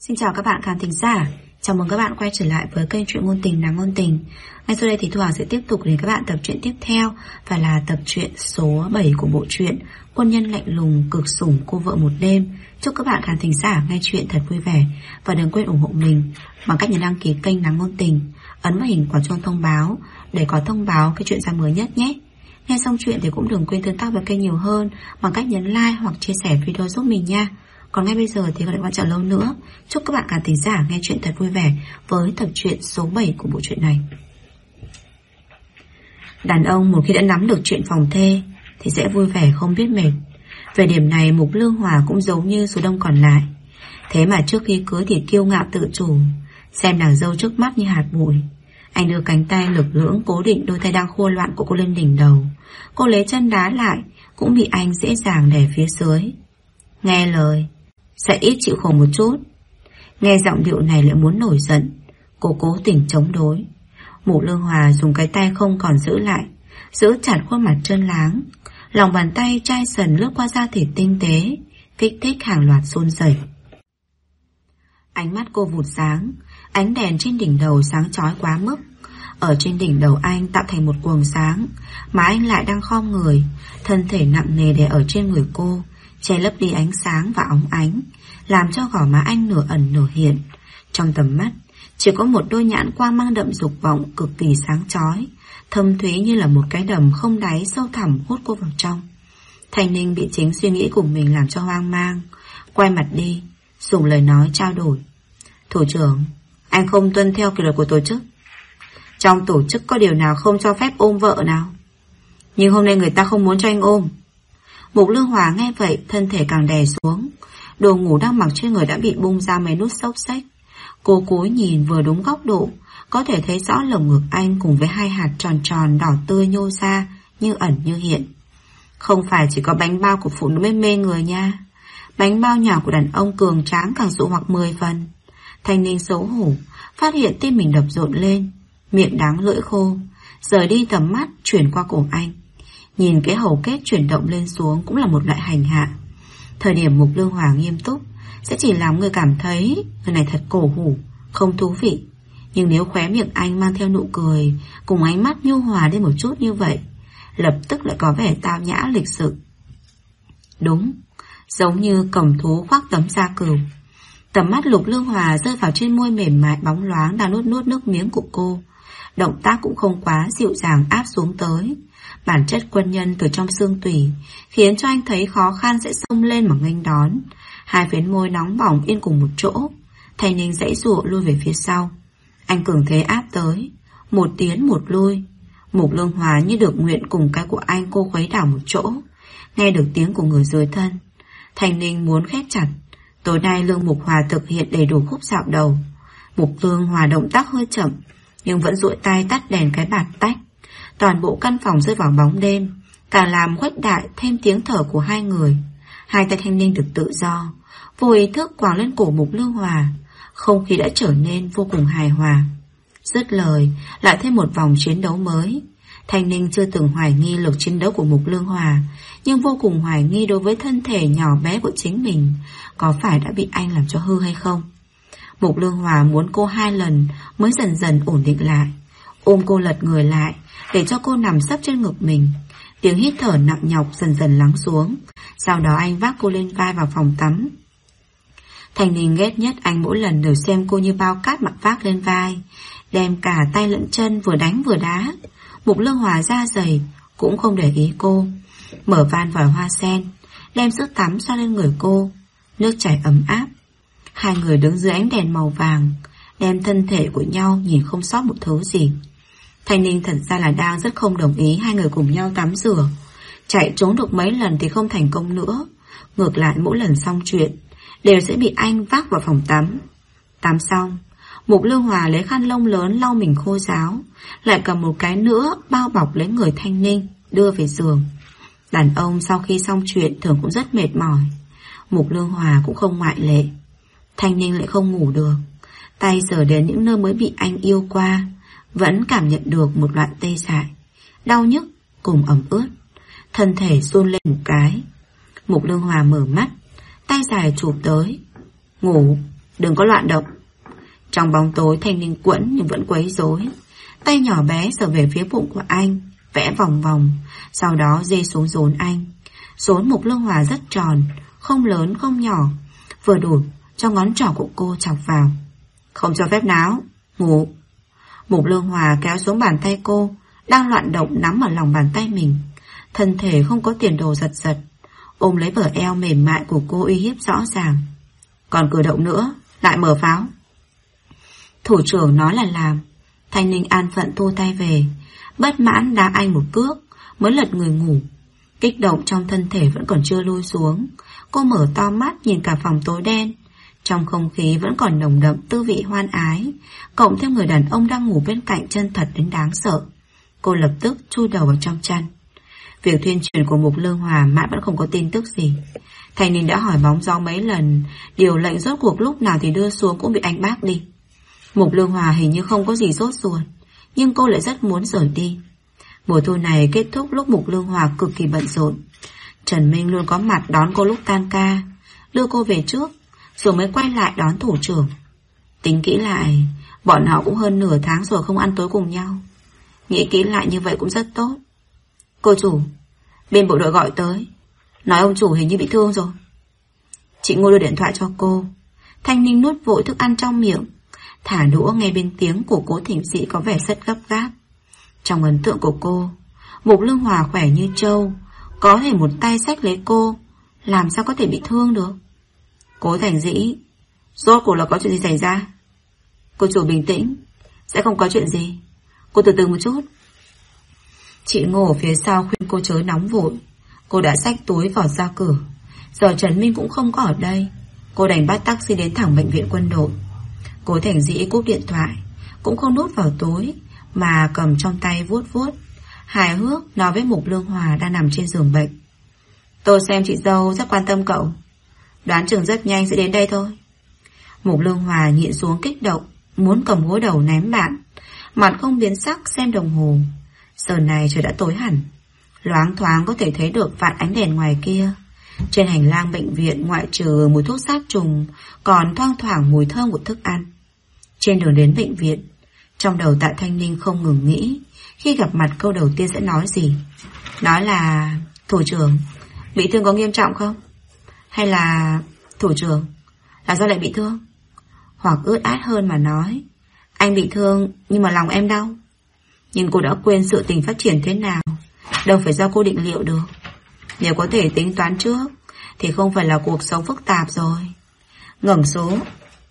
Xin chào các bạn khán thính giả. Chào mừng các bạn quay trở lại với kênh truyện ngôn tình đáng ngôn tình. Ngay sau đây thì Thu hà sẽ tiếp tục đến các bạn tập truyện tiếp theo, Và là tập truyện số 7 của bộ truyện Quân nhân lạnh lùng cực sủng cô vợ một đêm. Chúc các bạn khán thính giả nghe chuyện thật vui vẻ Và đừng quên ủng hộ mình Bằng cách nhấn đăng ký kênh đáng ngôn tình, Ấn vào hình quả chuông thông báo Để có thông báo cái chuyện ra mới nhất nhé. Nghe xong chuyện thì cũng đừng quên tương tác với kênh nhiều hơn Bằng cách nhấn like hoặc chia sẻ video giúp mình nha còn ngay bây giờ thì không quan trọng lâu nữa. Chúc các bạn cả thính giả nghe chuyện thật vui vẻ Với tập truyện số 7 của bộ truyện này. Đàn ông một khi đã nắm được chuyện phòng thê Thì sẽ vui vẻ không biết mệt. Về điểm này, Mục Lương Hòa cũng giống như số đông còn lại. Thế mà trước khi cưới thì kiêu ngạo tự chủ, Xem nàng dâu trước mắt như hạt bụi. Anh đưa cánh tay lực lưỡng cố định đôi tay đang khô loạn của cô lên đỉnh đầu. Cô lấy chân đá lại, Cũng bị anh dễ dàng đè phía dưới. Nghe lời sẽ ít chịu khổ một chút. Nghe giọng điệu này lại muốn nổi giận. Cô cố tình chống đối. Mụ lương hòa dùng cái tay không còn giữ lại Giữ chặt khuôn mặt trơn láng. Lòng bàn tay chai sần lướt qua da thịt tinh tế Kích thích hàng loạt run rẩy. Ánh mắt cô vụt sáng Ánh đèn trên đỉnh đầu sáng chói quá mức. Ở trên đỉnh đầu anh tạo thành một cuồng sáng Mà anh lại đang khom người Thân thể nặng nề đè ở trên người cô che lấp đi ánh sáng và óng ánh, làm cho gò má anh nửa ẩn nửa hiện. Trong tầm mắt, chỉ có một đôi nhãn quang mang đậm dục vọng cực kỳ sáng chói, thâm thúy như là một cái đầm không đáy sâu thẳm hút cô vào trong. Thanh Ninh bị chính suy nghĩ của mình làm cho hoang mang, quay mặt đi, dùng lời nói trao đổi. Thủ trưởng, anh không tuân theo kỷ luật của tổ chức. Trong tổ chức có điều nào không cho phép ôm vợ nào? Nhưng hôm nay người ta không muốn cho anh ôm Mục Lương Hòa nghe vậy thân thể càng đè xuống Đồ ngủ đang mặc trên người đã bị bung ra mấy nút xốc xách Cô cúi nhìn vừa đúng góc độ, Có thể thấy rõ lồng ngực anh cùng với hai hạt tròn tròn đỏ tươi nhô ra Như ẩn như hiện. Không phải chỉ có bánh bao của phụ nữ mới mê người nha. Bánh bao nhỏ của đàn ông cường tráng càng dụ hoặc 10 phần. Thanh ninh xấu hổ, Phát hiện tim mình đập rộn lên, Miệng đáng lưỡi khô, Rời đi tầm mắt, chuyển qua cổ anh. Nhìn cái hầu kết chuyển động lên xuống Cũng là một loại hành hạ. Thời điểm Mục Lương Hòa nghiêm túc Sẽ chỉ làm người cảm thấy Người này thật cổ hủ, không thú vị Nhưng nếu khóe miệng anh mang theo nụ cười Cùng ánh mắt nhu hòa đi một chút như vậy Lập tức lại có vẻ tao nhã lịch sự Đúng Giống như cầm thú khoác tấm da cừu Tầm mắt lục lương hòa rơi vào trên môi mềm mại bóng loáng đang nuốt nuốt nước miếng của cô. Động tác cũng không quá dịu dàng áp xuống tới. Bản chất quân nhân từ trong xương tủy, Khiến cho anh thấy khó khăn sẽ xông lên mà nghênh đón. Hai phiến môi nóng bỏng yên cùng một chỗ thành ninh dãy rụa lui về phía sau. Anh cường thế áp tới, Một tiến một lui. Mục lương hòa như được nguyện cùng cái của anh cô khuấy đảo một chỗ, Nghe được tiếng của người dưới thân. Thành ninh muốn khép chặt. Tối nay lương mục hòa thực hiện đầy đủ khúc dạo đầu. Mục lương hòa động tác hơi chậm, Nhưng vẫn duỗi tay tắt đèn cái bạt tách. Toàn bộ căn phòng rơi vào bóng đêm Càng làm khuếch đại thêm tiếng thở của hai người. Hai tay thanh niên được tự do, Vô ý thức quàng lên cổ mục lương hòa, Không khí đã trở nên vô cùng hài hòa. Dứt lời, Lại thêm một vòng chiến đấu mới. Thanh Ninh chưa từng hoài nghi lực chiến đấu của Mục Lương Hòa, Nhưng vô cùng hoài nghi đối với thân thể nhỏ bé của chính mình, Có phải đã bị anh làm cho hư hay không? Mục Lương Hòa muốn cô hai lần Mới dần dần ổn định lại, Ôm cô lật người lại để cho cô nằm sấp trên ngực mình. Tiếng hít thở nặng nhọc dần dần lắng xuống. Sau đó anh vác cô lên vai vào phòng tắm. Thành Ninh ghét nhất anh mỗi lần đều xem cô như bao cát mặc vác lên vai, đem cả tay lẫn chân vừa đánh vừa đá. Mục lương hòa ra dày, cũng không để ý cô. Mở van vòi hoa sen, đem sữa tắm xoa lên người cô. Nước chảy ấm áp. Hai người đứng dưới ánh đèn màu vàng, đem thân thể của nhau nhìn không sót một thứ gì. Thanh Ninh thật ra là đang rất không đồng ý hai người cùng nhau tắm rửa. Chạy trốn được mấy lần thì không thành công nữa. Ngược lại mỗi lần xong chuyện, đều sẽ bị anh vác vào phòng tắm. Tắm xong, Mục Lương Hòa lấy khăn lông lớn lau mình khô ráo, lại cầm một cái nữa bao bọc lấy người Thanh Ninh, đưa về giường. Đàn ông sau khi xong chuyện thường cũng rất mệt mỏi. Mục Lương Hòa cũng không ngoại lệ. Thanh Ninh lại không ngủ được. Tay giờ đến những nơi mới bị anh yêu qua, vẫn cảm nhận được một loại tê dại, đau nhức cùng ẩm ướt. Thân thể run lên một cái. Mục Lương Hòa mở mắt, tay dài chụp tới. Ngủ, Đừng có loạn động. Trong bóng tối thanh niên quẫn nhưng vẫn quấy rối. Tay nhỏ bé sờ về phía bụng của anh, vẽ vòng vòng, sau đó dê xuống rốn anh. Rốn mục lương hòa rất tròn, không lớn không nhỏ, vừa đủ cho ngón trỏ của cô chọc vào. Không cho phép náo, ngủ. Mục lương hòa kéo xuống bàn tay cô, đang loạn động nắm ở lòng bàn tay mình. Thân thể không có tiền đồ giật giật, ôm lấy bờ eo mềm mại của cô uy hiếp rõ ràng. Còn cử động nữa, lại mở pháo. Thủ trưởng nói là làm, Thanh Ninh an phận thu tay về, bất mãn đá anh một cước, mới lật người ngủ. Kích động trong thân thể vẫn còn chưa lui xuống, cô mở to mắt nhìn cả phòng tối đen. Trong không khí vẫn còn nồng đậm tư vị hoan ái, cộng thêm người đàn ông đang ngủ bên cạnh chân thật đến đáng sợ. Cô lập tức chui đầu vào trong chăn. Việc thuyên truyền của Mục Lương Hòa mãi vẫn không có tin tức gì. Thành Ninh đã hỏi bóng gió mấy lần, điều lệnh rốt cuộc lúc nào thì đưa xuống cũng bị anh bác đi. Mục Lương Hòa hình như không có gì rốt ruột, nhưng cô lại rất muốn rời đi. Mùa thu này kết thúc lúc Mục Lương Hòa cực kỳ bận rộn. Trần Minh luôn có mặt đón cô lúc tan ca, đưa cô về trước, rồi mới quay lại đón thủ trưởng. Tính kỹ lại, bọn họ cũng hơn nửa tháng rồi không ăn tối cùng nhau. Nghĩ kỹ lại như vậy cũng rất tốt. Cô chủ, bên bộ đội gọi tới, nói ông chủ hình như bị thương rồi. Chị Ngô đưa điện thoại cho cô. Thanh Ninh nuốt vội thức ăn trong miệng, thả đũa nghe bên tiếng của cố thỉnh sĩ có vẻ rất gấp gáp. Trong ấn tượng của cô, Mục Lương Hòa khỏe như trâu, có thể một tay sách lấy cô, làm sao có thể bị thương được. Cố thành dĩ, rốt cuộc là có chuyện gì xảy ra? Cô chủ bình tĩnh, sẽ không có chuyện gì. Cô từ từ một chút. Chị Ngô ở phía sau khuyên cô chớ nóng vội. Cô đã xách túi vào ra cửa. Giờ Trần Minh cũng không có ở đây. Cô đành bắt taxi đến thẳng bệnh viện quân đội. Cố Thành Dĩ cúp điện thoại, cũng không đút vào túi, mà cầm trong tay vuốt vuốt. Hài hước nói với Mục Lương Hòa đang nằm trên giường bệnh. Tôi xem chị dâu rất quan tâm cậu. Đoán chừng rất nhanh sẽ đến đây thôi. Mục Lương Hòa nhịn xuống kích động, muốn cầm gối đầu ném bạn. Mặt không biến sắc xem đồng hồ. Giờ này trời đã tối hẳn. Loáng thoáng có thể thấy được vạn ánh đèn ngoài kia. Trên hành lang bệnh viện ngoại trừ mùi thuốc sát trùng, còn thoang thoảng mùi thơm của thức ăn. Trên đường đến bệnh viện, trong đầu Tạ Thanh Ninh không ngừng nghĩ, khi gặp mặt câu đầu tiên sẽ nói gì. Nói là, thủ trưởng, bị thương có nghiêm trọng không? Hay là, thủ trưởng, là do lại bị thương? Hoặc ướt át hơn mà nói, anh bị thương nhưng mà lòng em đau. Nhưng cô đã quên sự tình phát triển thế nào, đâu phải do cô định liệu được. Nếu có thể tính toán trước, thì không phải là cuộc sống phức tạp rồi. ngẩng số,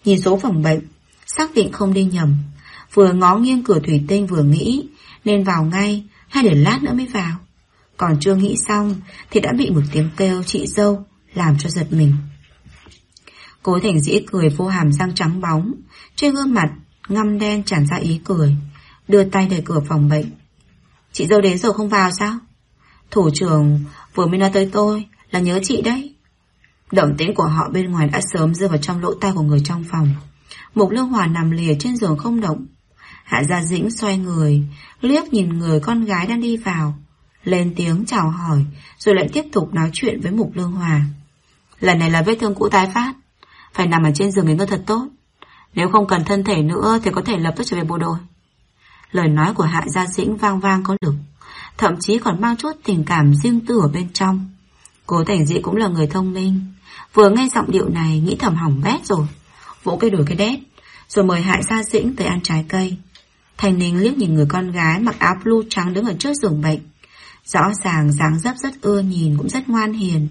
nhìn số phòng bệnh, xác định không đi nhầm. Vừa ngó nghiêng cửa thủy tinh vừa nghĩ, nên vào ngay hay để lát nữa mới vào. Còn chưa nghĩ xong thì đã bị một tiếng kêu chị dâu làm cho giật mình. Cố thành dĩ cười vô hàm răng trắng bóng, trên gương mặt ngăm đen tràn ra ý cười, đưa tay đẩy cửa phòng bệnh. Chị dâu đến rồi không vào sao? Thủ trưởng vừa mới nói tới tôi là nhớ chị đấy. Động tĩnh của họ bên ngoài đã sớm rơi vào trong lỗ tai của người trong phòng. Mục Lương Hòa nằm lìa trên giường không động. Hạ Gia Dĩnh xoay người, liếc nhìn người con gái đang đi vào. Lên tiếng chào hỏi, rồi lại tiếp tục nói chuyện với Mục Lương Hòa. Lần này là vết thương cũ tái phát, phải nằm ở trên giường nghỉ ngơi thật tốt. Nếu không cần thân thể nữa thì có thể lập tức trở về bộ đội. Lời nói của Hạ Gia Dĩnh vang vang có lực, thậm chí còn mang chút tình cảm riêng tư ở bên trong. Cố Thành Dị cũng là người thông minh, vừa nghe giọng điệu này nghĩ thầm hỏng bét rồi vỗ cây đuổi cái đét, rồi mời Hại Gia Dĩnh tới ăn trái cây. Thành Ninh liếc nhìn người con gái mặc áo blue trắng đứng ở trước giường bệnh. Rõ ràng dáng dấp rất ưa nhìn cũng rất ngoan hiền,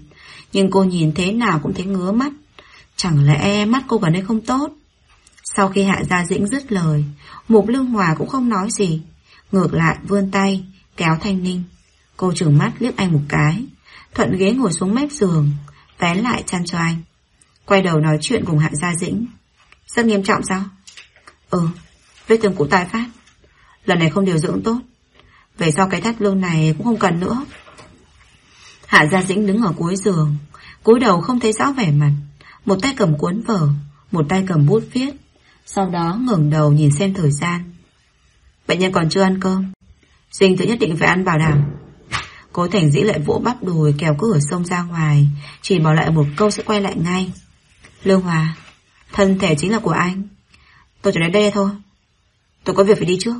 nhưng cô nhìn thế nào cũng thấy ngứa mắt. Chẳng lẽ mắt cô gần đây không tốt? Sau khi Hạ Gia Dĩnh dứt lời, Mục Lương Hòa cũng không nói gì. Ngược lại vươn tay, kéo Thanh Ninh. Cô trừng mắt liếc anh một cái, thuận ghế ngồi xuống mép giường, vén lại chăn cho anh. Quay đầu nói chuyện cùng Hạ Gia Dĩnh. Rất nghiêm trọng sao? Ừ, vết thương cũ tái phát. Lần này không điều dưỡng tốt. Về sau cái thắt lưng này cũng không cần nữa. Hạ Gia Dĩnh đứng ở cuối giường, cúi đầu không thấy rõ vẻ mặt. Một tay cầm cuốn vở, một tay cầm bút viết. Sau đó ngẩng đầu nhìn xem thời gian. Bệnh nhân còn chưa ăn cơm. Dinh thứ nhất định phải ăn bảo đảm. Cố Thành Dĩ lại vỗ bắp đùi kéo cửa sông ra ngoài, chỉ bỏ lại một câu sẽ quay lại ngay. Lương Hòa, Thân thể chính là của anh. Tôi chỉ đến đây thôi. Tôi có việc phải đi trước.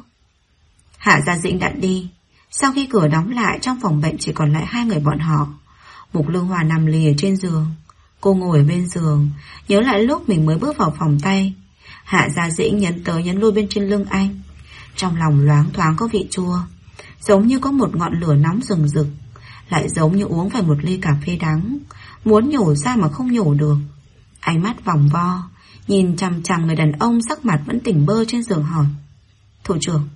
Hạ Gia Dĩnh đã đi. Sau khi cửa đóng lại trong phòng bệnh chỉ còn lại hai người bọn họ. Mục Lương Hòa nằm lì ở trên giường. Cô ngồi bên giường, nhớ lại lúc mình mới bước vào phòng tay. Hạ Gia Dĩnh nhấn tới nhấn lui bên trên lưng anh. Trong lòng loáng thoáng có vị chua, giống như có một ngọn lửa nóng rừng rực, lại giống như uống phải một ly cà phê đắng, muốn nhổ ra mà không nhổ được. Ánh mắt vòng vo, nhìn chằm chằm người đàn ông sắc mặt vẫn tỉnh bơ trên giường hỏi. Thủ trưởng,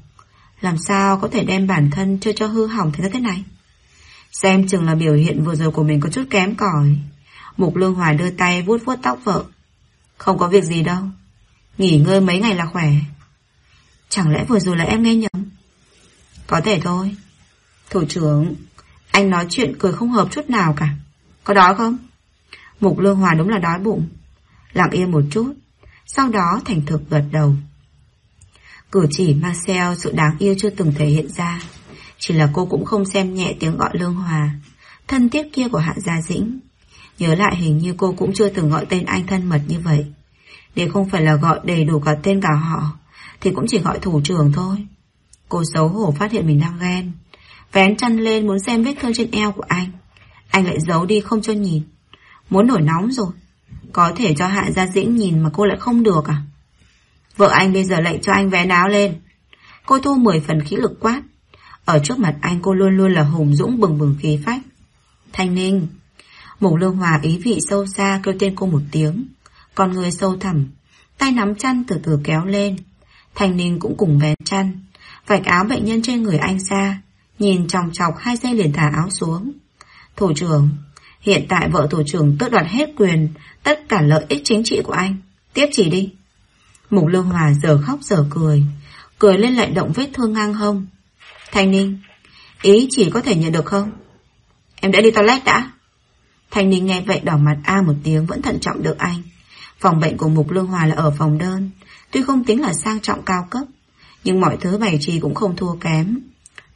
làm sao có thể đem bản thân chơi cho hư hỏng thế thế này? Xem chừng là biểu hiện vừa rồi của mình có chút kém cỏi. Mục Lương Hoài đưa tay vuốt vuốt tóc vợ. Không có việc gì đâu. Nghỉ ngơi mấy ngày là khỏe. Chẳng lẽ vừa rồi là em nghe nhầm? Có thể thôi. Thủ trưởng, anh nói chuyện cười không hợp chút nào cả. Có đói không? Mục Lương Hòa đúng là đói bụng. Lặng yên một chút, sau đó thành thực gật đầu. Cử chỉ Marcel sự đáng yêu chưa từng thể hiện ra. Chỉ là cô cũng không xem nhẹ tiếng gọi Lương Hòa, thân thiết kia của Hạ Gia Dĩnh. Nhớ lại hình như cô cũng chưa từng gọi tên anh thân mật như vậy. Nếu không phải là gọi đầy đủ cả tên cả họ, thì cũng chỉ gọi thủ trưởng thôi. Cô xấu hổ phát hiện mình đang ghen. Vén chăn lên muốn xem vết thương trên eo của anh. Anh lại giấu đi không cho nhìn. Muốn nổi nóng rồi. Có thể cho Hạ Gia Dĩnh nhìn mà cô lại không được à? Vợ anh bây giờ lệnh cho anh vén áo lên. Cô thu 10 phần khí lực quát. Ở trước mặt anh cô luôn luôn là hùng dũng bừng bừng khí phách. Thanh Ninh. Mục lương hòa ý vị sâu xa kêu tên cô một tiếng. Con người sâu thẳm. Tay nắm chăn từ từ kéo lên. Thanh Ninh cũng cùng vén chăn. Vạch áo bệnh nhân trên người anh ra. Nhìn chòng chọc hai giây liền thả áo xuống. Thủ trưởng. Hiện tại vợ thủ trưởng tước đoạt hết quyền, tất cả lợi ích chính trị của anh. Tiếp chỉ đi. Mục Lương Hòa giờ khóc giờ cười. Cười lên lại động vết thương ngang hông. Thanh Ninh, ý chỉ có thể nhận được không? Em đã đi toilet đã. Thanh Ninh nghe vậy đỏ mặt A một tiếng vẫn thận trọng được anh. Phòng bệnh của Mục Lương Hòa là ở phòng đơn. Tuy không tính là sang trọng cao cấp, nhưng mọi thứ bày trí cũng không thua kém.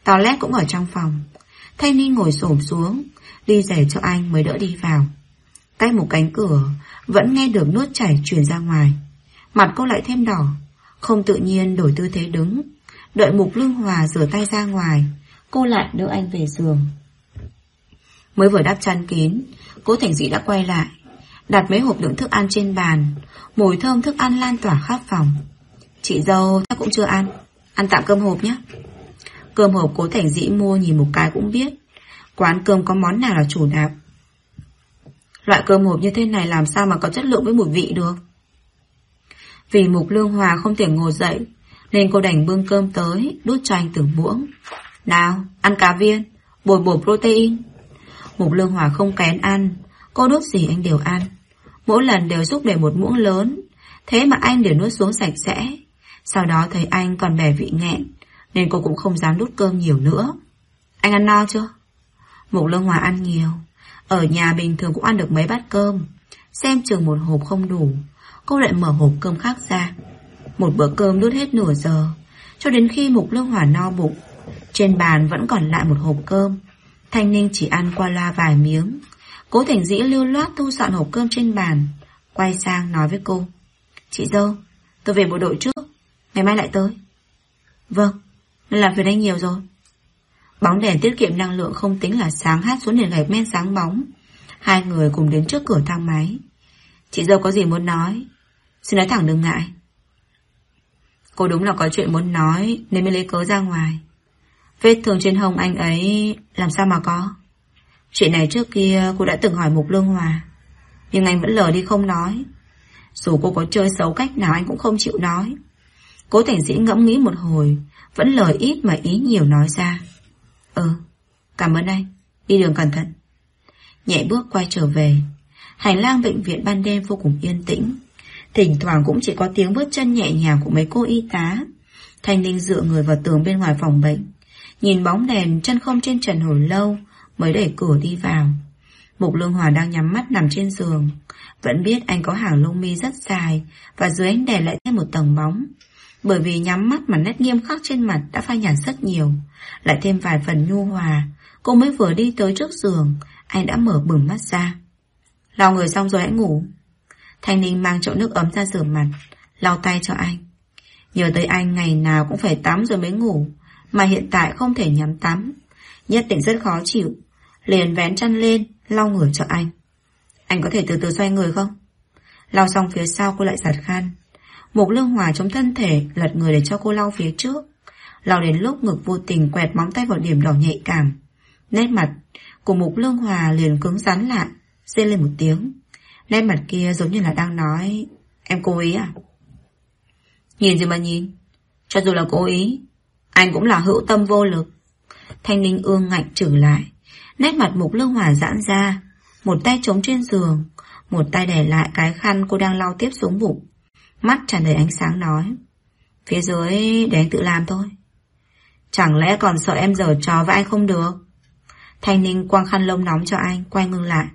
Toilet cũng ở trong phòng. Thanh Ninh ngồi xổm xuống, đi rẻ cho anh mới đỡ đi vào. Cách một cánh cửa, vẫn nghe được nuốt chảy truyền ra ngoài. Mặt cô lại thêm đỏ, không tự nhiên đổi tư thế đứng. Đợi Mục Lương Hòa rửa tay ra ngoài, cô lại đỡ anh về giường. Mới vừa đắp chăn kín, cố Thành Dĩ đã quay lại, đặt mấy hộp đựng thức ăn trên bàn, mùi thơm thức ăn lan tỏa khắp phòng. Chị dâu chắc cũng chưa ăn, ăn tạm cơm hộp nhé. Cơm hộp cố Thành Dĩ mua nhìn một cái cũng biết, quán cơm có món nào là chủ đạo. Loại cơm hộp như thế này làm sao mà có chất lượng với mùi vị được. Vì Mục Lương Hòa không thể ngồi dậy, nên cô đành bưng cơm tới, đút cho anh từng muỗng. Nào, ăn cá viên, bồi bổ protein. Mục Lương Hòa không kén ăn, cô đút gì anh đều ăn. Mỗi lần đều xúc để một muỗng lớn, thế mà anh đều nuốt xuống sạch sẽ. Sau đó thấy anh còn bẻ vị nghẹn, nên cô cũng không dám đút cơm nhiều nữa. Anh ăn no chưa? Mục Lương Hòa ăn nhiều. Ở nhà bình thường cũng ăn được mấy bát cơm. Xem chừng một hộp không đủ, cô lại mở hộp cơm khác ra. Một bữa cơm đút hết nửa giờ, cho đến khi Mục Lương hỏa no bụng. Trên bàn vẫn còn lại một hộp cơm. Thanh Ninh chỉ ăn qua loa vài miếng. Cố Thành Dĩ lưu loát thu dọn hộp cơm trên bàn. Quay sang nói với cô. Chị dâu, tôi về bộ đội trước. Ngày mai lại tới. Vâng, nên làm việc anh nhiều rồi. Bóng đèn tiết kiệm năng lượng không tính là sáng hát xuống nền gạch men sáng bóng. Hai người cùng đến trước cửa thang máy. Chị dâu có gì muốn nói? Xin nói thẳng đừng ngại. Cô đúng là có chuyện muốn nói nên mới lấy cớ ra ngoài. Vết thương trên hông anh ấy làm sao mà có? Chuyện này trước kia cô đã từng hỏi Mục Lương Hòa. Nhưng anh vẫn lờ đi không nói. Dù cô có chơi xấu cách nào anh cũng không chịu nói. Cố thành sĩ ngẫm nghĩ một hồi, vẫn lời ít mà ý nhiều nói ra. Ừ, cảm ơn anh, đi đường cẩn thận. Nhẹ bước quay trở về. Hành lang bệnh viện ban đêm vô cùng yên tĩnh. Thỉnh thoảng cũng chỉ có tiếng bước chân nhẹ nhàng của mấy cô y tá. Thanh Ninh dựa người vào tường bên ngoài phòng bệnh. Nhìn bóng đèn chân không trên trần hồi lâu mới đẩy cửa đi vào. Mục Lương Hòa đang nhắm mắt nằm trên giường. Vẫn biết anh có hàng lông mi rất dài và dưới ánh đèn lại thêm một tầng bóng. Bởi vì nhắm mắt mà nét nghiêm khắc trên mặt đã phai nhạt rất nhiều. Lại thêm vài phần nhu hòa. Cô mới vừa đi tới trước giường, anh đã mở bừng mắt ra. Lau người xong rồi hãy ngủ. Thanh Ninh mang chậu nước ấm ra rửa mặt, lau tay cho anh. Nhớ tới anh ngày nào cũng phải tắm rồi mới ngủ, mà hiện tại không thể nhắm tắm. Nhất định rất khó chịu, liền vén chăn lên, lau người cho anh. Anh có thể từ từ xoay người không? Lau xong phía sau cô lại giặt khăn. Mục lương hòa chống thân thể lật người để cho cô lau phía trước. Lau đến lúc ngực vô tình quẹt móng tay vào điểm đỏ nhạy cảm. Nét mặt của Mục Lương Hòa liền cứng rắn lại, Xê lên một tiếng. Nét mặt kia giống như là đang nói, Em cố ý à? Nhìn gì mà nhìn? Cho dù là cố ý, Anh cũng là hữu tâm vô lực. Thanh Ninh ương ngạnh trở lại. Nét mặt Mục Lương Hòa giãn ra, Một tay chống trên giường, Một tay để lại cái khăn cô đang lau tiếp xuống bụng. Mắt tràn đầy ánh sáng nói, Phía dưới để anh tự làm thôi. Chẳng lẽ còn sợ em giở trò với anh không được? Thanh Ninh quăng khăn lông nóng cho anh, Quay ngưng lại.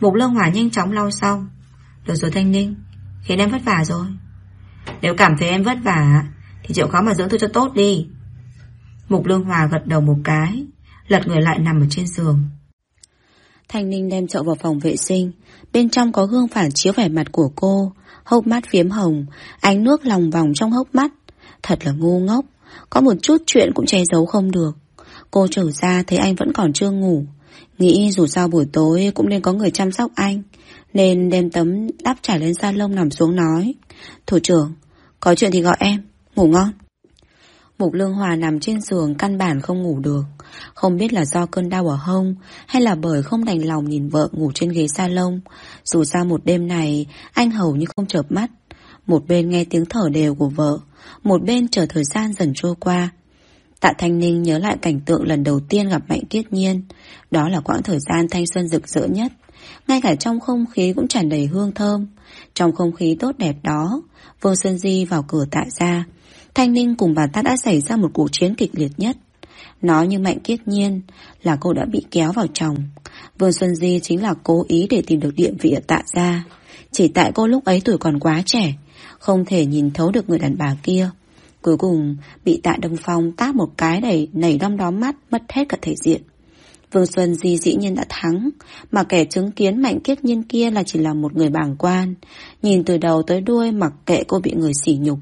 Mục Lương hỏa nhanh chóng lau xong. Được rồi Thanh Ninh, Khiến em vất vả rồi. Nếu cảm thấy em vất vả, Thì chịu khó mà dưỡng tôi cho tốt đi. Mục Lương Hòa gật đầu một cái, Lật người lại nằm ở trên giường. Thanh Ninh đem chậu vào phòng vệ sinh. Bên trong có gương phản chiếu vẻ mặt của cô. Hốc mắt phiếm hồng, Ánh nước lòng vòng trong hốc mắt. Thật là ngu ngốc, Có một chút chuyện cũng che giấu không được. Cô trở ra thấy anh vẫn còn chưa ngủ. Nghĩ dù sao buổi tối cũng nên có người chăm sóc anh, Nên đem tấm đắp trải lên sa lông nằm xuống nói, Thủ trưởng, Có chuyện thì gọi em, Ngủ ngon. Mục Lương Hòa nằm trên giường căn bản không ngủ được, Không biết là do cơn đau ở hông Hay là bởi không đành lòng nhìn vợ ngủ trên ghế sa lông Dù sao một đêm này, Anh hầu như không chợp mắt. Một bên nghe tiếng thở đều của vợ, Một bên chờ thời gian dần trôi qua Tạ Thanh Ninh nhớ lại cảnh tượng lần đầu tiên gặp Mạnh Kiết Nhiên. Đó là quãng thời gian thanh xuân rực rỡ nhất. Ngay cả trong không khí cũng tràn đầy hương thơm. Trong không khí tốt đẹp đó, Vương Xuân Di vào cửa tạ ra. Thanh Ninh cùng bà ta đã xảy ra một cuộc chiến kịch liệt nhất. Nói như Mạnh Kiết Nhiên là cô đã bị kéo vào chồng. Vương Xuân Di chính là cố ý để tìm được địa vị ở tạ gia. Chỉ tại cô lúc ấy tuổi còn quá trẻ, không thể nhìn thấu được người đàn bà kia. Cuối cùng bị tạ Đông Phong tát một cái đẩy nảy đom đóm mắt mất hết cả thể diện. Vương Xuân Di dĩ nhiên đã thắng, mà kẻ chứng kiến mạnh kiết nhiên kia là chỉ là một người bảng quan, nhìn từ đầu tới đuôi mặc kệ cô bị người sỉ nhục.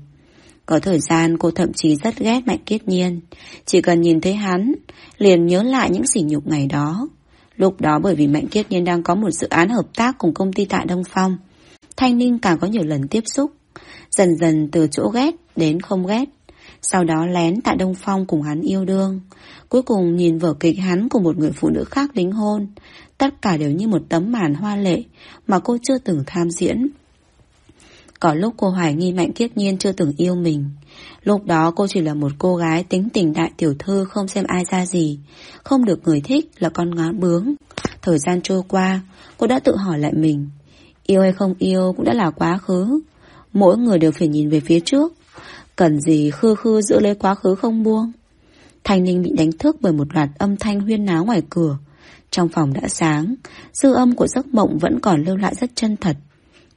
Có thời gian cô thậm chí rất ghét mạnh kiết nhiên, chỉ cần nhìn thấy hắn, liền nhớ lại những sỉ nhục ngày đó. Lúc đó bởi vì mạnh kiết nhiên đang có một dự án hợp tác cùng công ty tại Đông Phong, Thanh Ninh càng có nhiều lần tiếp xúc, dần dần từ chỗ ghét đến không ghét. Sau đó lén tại Đông Phong cùng hắn yêu đương. Cuối cùng nhìn vở kịch hắn cùng một người phụ nữ khác đính hôn. Tất cả đều như một tấm màn hoa lệ mà cô chưa từng tham diễn. Có lúc cô hoài nghi Mạnh Kiết Nhiên chưa từng yêu mình. Lúc đó cô chỉ là một cô gái tính tình đại tiểu thư không xem ai ra gì. Không được người thích là con ngó bướng. Thời gian trôi qua, cô đã tự hỏi lại mình. Yêu hay không yêu cũng đã là quá khứ. Mỗi người đều phải nhìn về phía trước Cần gì khư khư giữ lấy quá khứ không buông. Thanh Ninh bị đánh thức bởi một loạt âm thanh huyên náo ngoài cửa. Trong phòng đã sáng, Dư âm của giấc mộng vẫn còn lưu lại rất chân thật.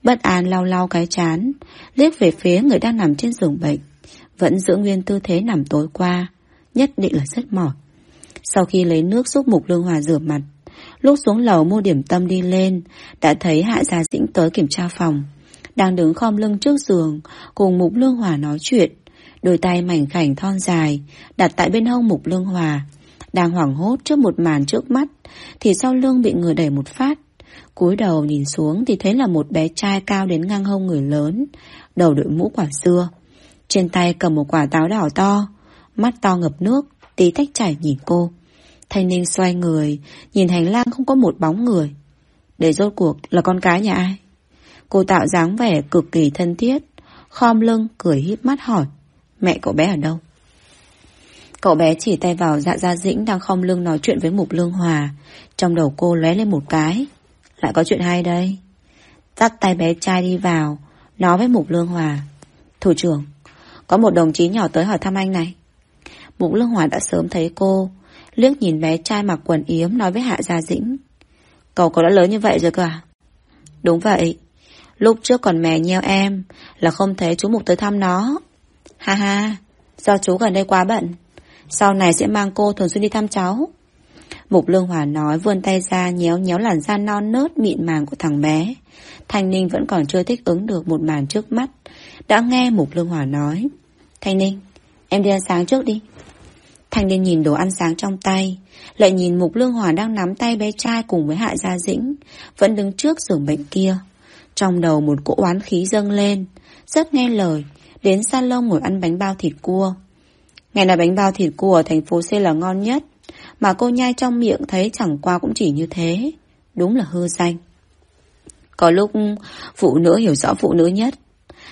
Bất an lau lau cái chán, Liếc về phía người đang nằm trên giường bệnh, Vẫn giữ nguyên tư thế nằm tối qua, Nhất định là rất mỏi. Sau khi lấy nước giúp Mục Lương Hòa rửa mặt, Lúc xuống lầu mua điểm tâm đi lên, Đã thấy Hạ Gia Dĩnh tới kiểm tra phòng đang đứng khom lưng trước giường, cùng Mục Lương Hòa nói chuyện. Đôi tay mảnh khảnh thon dài, đặt tại bên hông Mục Lương Hòa. Đang hoảng hốt trước một màn trước mắt, thì sau lưng bị người đẩy một phát. cúi đầu nhìn xuống thì thấy là một bé trai cao đến ngang hông người lớn, đầu đội mũ quả xưa. Trên tay cầm một quả táo đỏ to, mắt to ngập nước, tí tách chảy nhìn cô. Thanh niên xoay người, nhìn hành lang không có một bóng người. Để rốt cuộc là con cái nhà ai? Cô tạo dáng vẻ cực kỳ thân thiết, Khom lưng, cười híp mắt hỏi, Mẹ cậu bé ở đâu? Cậu bé chỉ tay vào dạ gia dĩnh Đang khom lưng nói chuyện với Mục Lương Hòa. Trong đầu cô lóe lên một cái, Lại có chuyện hay đây? Dắt tay bé trai đi vào, Nói với Mục Lương Hòa, Thủ trưởng, Có một đồng chí nhỏ tới hỏi thăm anh này. Mục Lương Hòa đã sớm thấy cô, Liếc nhìn bé trai mặc quần yếm Nói với Hạ Gia Dĩnh, Cậu có đã lớn như vậy rồi cơ à? Đúng vậy. Lúc trước còn mè nheo em Là không thấy chú Mục tới thăm nó Ha ha Do chú gần đây quá bận Sau này sẽ mang cô thường xuyên đi thăm cháu Mục Lương Hòa nói vươn tay ra nhéo nhéo làn da non nớt mịn màng của thằng bé. Thanh Ninh vẫn còn chưa thích ứng được một màn trước mắt. Đã nghe Mục Lương Hòa nói. Thanh Ninh, em đi ăn sáng trước đi. Thanh Ninh nhìn đồ ăn sáng trong tay, lại nhìn Mục Lương Hòa đang nắm tay bé trai cùng với Hạ Gia Dĩnh, vẫn đứng trước giường bệnh kia. Trong đầu một cỗ oán khí dâng lên, rất nghe lời, đến salon ngồi ăn bánh bao thịt cua. Ngày nào bánh bao thịt cua ở thành phố C là ngon nhất, mà cô nhai trong miệng thấy chẳng qua cũng chỉ như thế. Đúng là hư danh. Có lúc phụ nữ hiểu rõ phụ nữ nhất.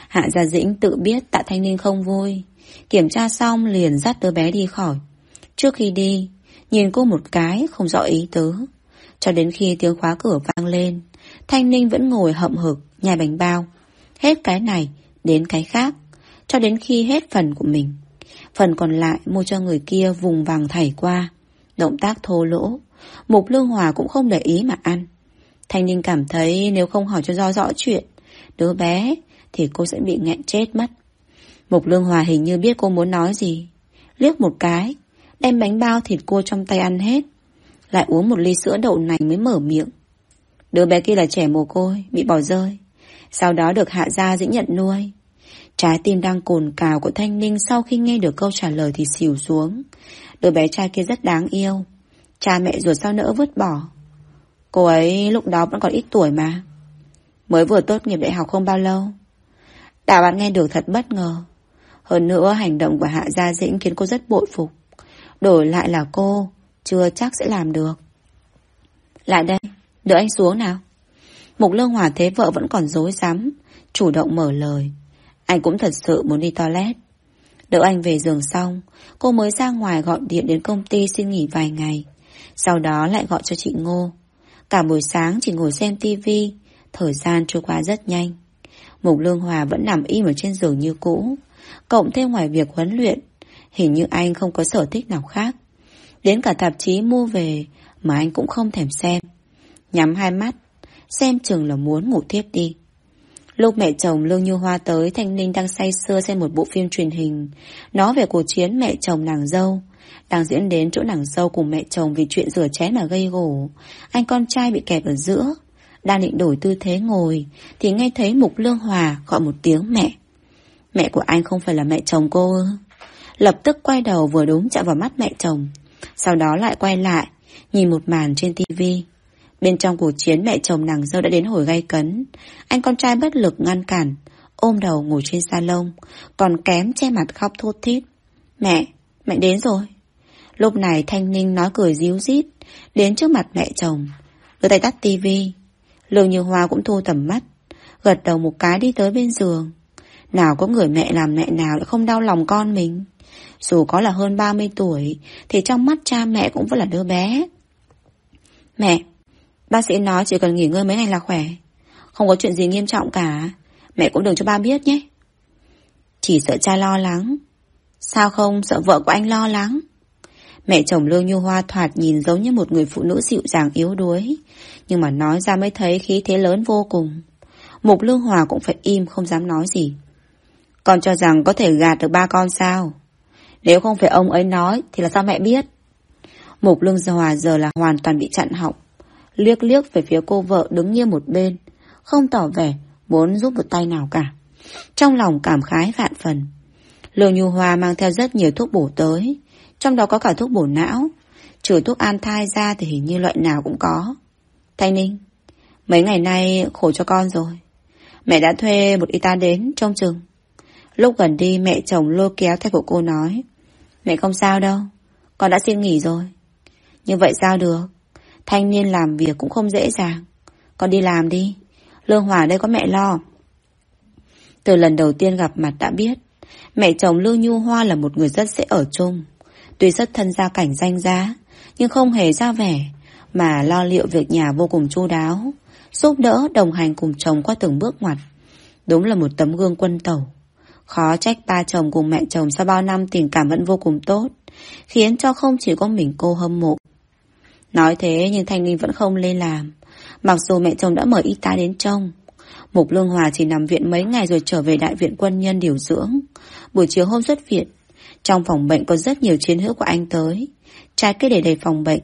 Hạ Gia Dĩnh tự biết tạ thanh niên không vui. Kiểm tra xong liền dắt đứa bé đi khỏi. Trước khi đi, nhìn cô một cái không rõ ý tứ. Cho đến khi tiếng khóa cửa vang lên, Thanh Ninh vẫn ngồi hậm hực, nhai bánh bao. Hết cái này, đến cái khác, cho đến khi hết phần của mình. Phần còn lại mua cho người kia vùng vàng thảy qua. Động tác thô lỗ, Mục Lương Hòa cũng không để ý mà ăn. Thanh Ninh cảm thấy nếu không hỏi cho rõ rõ chuyện, đứa bé thì cô sẽ bị nghẹn chết mất. Mục Lương Hòa hình như biết cô muốn nói gì. Liếc một cái, đem bánh bao thịt cô trong tay ăn hết. Lại uống một ly sữa đậu nành mới mở miệng. Đứa bé kia là trẻ mồ côi, bị bỏ rơi. Sau đó được hạ gia dĩ nhận nuôi. Trái tim đang cồn cào của Thanh Ninh sau khi nghe được câu trả lời thì xỉu xuống. Đứa bé trai kia rất đáng yêu. Cha mẹ ruột sao nỡ vứt bỏ. Cô ấy lúc đó vẫn còn ít tuổi mà. Mới vừa tốt nghiệp đại học không bao lâu. Đào bạn nghe được thật bất ngờ. Hơn nữa hành động của Hạ Gia Dĩnh khiến cô rất bội phục. Đổi lại là cô, chưa chắc sẽ làm được. Lại đây, đợi anh xuống nào. Mục Lương Hòa thế vợ vẫn còn dối rắm chủ động mở lời. Anh cũng thật sự muốn đi toilet. Đợi anh về giường xong, cô mới ra ngoài gọi điện đến công ty xin nghỉ vài ngày. Sau đó lại gọi cho chị Ngô. Cả buổi sáng chỉ ngồi xem tivi, thời gian trôi qua rất nhanh. Mục Lương Hòa vẫn nằm im ở trên giường như cũ. Cộng thêm ngoài việc huấn luyện, hình như anh không có sở thích nào khác. Đến cả tạp chí mua về mà anh cũng không thèm xem. Nhắm hai mắt, xem chừng là muốn ngủ tiếp đi. Lúc mẹ chồng Lương Như Hoa tới, Thanh Ninh đang say sưa xem một bộ phim truyền hình. nó về cuộc chiến mẹ chồng nàng dâu. Đang diễn đến chỗ nàng dâu cùng mẹ chồng vì chuyện rửa chén mà gây gổ. Anh con trai bị kẹp ở giữa. Đang định đổi tư thế ngồi, thì nghe thấy Mục Lương Hòa gọi một tiếng mẹ. Mẹ của anh không phải là mẹ chồng cô ư? Lập tức quay đầu vừa đúng chạm vào mắt mẹ chồng. Sau đó lại quay lại, nhìn một màn trên tivi. Bên trong cuộc chiến mẹ chồng nàng dâu đã đến hồi gay cấn. Anh con trai bất lực ngăn cản, ôm đầu ngủ trên salon, còn kém che mặt khóc thốt thít. Mẹ, mẹ đến rồi. Lúc này Thanh Ninh nói cười díu dít, đến trước mặt mẹ chồng. Đưa tay tắt tivi. Lương Như Hoa cũng thu tầm mắt, gật đầu một cái đi tới bên giường. Nào có người mẹ làm mẹ nào lại không đau lòng con mình. Dù có là hơn 30 tuổi, thì trong mắt cha mẹ cũng vẫn là đứa bé. Mẹ, Bác sĩ nói chỉ cần nghỉ ngơi mấy ngày là khỏe. Không có chuyện gì nghiêm trọng cả. Mẹ cũng đừng cho ba biết nhé. Chỉ sợ cha lo lắng. Sao không sợ vợ của anh lo lắng? Mẹ chồng Lương Nhu Hoa thoạt nhìn giống như một người phụ nữ dịu dàng yếu đuối. Nhưng mà nói ra mới thấy khí thế lớn vô cùng. Mục Lương Hòa cũng phải im, không dám nói gì. Con cho rằng có thể gạt được ba con sao? Nếu không phải ông ấy nói Thì là sao mẹ biết? Mục Lương Hòa giờ là hoàn toàn bị chặn họng liếc liếc về phía cô vợ đứng nghiêng một bên, không tỏ vẻ muốn giúp một tay nào cả. Trong lòng cảm khái vạn phần. Lương Nhu Hoa mang theo rất nhiều thuốc bổ tới, trong đó có cả thuốc bổ não. Trừ thuốc an thai ra thì hình như loại nào cũng có. Thanh Ninh, mấy ngày nay khổ cho con rồi. Mẹ đã thuê một y tá đến trông chừng. Lúc gần đi mẹ chồng lôi kéo theo của cô nói. Mẹ không sao đâu, con đã xin nghỉ rồi. Như vậy sao được? Thanh niên làm việc cũng không dễ dàng. Con đi làm đi. Lương Hòa đây có mẹ lo. Từ lần đầu tiên gặp mặt đã biết, mẹ chồng Lương Nhu Hoa là một người rất dễ ở chung. Tuy rất thân gia cảnh danh giá, nhưng không hề ra vẻ, mà lo liệu việc nhà vô cùng chu đáo, giúp đỡ đồng hành cùng chồng qua từng bước ngoặt. Đúng là một tấm gương quân tẩu. Khó trách ba chồng cùng mẹ chồng sau bao năm tình cảm vẫn vô cùng tốt, khiến cho không chỉ có mình cô hâm mộ, Nói thế nhưng Thanh Ninh vẫn không lên làm. Mặc dù mẹ chồng đã mời y tá đến trông. Mục Lương Hòa chỉ nằm viện mấy ngày rồi trở về đại viện quân nhân điều dưỡng. Buổi chiều hôm xuất viện, trong phòng bệnh có rất nhiều chiến hữu của anh tới. Trái cây để đầy phòng bệnh.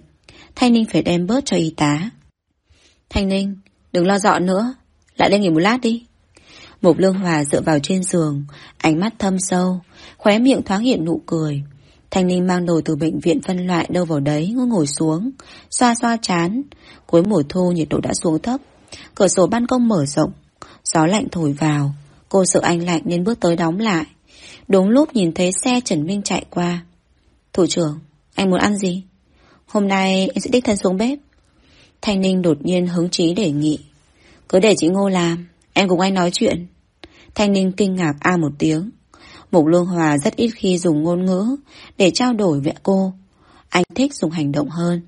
Thanh Ninh phải đem bớt cho y tá. Thanh Ninh, đừng lo dọn nữa, lại đây nghỉ một lát đi. Mục Lương Hòa dựa vào trên giường, ánh mắt thâm sâu, khóe miệng thoáng hiện nụ cười. Thanh Ninh mang đồ từ bệnh viện phân loại đâu vào đấy, ngồi ngồi xuống, xoa xoa chán. Cuối mùa thu nhiệt độ đã xuống thấp, cửa sổ ban công mở rộng, gió lạnh thổi vào. Cô sợ anh lạnh nên bước tới đóng lại. Đúng lúc nhìn thấy xe Trần Minh chạy qua. Thủ trưởng, anh muốn ăn gì? Hôm nay em sẽ đích thân xuống bếp. Thanh Ninh đột nhiên hứng chí đề nghị. Cứ để chị Ngô làm, em cùng anh nói chuyện. Thanh Ninh kinh ngạc a một tiếng. Mục Lương Hòa rất ít khi dùng ngôn ngữ để trao đổi với cô. Anh thích dùng hành động hơn.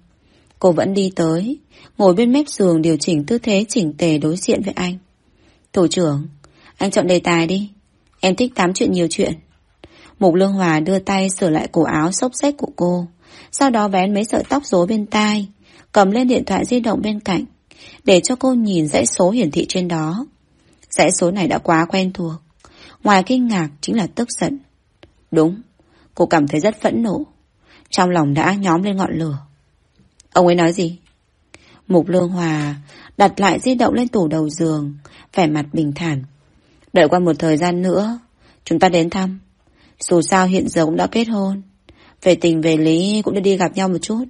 Cô vẫn đi tới, ngồi bên mép giường điều chỉnh tư thế chỉnh tề đối diện với anh. Thủ trưởng, anh chọn đề tài đi. Em thích tám chuyện nhiều chuyện. Mục Lương Hòa đưa tay sửa lại cổ áo xốc xách của cô. Sau đó vén mấy sợi tóc rối bên tai, cầm lên điện thoại di động bên cạnh, để cho cô nhìn dãy số hiển thị trên đó. Dãy số này đã quá quen thuộc. Ngoài kinh ngạc chính là tức giận. Đúng, cô cảm thấy rất phẫn nộ. Trong lòng đã nhóm lên ngọn lửa. Ông ấy nói gì? Mục Lương Hòa đặt lại di động lên tủ đầu giường, vẻ mặt bình thản. Đợi qua một thời gian nữa, chúng ta đến thăm. Dù sao hiện giờ cũng đã kết hôn. Về tình về lý cũng đã đi gặp nhau một chút.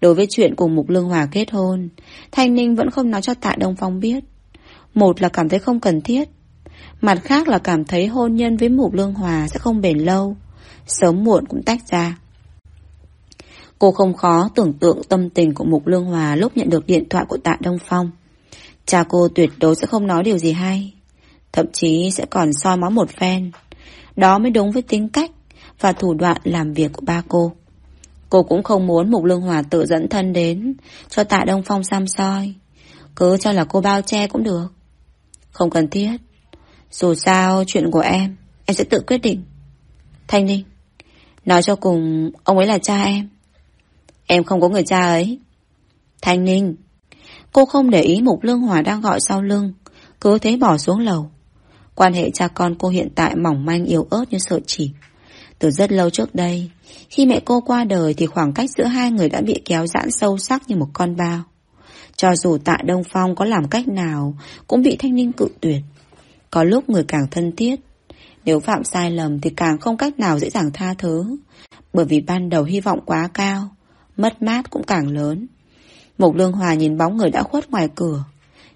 Đối với chuyện cùng Mục Lương Hòa kết hôn, Thanh Ninh vẫn không nói cho Tạ Đông Phong biết. Một là cảm thấy không cần thiết. Mặt khác là cảm thấy hôn nhân với Mục Lương Hòa sẽ không bền lâu. Sớm muộn cũng tách ra. Cô không khó tưởng tượng tâm tình của Mục Lương Hòa lúc nhận được điện thoại của Tạ Đông Phong. Cha cô tuyệt đối sẽ không nói điều gì hay. Thậm chí sẽ còn soi mó một phen. Đó mới đúng với tính cách và thủ đoạn làm việc của ba cô. Cô cũng không muốn Mục Lương Hòa tự dẫn thân đến, cho Tạ Đông Phong xăm soi. Cứ cho là cô bao che cũng được. Không cần thiết. Dù sao chuyện của em, em sẽ tự quyết định. Thanh Ninh, nói cho cùng ông ấy là cha em. Em không có người cha ấy. Thanh Ninh, cô không để ý Mục Lương Hòa đang gọi sau lưng, cứ thế bỏ xuống lầu. Quan hệ cha con cô hiện tại mỏng manh yếu ớt như sợi chỉ. Từ rất lâu trước đây, khi mẹ cô qua đời thì khoảng cách giữa hai người đã bị kéo giãn sâu sắc như một con bao. Cho dù tạ Đông Phong có làm cách nào, cũng bị Thanh Ninh cự tuyệt. Có lúc người càng thân thiết, nếu phạm sai lầm thì càng không cách nào dễ dàng tha thứ. Bởi vì ban đầu hy vọng quá cao, mất mát cũng càng lớn. Mục Lương Hòa nhìn bóng người đã khuất ngoài cửa,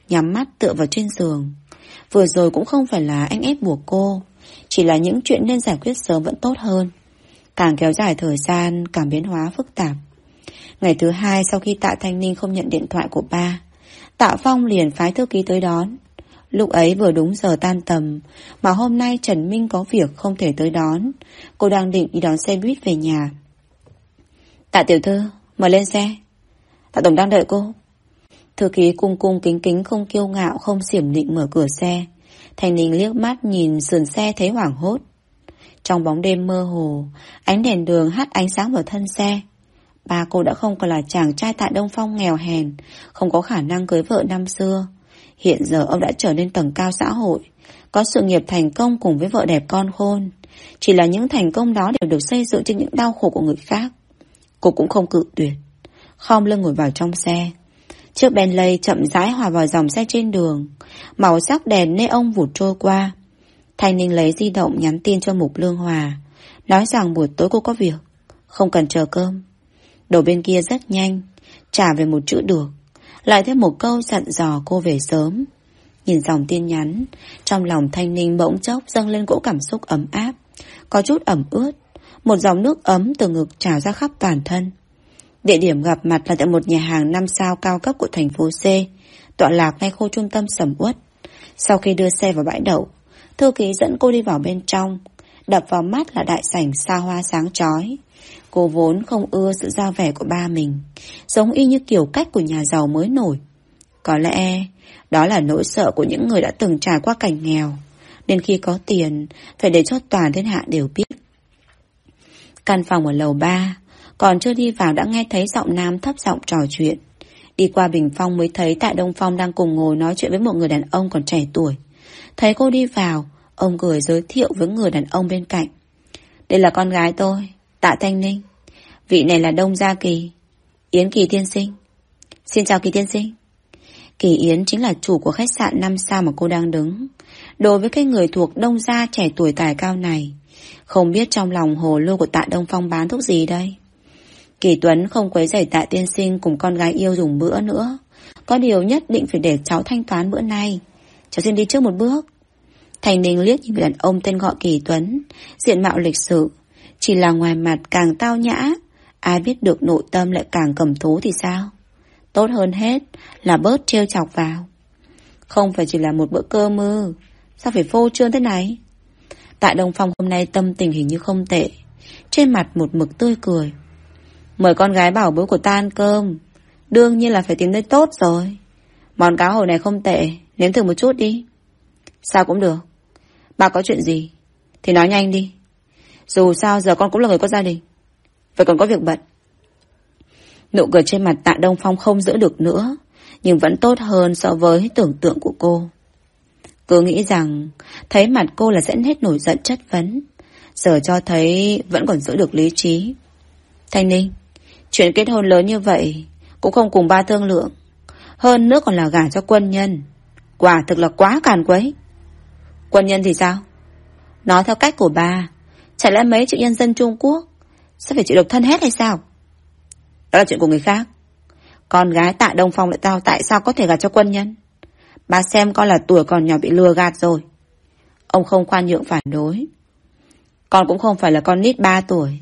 nhắm mắt tựa vào trên giường. Vừa rồi cũng không phải là anh ép buộc cô, chỉ là những chuyện nên giải quyết sớm vẫn tốt hơn. Càng kéo dài thời gian, càng biến hóa phức tạp. Ngày thứ hai sau khi Tạ Thanh Ninh không nhận điện thoại của ba, Tạ Phong liền phái thư ký tới đón. Lúc ấy vừa đúng giờ tan tầm, mà hôm nay Trần Minh có việc không thể tới đón. Cô đang định đi đón xe buýt về nhà. Tạ tiểu thư, mời lên xe. Tạ tổng đang đợi cô. Thư ký cung cung kính kính không kiêu ngạo không xiểm định mở cửa xe. Thành Ninh liếc mắt nhìn sườn xe thấy hoảng hốt. Trong bóng đêm mơ hồ, ánh đèn đường hắt ánh sáng vào thân xe. Ba cô đã không còn là chàng trai tại Đông Phong nghèo hèn, không có khả năng cưới vợ năm xưa. Hiện giờ ông đã trở nên tầng cao xã hội, có sự nghiệp thành công cùng với vợ đẹp con khôn. Chỉ là những thành công đó đều được xây dựng trên những đau khổ của người khác. Cô cũng không cự tuyệt. Khom lưng ngồi vào trong xe. Chiếc Bentley chậm rãi hòa vào dòng xe trên đường. Màu sắc đèn neon vụt trôi qua. Thanh Ninh lấy di động nhắn tin cho Mục Lương Hòa. Nói rằng buổi tối cô có việc. Không cần chờ cơm. Đồ bên kia rất nhanh. Trả về một chữ được. Lại thêm một câu dặn dò cô về sớm. Nhìn dòng tin nhắn. Trong lòng Thanh Ninh bỗng chốc dâng lên cỗ cảm xúc ấm áp. Có chút ẩm ướt. Một dòng nước ấm từ ngực trào ra khắp toàn thân. Địa điểm gặp mặt là tại một nhà hàng 5 sao cao cấp của thành phố C, tọa lạc ngay khu trung tâm sầm uất. Sau khi đưa xe vào bãi đậu, thư ký dẫn cô đi vào bên trong. Đập vào mắt là đại sảnh xa hoa sáng chói. Cô vốn không ưa sự ra vẻ của ba mình, giống y như kiểu cách của nhà giàu mới nổi. Có lẽ đó là nỗi sợ của những người đã từng trải qua cảnh nghèo, nên khi có tiền phải để cho toàn thiên hạ đều biết. Căn phòng ở lầu 3 Còn chưa đi vào đã nghe thấy giọng nam thấp giọng trò chuyện Đi qua bình phong mới thấy Tại Đông Phong đang cùng ngồi nói chuyện với một người đàn ông còn trẻ tuổi Thấy cô đi vào Ông cười giới thiệu với người đàn ông bên cạnh Đây là con gái tôi Tạ Thanh Ninh. Vị này là Đông Gia Kỳ. Yến Kỳ Tiên Sinh. Xin chào Kỳ Tiên Sinh. Kỳ Yến chính là chủ của khách sạn 5 sao mà cô đang đứng. Đối với cái người thuộc đông gia trẻ tuổi tài cao này, Không biết trong lòng hồ lô của tạ Đông Phong bán thuốc gì đây? Kỳ Tuấn không quấy rầy tạ tiên sinh cùng con gái yêu dùng bữa nữa. Có điều nhất định phải để cháu thanh toán bữa nay. Cháu xin đi trước một bước. Thành Ninh liếc nhìn người đàn ông tên gọi Kỳ Tuấn, Diện mạo lịch sự. Chỉ là ngoài mặt càng tao nhã, Ai biết được nội tâm lại càng cầm thú thì sao? Tốt hơn hết Là bớt trêu chọc vào. Không phải chỉ là một bữa cơm ư? Sao phải phô trương thế này? Tại Đông Phong hôm nay tâm tình hình như không tệ, Trên mặt một mực tươi cười. Mời con gái bảo bố của ta ăn cơm, Đương nhiên là phải tìm nơi tốt rồi. Món cá hồi này không tệ, Nếm thử một chút đi. Sao cũng được. Bà có chuyện gì Thì nói nhanh đi. Dù sao giờ con cũng là người có gia đình. Vậy còn có việc bận. Nụ cười trên mặt tạ Đông Phong không giữ được nữa, Nhưng vẫn tốt hơn so với tưởng tượng của cô. Cứ nghĩ rằng, Thấy mặt cô là sẽ hết nổi giận chất vấn, Giờ cho thấy Vẫn còn giữ được lý trí. Thanh Ninh, Chuyện kết hôn lớn như vậy Cũng không cùng ba thương lượng, Hơn nữa còn là gả cho quân nhân. Quả thực là quá càn quấy. Quân nhân thì sao? Nói theo cách của ba Chả lẽ mấy triệu nhân dân Trung Quốc Sẽ phải chịu độc thân hết hay sao? Đó là chuyện của người khác. Con gái tạ Đông Phong lại tao Tại sao có thể gạt cho quân nhân? Bà xem con là tuổi còn nhỏ bị lừa gạt rồi. Ông không khoan nhượng phản đối. Con cũng không phải là con nít 3 tuổi.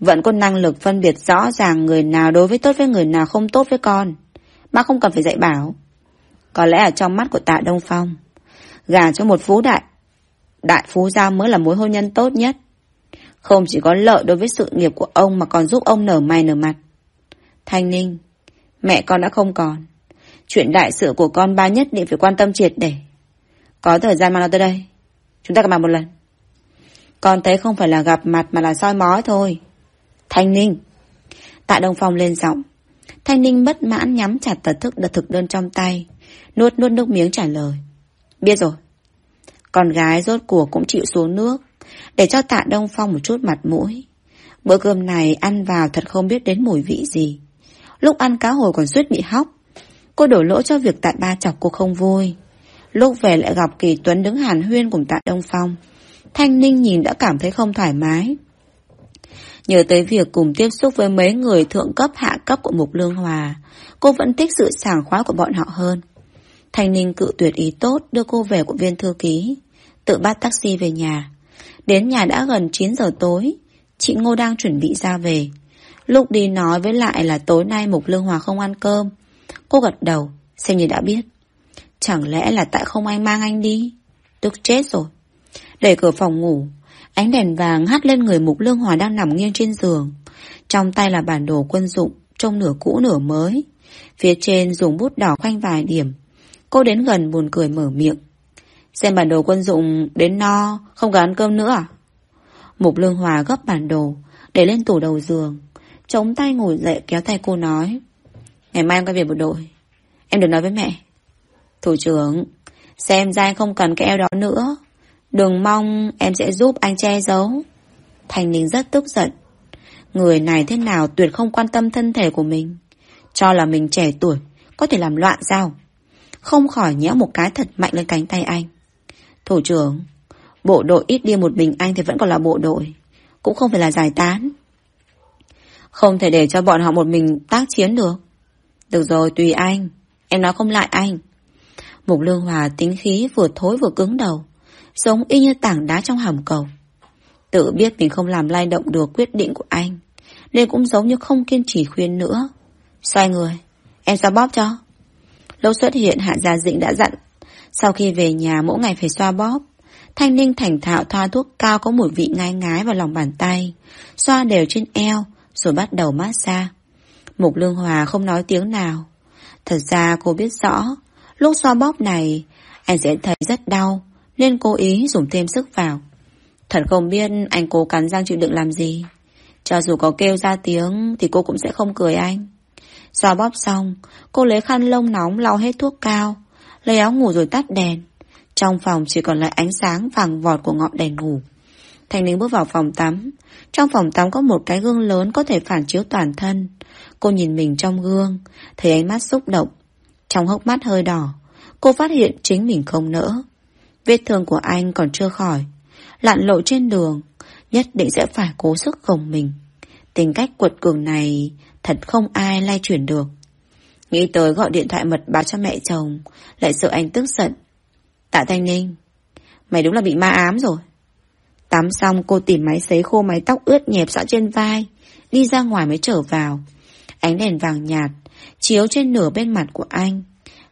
Vẫn có năng lực phân biệt rõ ràng Người nào đối với tốt với người nào không tốt với con. Mà không cần phải dạy bảo. Có lẽ ở trong mắt của tạ Đông Phong gà cho một phú đại Đại phú gia mới là mối hôn nhân tốt nhất. Không chỉ có lợi đối với sự nghiệp của ông Mà còn giúp ông nở mày nở mặt. Thanh Ninh, Mẹ con đã không còn. Chuyện đại sự của con ba nhất định phải quan tâm triệt để. Có thời gian mà nó tới đây. Chúng ta gặp mặt một lần. Con thấy không phải là gặp mặt mà là soi mói thôi. Thanh Ninh, Tạ Đông Phong lên giọng. Thanh Ninh bất mãn nhắm chặt tờ thức đợt thực đơn trong tay, Nuốt nuốt nước miếng trả lời. Biết rồi. Con gái rốt cuộc cũng chịu xuống nước. Để cho tạ Đông Phong một chút mặt mũi. Bữa cơm này ăn vào thật không biết đến mùi vị gì. Lúc ăn cá hồi còn suýt bị hóc. Cô đổ lỗi cho việc tạ ba chọc cô không vui. Lúc về lại gặp Kỳ Tuấn đứng hàn huyên cùng tạ Đông Phong. Thanh Ninh nhìn đã cảm thấy không thoải mái. Nhớ tới việc cùng tiếp xúc với mấy người thượng cấp, hạ cấp của Mục Lương Hòa, Cô vẫn thích sự sảng khoái của bọn họ hơn. Thanh Ninh cự tuyệt ý tốt, đưa cô về của viên thư ký, Tự bắt taxi về nhà. Đến nhà đã gần 9 giờ tối. Chị Ngô đang chuẩn bị ra về. Lúc đi nói với lại là tối nay Mục Lương Hòa không ăn cơm. Cô gật đầu, Xem như đã biết. Chẳng lẽ là tại không anh mang anh đi? Tức chết rồi. Đẩy cửa phòng ngủ, Ánh đèn vàng hắt lên người Mục Lương Hòa đang nằm nghiêng trên giường. Trong tay là bản đồ quân dụng, Trông nửa cũ nửa mới. Phía trên dùng bút đỏ khoanh vài điểm. Cô đến gần buồn cười mở miệng. Xem bản đồ quân dụng đến no, Không cần ăn cơm nữa à? Mục Lương Hòa gấp bản đồ, Để lên tủ đầu giường, Chống tay ngồi dậy kéo tay cô nói, Ngày mai em quay về bộ đội, Em đừng nói với mẹ. Thủ trưởng, Xem ra anh không cần cái eo đó nữa, Đừng mong em sẽ giúp anh che giấu. Thành Ninh rất tức giận, Người này thế nào tuyệt không quan tâm thân thể của mình, Cho là mình trẻ tuổi, Có thể làm loạn sao? Không khỏi nhẽo một cái thật mạnh lên cánh tay anh. Thủ trưởng, Bộ đội ít đi một mình anh thì vẫn còn là bộ đội, Cũng không phải là giải tán. Không thể để cho bọn họ một mình tác chiến được. Được rồi, tùy anh, Em nói không lại anh. Mục Lương Hòa tính khí vừa thối vừa cứng đầu, Giống y như tảng đá trong hầm cầu. Tự biết mình không làm lay động được quyết định của anh, Nên cũng giống như không kiên trì khuyên nữa. Xoay người, Em ra bóp cho? Lúc xuất hiện, Hạ Gia Dĩnh đã dặn sau khi về nhà, mỗi ngày phải xoa bóp. Thanh Ninh thành thạo thoa thuốc cao có mùi vị ngai ngái vào lòng bàn tay. Xoa đều trên eo, Rồi bắt đầu massage. Mục Lương Hòa không nói tiếng nào. Thật ra cô biết rõ, Lúc xoa bóp này, Anh sẽ thấy rất đau, Nên cố ý dùng thêm sức vào. Thật không biết anh cố cắn răng chịu đựng làm gì. Cho dù có kêu ra tiếng Thì cô cũng sẽ không cười anh. Xoa bóp xong, Cô lấy khăn lông nóng lau hết thuốc cao Lấy áo ngủ rồi tắt đèn Trong phòng chỉ còn lại ánh sáng vàng vọt của ngọn đèn ngủ Thành Ninh bước vào phòng tắm. Trong phòng tắm có một cái gương lớn có thể phản chiếu toàn thân. Cô nhìn mình trong gương, thấy ánh mắt xúc động. Trong hốc mắt hơi đỏ, cô phát hiện chính mình không nỡ. Vết thương của anh còn chưa khỏi. Lặn lộ trên đường, nhất định sẽ phải cố sức gồng mình. Tính cách quật cường này thật không ai lay chuyển được. Nghĩ tới gọi điện thoại mật báo cho mẹ chồng, lại sợ anh tức giận. Tạ Thanh Ninh, mày đúng là bị ma ám rồi. Tắm xong cô tìm máy sấy khô mái tóc ướt nhẹp dõi trên vai, đi ra ngoài mới trở vào. Ánh đèn vàng nhạt, chiếu trên nửa bên mặt của anh.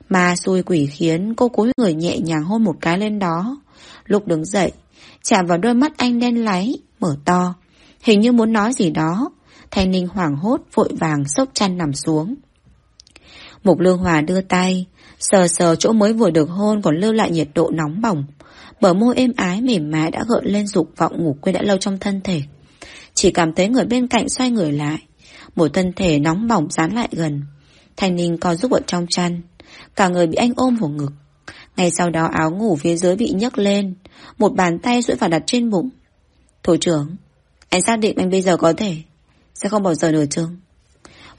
Ma xui quỷ khiến cô cúi người nhẹ nhàng hôn một cái lên đó. Lúc đứng dậy, chạm vào đôi mắt anh đen láy, mở to. Hình như muốn nói gì đó. Thanh Ninh hoảng hốt, vội vàng sốc chăn nằm xuống. Mục Lương Hòa đưa tay, sờ sờ chỗ mới vừa được hôn còn lưu lại nhiệt độ nóng bỏng. Bờ môi êm ái mềm mại đã gợn lên dục vọng ngủ quên đã lâu trong thân thể. Chỉ cảm thấy người bên cạnh xoay người lại. Một thân thể nóng bỏng dán lại gần. Thanh Ninh co giúp ở trong chăn. Cả người bị anh ôm vào ngực. Ngay sau đó áo ngủ phía dưới bị nhấc lên. Một bàn tay duỗi vào đặt trên bụng. Thủ trưởng, anh xác định anh bây giờ có thể. Sẽ không bao giờ nửa chương.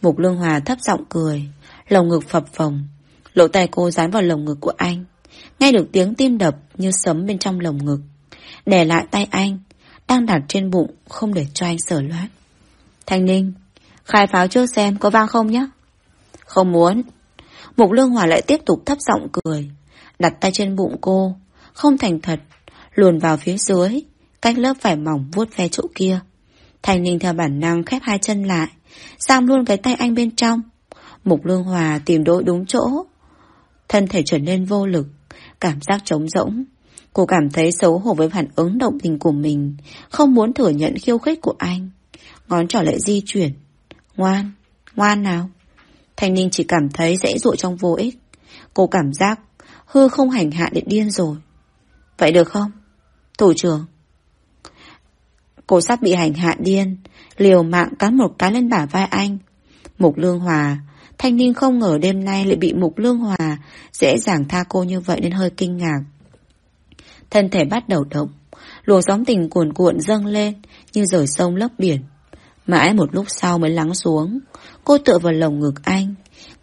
Mục Lương Hòa thấp giọng cười. Lồng ngực phập phồng. Lỗ tay cô dán vào lồng ngực của anh. Nghe được tiếng tim đập như sấm bên trong lồng ngực. Để lại tay anh, đang đặt trên bụng không để cho anh sở loát. Thanh Ninh, khai pháo trước xem có vang không nhé. Không muốn. Mục Lương Hòa lại tiếp tục thấp giọng cười. Đặt tay trên bụng cô, không thành thật, luồn vào phía dưới, cách lớp vải mỏng vuốt ve chỗ kia. Thanh Ninh theo bản năng khép hai chân lại, giam luôn cái tay anh bên trong. Mục Lương Hòa tìm đối đúng chỗ. Thân thể trở nên vô lực, cảm giác trống rỗng. Cô cảm thấy xấu hổ với phản ứng động tình của mình, không muốn thừa nhận khiêu khích của anh. Ngón trỏ lại di chuyển. Ngoan, ngoan nào. Thanh Ninh chỉ cảm thấy dễ dụa trong vô ích. Cô cảm giác hư không hành hạ để điên rồi. Vậy được không? Thủ trưởng. Cô sắp bị hành hạ điên, liều mạng cắn một cái lên bả vai anh. Mục Lương Hòa, Thanh Ninh không ngờ đêm nay lại bị Mục Lương Hòa dễ dàng tha cô như vậy nên hơi kinh ngạc. Thân thể bắt đầu động, luồng sóng tình cuồn cuộn dâng lên như rời sông lấp biển. Mãi một lúc sau mới lắng xuống, cô tựa vào lồng ngực anh,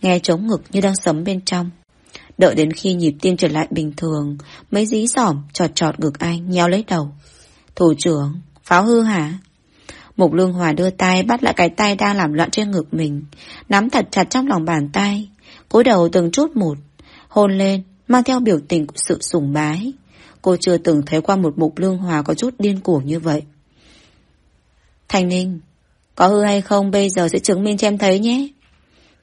nghe trống ngực như đang sấm bên trong. Đợi đến khi nhịp tim trở lại bình thường, mấy dí sỏm trọt trọt ngực anh, nheo lấy đầu. Thủ trưởng, pháo hư hả? Mục Lương Hòa đưa tay bắt lại cái tay đang làm loạn trên ngực mình, nắm thật chặt trong lòng bàn tay, cúi đầu từng chút một, hôn lên, mang theo biểu tình của sự sùng bái. Cô chưa từng thấy qua một Mục Lương Hòa có chút điên cuồng như vậy. thành Ninh, có hư hay không bây giờ sẽ chứng minh cho em thấy nhé.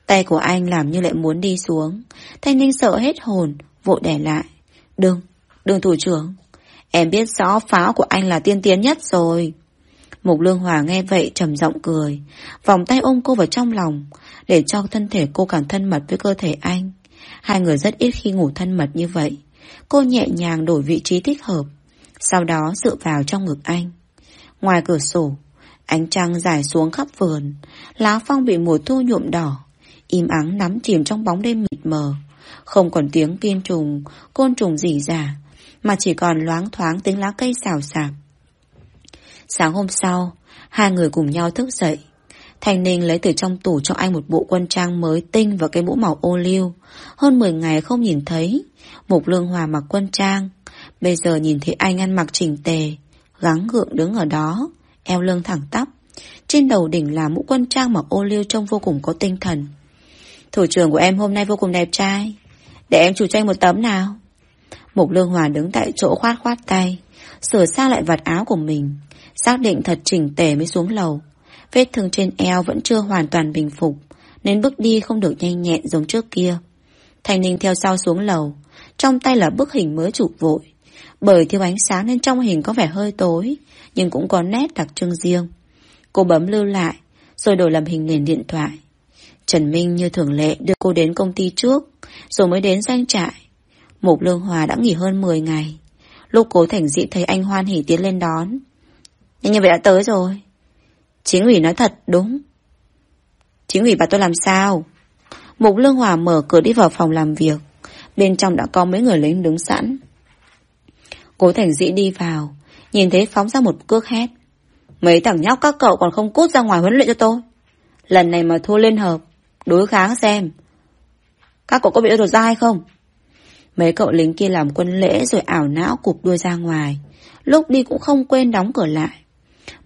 Tay của anh làm như lại muốn đi xuống. Thanh Ninh sợ hết hồn, vội đẻ lại. Đừng, đừng thủ trưởng. Em biết rõ pháo của anh là tiên tiến nhất rồi. Mục Lương Hòa nghe vậy trầm giọng cười, vòng tay ôm cô vào trong lòng, để cho thân thể cô càng thân mật với cơ thể anh. Hai người rất ít khi ngủ thân mật như vậy. Cô nhẹ nhàng đổi vị trí thích hợp, sau đó dựa vào trong ngực anh. Ngoài cửa sổ, ánh trăng dài xuống khắp vườn, lá phong bị mùa thu nhuộm đỏ, im ắng nắm chìm trong bóng đêm mịt mờ. Không còn tiếng kiên trùng, côn trùng rỉ rả, mà chỉ còn loáng thoáng tiếng lá cây xào xạc. Sáng hôm sau, hai người cùng nhau thức dậy. Thành Ninh lấy từ trong tủ cho anh một bộ quân trang mới tinh và cái mũ màu ô liu. Hơn 10 ngày không nhìn thấy. Mục Lương Hòa mặc quân trang. Bây giờ nhìn thấy anh ăn mặc chỉnh tề, gắng gượng đứng ở đó, eo lưng thẳng tắp. Trên đầu đỉnh là mũ quân trang mặc ô liu trông vô cùng có tinh thần. Thủ trưởng của em hôm nay vô cùng đẹp trai. Để em chụp cho anh một tấm nào. Mục Lương Hòa đứng tại chỗ khoát khoát tay, sửa sang lại vạt áo của mình. Xác định thật chỉnh tề mới xuống lầu. Vết thương trên eo vẫn chưa hoàn toàn bình phục, Nên bước đi không được nhanh nhẹn giống trước kia. Thành Ninh theo sau xuống lầu. Trong tay là bức hình mới chụp vội. Bởi thiếu ánh sáng nên trong hình có vẻ hơi tối, Nhưng cũng có nét đặc trưng riêng. Cô bấm lưu lại, Rồi đổi làm hình nền điện thoại. Trần Minh như thường lệ đưa cô đến công ty trước, Rồi mới đến doanh trại. Mục Lương Hòa đã nghỉ hơn 10 ngày. Lúc cố thành dị thấy anh hoan hỉ tiến lên đón nhưng như vậy đã tới rồi. Chính ủy nói thật, đúng. Chính ủy bảo tôi làm sao? Mục Lương Hòa mở cửa đi vào phòng làm việc. Bên trong đã có mấy người lính đứng sẵn. Cố Thành Dĩ đi vào. Nhìn thấy phóng ra một cước hét. Mấy thằng nhóc các cậu còn không cút ra ngoài huấn luyện cho tôi. Lần này mà thua liên hợp, đối kháng xem. Các cậu có bị đột ra hay không? Mấy cậu lính kia làm quân lễ rồi ảo não cục đuôi ra ngoài. Lúc đi cũng không quên đóng cửa lại.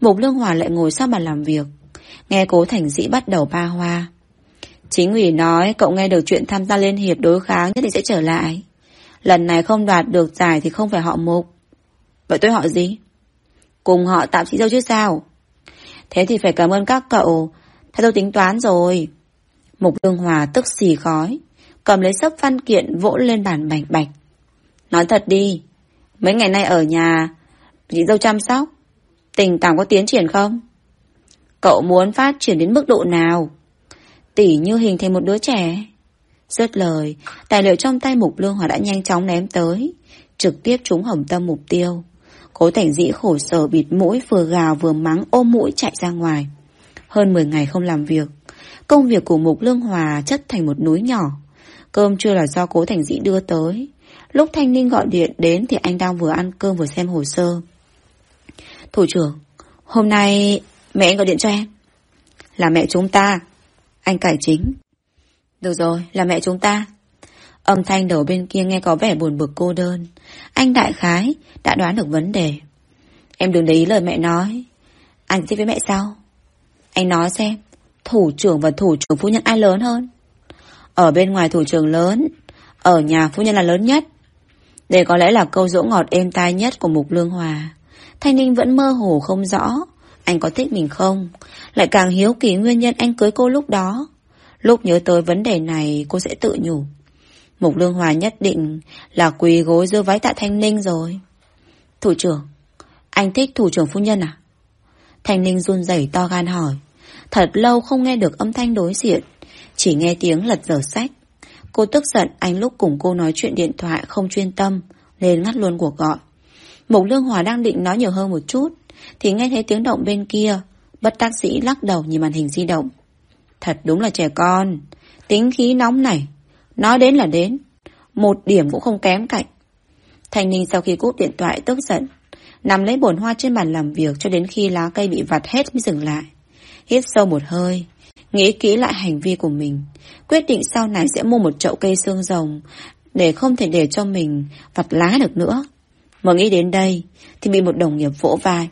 Mục Lương Hòa lại ngồi sau bàn làm việc. Nghe cố thành dĩ bắt đầu ba hoa. Chính ủy nói cậu nghe được chuyện tham gia liên hiệp đối kháng nhất định sẽ trở lại. Lần này không đoạt được giải thì không phải họ mục. Vậy tôi họ gì? Cùng họ tạm chị dâu chứ sao? Thế thì phải cảm ơn các cậu. Theo tôi tính toán rồi. Mục Lương Hòa tức xì khói. Cầm lấy sấp văn kiện vỗ lên bàn bạch bạch. Nói thật đi. Mấy ngày nay ở nhà, chị dâu chăm sóc. Tình cảm có tiến triển không? Cậu muốn phát triển đến mức độ nào? Tỉ như hình thành một đứa trẻ. Dứt lời, tài liệu trong tay Mục Lương Hòa đã nhanh chóng ném tới, trực tiếp trúng hồng tâm mục tiêu. Cố Thành Dĩ khổ sở bịt mũi vừa gào vừa mắng ôm mũi chạy ra ngoài. Hơn 10 ngày không làm việc, công việc của Mục Lương Hòa chất thành một núi nhỏ. Cơm chưa là do Cố Thành Dĩ đưa tới. Lúc Thanh Ninh gọi điện đến thì anh đang vừa ăn cơm vừa xem hồ sơ. Thủ trưởng, hôm nay mẹ anh gọi điện cho em. Là mẹ chúng ta. Anh cải chính. Được rồi, là mẹ chúng ta. Âm thanh đầu bên kia nghe có vẻ buồn bực cô đơn. Anh đại khái đã đoán được vấn đề. Em đừng để ý lời mẹ nói. Anh sẽ với mẹ sau. Anh nói xem, thủ trưởng và thủ trưởng phu nhân ai lớn hơn? Ở bên ngoài thủ trưởng lớn, ở nhà phu nhân là lớn nhất. Đây có lẽ là câu dỗ ngọt êm tai nhất của Mục Lương Hòa. Thanh Ninh vẫn mơ hồ không rõ. Anh có thích mình không? Lại càng hiếu kỳ nguyên nhân anh cưới cô lúc đó. Lúc nhớ tới vấn đề này cô sẽ tự nhủ. Mục Lương Hòa nhất định là quỳ gối dưa váy tại Thanh Ninh rồi. Thủ trưởng, anh thích thủ trưởng phu nhân à? Thanh Ninh run rẩy to gan hỏi. Thật lâu không nghe được âm thanh đối diện, chỉ nghe tiếng lật dở sách. Cô tức giận anh lúc cùng cô nói chuyện điện thoại không chuyên tâm, nên ngắt luôn cuộc gọi. Mục Lương Hòa đang định nói nhiều hơn một chút, thì nghe thấy tiếng động bên kia, bất tác sĩ lắc đầu nhìn màn hình di động. Thật đúng là trẻ con, tính khí nóng này, nói đến là đến, một điểm cũng không kém cạnh. thành Ninh sau khi cúp điện thoại tức giận, nằm lấy bồn hoa trên bàn làm việc cho đến khi lá cây bị vặt hết mới dừng lại. Hít sâu một hơi, nghĩ kỹ lại hành vi của mình, quyết định sau này sẽ mua một chậu cây xương rồng để không thể để cho mình vặt lá được nữa. Mà nghĩ đến đây thì bị một đồng nghiệp vỗ vai.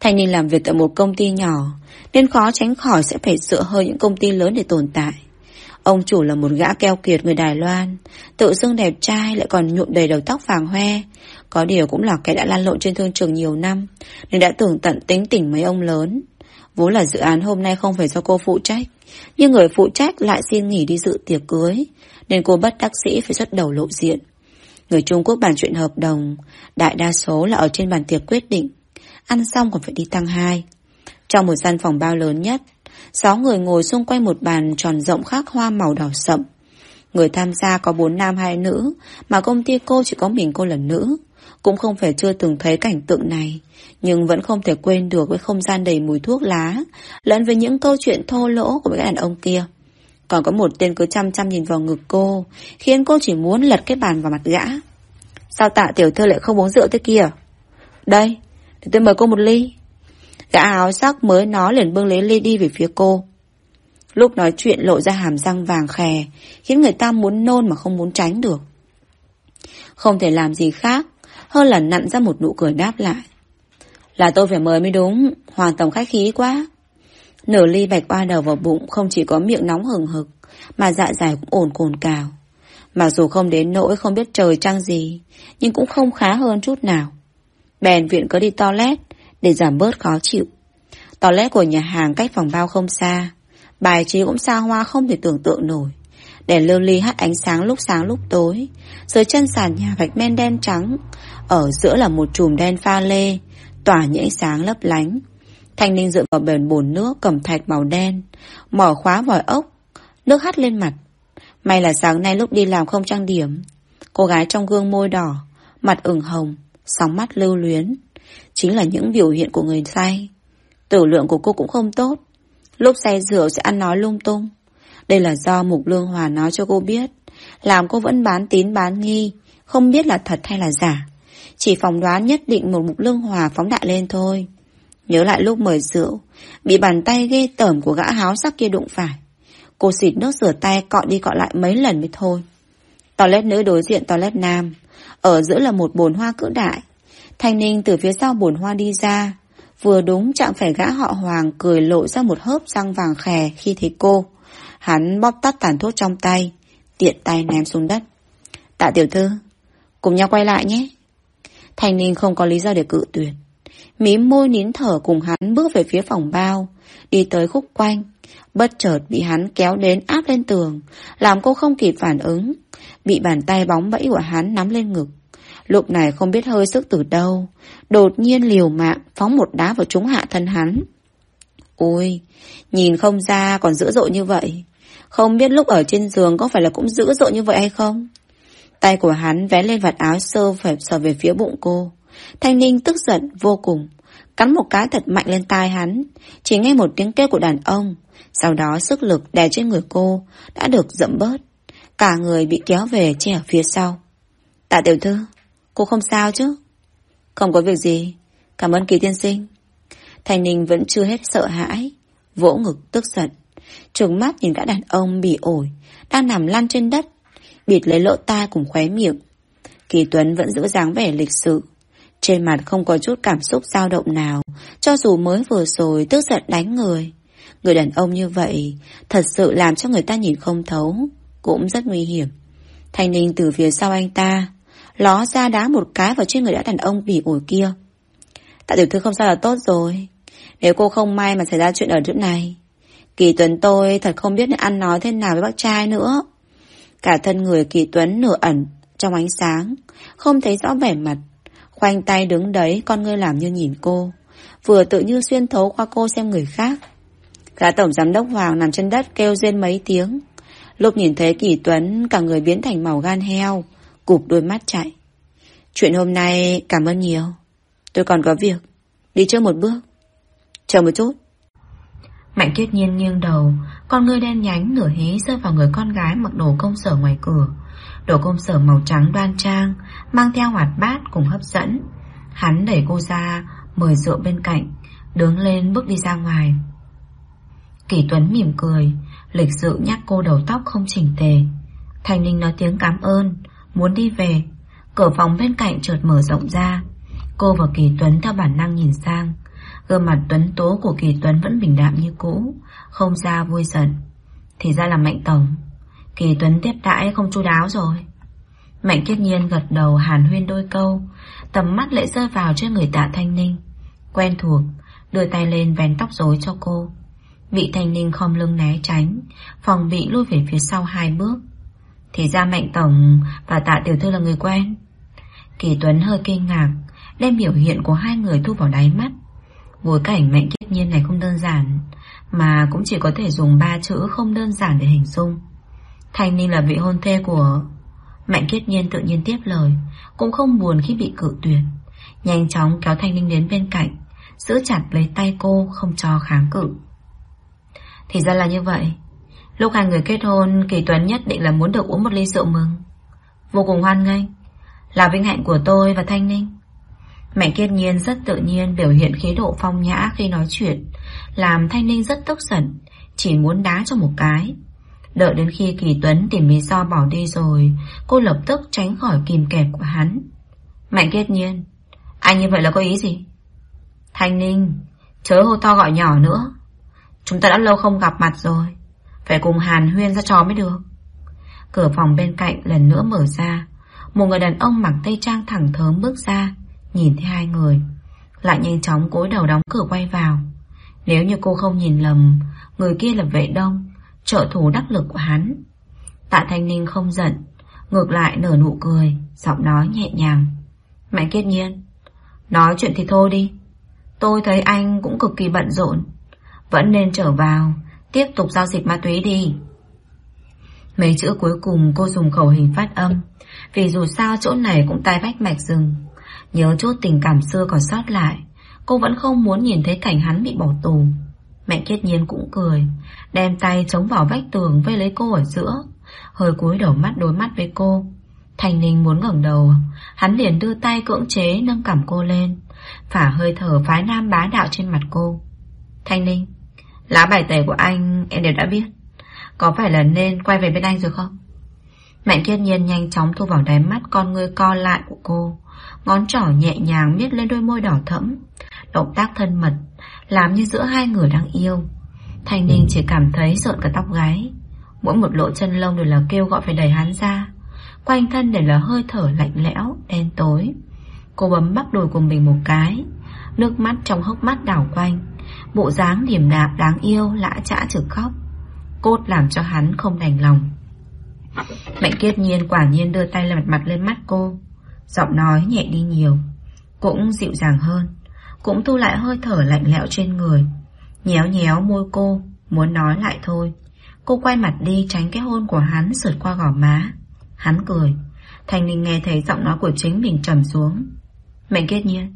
Thanh niên làm việc tại một công ty nhỏ nên khó tránh khỏi sẽ phải dựa hơi những công ty lớn để tồn tại. Ông chủ là một gã keo kiệt người Đài Loan, tự xưng đẹp trai lại còn nhuộm đầy đầu tóc vàng hoe. Có điều cũng là kẻ đã lan lộn trên thương trường nhiều năm, nên đã tưởng tận tính tỉnh mấy ông lớn. Vốn là dự án hôm nay không phải do cô phụ trách, nhưng người phụ trách lại xin nghỉ đi dự tiệc cưới, nên cô bất đắc sĩ phải xuất đầu lộ diện. Người Trung Quốc bàn chuyện hợp đồng, đại đa số là ở trên bàn tiệc quyết định. Ăn xong còn phải đi tăng hai. Trong một gian phòng bao lớn nhất, sáu người ngồi xung quanh một bàn tròn rộng khác hoa màu đỏ sậm. Người tham gia có bốn nam hai nữ, mà công ty cô chỉ có mình cô là nữ. Cũng không phải chưa từng thấy cảnh tượng này, nhưng vẫn không thể quên được với không gian đầy mùi thuốc lá, lẫn với những câu chuyện thô lỗ của mấy đàn ông kia. Còn có một tên cứ chăm chăm nhìn vào ngực cô, khiến cô chỉ muốn lật cái bàn vào mặt gã. Sao tạ tiểu thư lại không uống rượu thế kia? Đây, để tôi mời cô một ly. Gã áo sắc mới nói liền bưng lấy ly đi về phía cô. Lúc nói chuyện lộ ra hàm răng vàng khè, khiến người ta muốn nôn mà không muốn tránh được. Không thể làm gì khác, hơn là nặn ra một nụ cười đáp lại. Là tôi phải mời mới đúng, Hoàng Tổng khách khí quá. Nửa ly bạch oa đầu vào bụng không chỉ có miệng nóng hừng hực, mà dạ dày cũng ổn cồn cào. Mặc dù không đến nỗi không biết trời trăng gì, nhưng cũng không khá hơn chút nào. Bèn viện có đi toilet để giảm bớt khó chịu. Toilet của nhà hàng cách phòng bao không xa, bài trí cũng xa hoa không thể tưởng tượng nổi. Đèn lưu ly hắt ánh sáng lúc sáng lúc tối, dưới chân sàn nhà vạch men đen trắng, ở giữa là một chùm đen pha lê, tỏa những ánh sáng lấp lánh. Thanh Ninh dựa vào bền bồn nước cầm thạch màu đen, mở khóa vòi ốc, nước hắt lên mặt. May là sáng nay lúc đi làm không trang điểm. Cô gái trong gương môi đỏ, mặt ửng hồng, sóng mắt lưu luyến. Chính là những biểu hiện của người say. Tử lượng của cô cũng không tốt. Lúc say rượu sẽ ăn nói lung tung. Đây là do Mục Lương Hòa nói cho cô biết. Làm cô vẫn bán tín bán nghi, không biết là thật hay là giả. Chỉ phỏng đoán nhất định một mục lương hòa phóng đại lên thôi. Nhớ lại lúc mời rượu, bị bàn tay ghê tởm của gã háo sắc kia đụng phải. Cô xịt nước rửa tay cọ đi cọ lại mấy lần mới thôi. Toilet nữ đối diện toilet nam. Ở giữa là một bồn hoa cỡ đại. Thanh Ninh từ phía sau bồn hoa đi ra. Vừa đúng chạm phải gã họ Hoàng cười lộ ra một hớp răng vàng khè khi thấy cô. Hắn bóp tắt tàn thuốc trong tay, tiện tay ném xuống đất. Tạ tiểu thư, cùng nhau quay lại nhé. Thanh Ninh không có lý do để cự tuyệt. Mím môi nín thở cùng hắn bước về phía phòng bao, đi tới khúc quanh. Bất chợt bị hắn kéo đến áp lên tường, làm cô không kịp phản ứng. Bị bàn tay bóng bẫy của hắn nắm lên ngực. Lúc này không biết hơi sức từ đâu. Đột nhiên liều mạng phóng một đá vào trúng hạ thân hắn. Ôi, nhìn không ra còn dữ dội như vậy. Không biết lúc ở trên giường có phải là cũng dữ dội như vậy hay không? Tay của hắn vén lên vạt áo sơ phải sờ về phía bụng cô. Thanh Ninh tức giận vô cùng. Cắn một cái thật mạnh lên tai hắn. Chỉ nghe một tiếng kêu của đàn ông. Sau đó sức lực đè trên người cô đã được dậm bớt. Cả người bị kéo về che ở phía sau. Tạ tiểu thư, cô không sao chứ? Không có việc gì. Cảm ơn kỳ tiên sinh. Thanh Ninh vẫn chưa hết sợ hãi. Vỗ ngực tức giận. Trừng mắt nhìn cả đàn ông bị ổi. Đang nằm lăn trên đất. Bịt lấy lỗ tai cùng khóe miệng. Kỳ Tuấn vẫn giữ dáng vẻ lịch sự. Trên mặt không có chút cảm xúc dao động nào. Cho dù mới vừa rồi tức giận đánh người. Người đàn ông như vậy thật sự làm cho người ta nhìn không thấu. Cũng rất nguy hiểm. Thanh Ninh từ phía sau anh ta ló ra đá một cái vào trên người đã đàn ông bị ổi kia. Tạ tiểu thư không sao là tốt rồi. Nếu cô không may mà xảy ra chuyện ở chỗ này. Kỳ Tuấn tôi thật không biết nên ăn nói thế nào với bác trai nữa. Cả thân người Kỳ Tuấn nửa ẩn trong ánh sáng, không thấy rõ vẻ mặt. Khoanh tay đứng đấy, con ngươi làm như nhìn cô. Vừa tự như xuyên thấu qua cô xem người khác. Gã tổng giám đốc Hoàng nằm trên đất kêu rên mấy tiếng. Lúc nhìn thấy Kỳ Tuấn, cả người biến thành màu gan heo, cụp đôi mắt chạy. Chuyện hôm nay cảm ơn nhiều. Tôi còn có việc. Đi trước một bước. Chờ một chút. Mạnh Tuyết nhiên nghiêng đầu, con ngươi đen nhánh nửa hí rơi vào người con gái mặc đồ công sở ngoài cửa. Đồ công sở màu trắng đoan trang, mang theo hoạt bát cùng hấp dẫn. Hắn đẩy cô ra, mời rượu bên cạnh, đứng lên bước đi ra ngoài. Kỳ Tuấn mỉm cười, lịch sự nhắc cô đầu tóc không chỉnh tề. Thành Ninh nói tiếng cảm ơn, muốn đi về. Cửa phòng bên cạnh chợt mở rộng ra. Cô và Kỳ Tuấn theo bản năng nhìn sang. Gương mặt tuấn tố của Kỳ Tuấn vẫn bình đạm như cũ, không ra vui giận. Thì ra là Mạnh Tổng. Kỳ Tuấn tiếp đãi không chu đáo rồi. Mạnh Kiết Nhiên gật đầu hàn huyên đôi câu, tầm mắt lại rơi vào trên người tạ Thanh Ninh. Quen thuộc, đưa tay lên vén tóc rối cho cô. Vị Thanh Ninh không lưng né tránh, phòng bị lui về phía sau hai bước. Thì ra Mạnh Tổng và tạ tiểu thư là người quen. Kỳ Tuấn hơi kinh ngạc, đem biểu hiện của hai người thu vào đáy mắt. Bối cảnh Mạnh Kiết Nhiên này không đơn giản, mà cũng chỉ có thể dùng ba chữ không đơn giản để hình dung. Thanh Ninh là vị hôn thê của... Mạnh Kiết Nhiên tự nhiên tiếp lời, cũng không buồn khi bị cự tuyệt. Nhanh chóng kéo Thanh Ninh đến bên cạnh, giữ chặt lấy tay cô không cho kháng cự. Thì ra là như vậy. Lúc hai người kết hôn, Kỳ Tuấn nhất định là muốn được uống một ly rượu mừng. Vô cùng hoan nghênh. Là vinh hạnh của tôi và Thanh Ninh. Mạnh kiết nhiên rất tự nhiên biểu hiện khí độ phong nhã khi nói chuyện, làm Thanh Ninh rất tức giận, chỉ muốn đá cho một cái. Đợi đến khi Kỳ Tuấn tìm lý do bỏ đi rồi, cô lập tức tránh khỏi kìm kẹp của hắn. Mạnh kiết nhiên, anh như vậy là có ý gì? Thanh Ninh, chớ hô to gọi nhỏ nữa. Chúng ta đã lâu không gặp mặt rồi, phải cùng hàn huyên ra trò mới được. Cửa phòng bên cạnh lần nữa mở ra, một người đàn ông mặc tây trang thẳng thớm bước ra, Nhìn thấy hai người Lại nhanh chóng cúi đầu đóng cửa quay vào Nếu như cô không nhìn lầm Người kia là vệ đông Trợ thủ đắc lực của hắn. Tạ Thanh Ninh không giận, Ngược lại nở nụ cười, Giọng nói nhẹ nhàng. Mạnh Kết nhiên, Nói chuyện thì thôi đi. Tôi thấy anh cũng cực kỳ bận rộn, Vẫn nên trở vào, Tiếp tục giao dịch ma túy đi. Mấy chữ cuối cùng cô dùng khẩu hình phát âm, Vì dù sao chỗ này cũng tai vách mạch rừng. Nhớ chút tình cảm xưa còn sót lại, Cô vẫn không muốn nhìn thấy cảnh hắn bị bỏ tù. Mạnh kiết nhiên cũng cười Đem tay chống vào vách tường Vây lấy cô ở giữa Hơi cúi đầu mắt đối mắt với cô Thành Ninh muốn ngẩng đầu, hắn liền đưa tay cưỡng chế nâng cằm cô lên, phả hơi thở phái nam bá đạo trên mặt cô. Thanh Ninh, lá bài tẩy của anh em đều đã biết. Có phải là nên quay về bên anh rồi không? Mạnh kiên nhiên nhanh chóng thu vào đáy mắt con người co lại của cô. Ngón trỏ nhẹ nhàng miết lên đôi môi đỏ thẫm. Động tác thân mật, làm như giữa hai người đang yêu. Thanh Ninh chỉ cảm thấy rợn cả tóc gáy. Mỗi một lỗ chân lông đều là kêu gọi phải đẩy hắn ra. Quanh thân đều là hơi thở lạnh lẽo, đen tối. Cô bấm bắp đùi của mình một cái. Nước mắt trong hốc mắt đảo quanh. Bộ dáng điềm đạm đáng yêu lã chã trực khóc. Cốt làm cho hắn không đành lòng. Mạnh kiết nhiên quả nhiên đưa tay lên mặt mặt lên mắt cô Giọng nói nhẹ đi nhiều Cũng dịu dàng hơn cũng thu lại hơi thở lạnh lẽo trên người. Nhéo nhéo môi cô Muốn nói lại thôi. Cô quay mặt đi tránh cái hôn của hắn sượt qua gò má. Hắn cười. Thành Ninh nghe thấy giọng nói của chính mình trầm xuống. Mệnh kết nhiên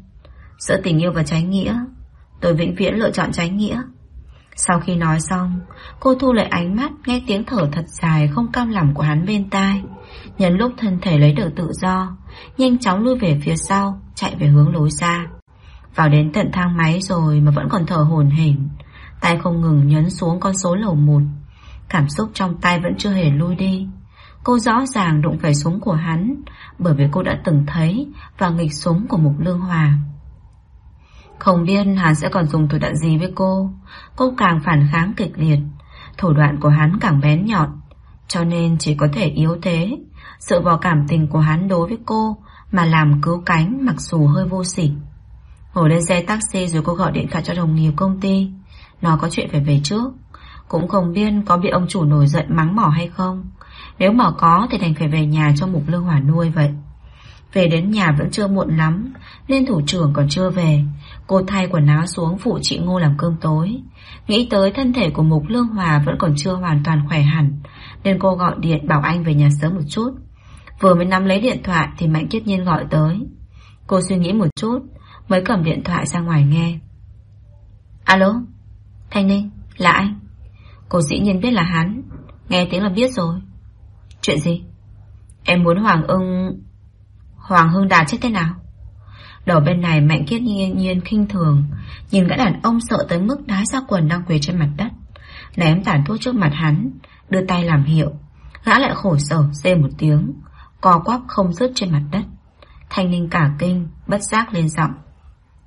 Giữa tình yêu và trái nghĩa Tôi vĩnh viễn lựa chọn trái nghĩa. Sau khi nói xong, cô thu lại ánh mắt nghe tiếng thở thật dài không cam lòng của hắn bên tai. Nhân lúc thân thể lấy được tự do, nhanh chóng lui về phía sau, chạy về hướng lối ra. Vào đến tận thang máy rồi mà vẫn còn thở hồn hển, tay không ngừng nhấn xuống con số lầu một. Cảm xúc trong tay vẫn chưa hề lui đi. Cô rõ ràng đụng phải súng của hắn, bởi vì cô đã từng thấy và nghịch súng của Mục Lương Hòa. Không biết hắn sẽ còn dùng thủ đoạn gì với cô Cô càng phản kháng kịch liệt Thủ đoạn của hắn càng bén nhọn Cho nên chỉ có thể yếu thế Sự vào cảm tình của hắn đối với cô Mà làm cứu cánh mặc dù hơi vô sỉ Ngồi lên xe taxi rồi cô gọi điện thoại cho đồng nghiệp công ty. Nó có chuyện phải về trước. Cũng không biết có bị ông chủ nổi giận mắng mỏ hay không. Nếu mà có thì đành phải về nhà cho Mục Lương Hỏa nuôi vậy. Về đến nhà vẫn chưa muộn lắm, Nên thủ trưởng còn chưa về. Cô thay quần áo xuống phụ chị Ngô làm cơm tối. Nghĩ tới thân thể của Mục Lương Hòa Vẫn còn chưa hoàn toàn khỏe hẳn, Nên cô gọi điện bảo anh về nhà sớm một chút. Vừa mới nắm lấy điện thoại Thì Mạnh Kiết Nhiên gọi tới. Cô suy nghĩ một chút Mới cầm điện thoại ra ngoài nghe. Alo, Thanh Ninh, là anh. Cô dĩ nhiên biết là hắn, Nghe tiếng là biết rồi. Chuyện gì? Em muốn Hoàng ưng, Hoàng Hưng Đạt chết thế nào? Đầu bên này Mạnh Kiết nhiên nhiên khinh thường, Nhìn gã đàn ông sợ tới mức đá ra quần đang quỳ trên mặt đất. Ném tản thuốc trước mặt hắn, Đưa tay làm hiệu. Gã lại khổ sở, xê một tiếng, Co quắp không rớt trên mặt đất. Thanh ninh cả kinh, Bất giác lên giọng.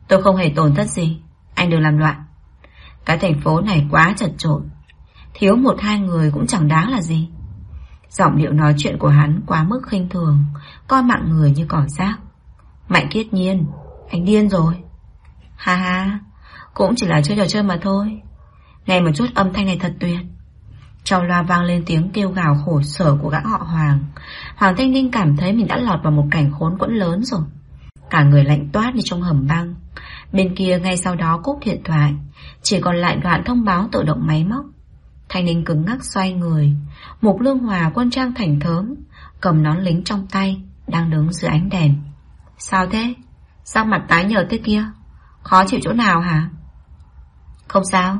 Tôi không hề tổn thất gì. Anh đừng làm loạn. Cái thành phố này quá chật trội Thiếu một hai người cũng chẳng đáng là gì. Giọng điệu nói chuyện của hắn quá mức khinh thường, Coi mạng người như cỏ rác. Mạnh kiết nhiên, Anh điên rồi. Ha ha, Cũng chỉ là chơi trò chơi mà thôi. Nghe một chút âm thanh này thật tuyệt. Trong loa vang lên tiếng kêu gào khổ sở của gã họ Hoàng. Hoàng Thanh Ninh cảm thấy mình đã lọt vào một cảnh khốn quẫn lớn rồi. Cả người lạnh toát đi trong hầm băng. Bên kia ngay sau đó cúp điện thoại. Chỉ còn lại đoạn thông báo tự động máy móc. Thanh Ninh cứng ngắc xoay người. Mục Lương Hòa quân trang thành thớm, Cầm nón lính trong tay, Đang đứng dưới ánh đèn. Sao thế? Sao mặt tái nhợt thế kia? Khó chịu chỗ nào hả? Không sao.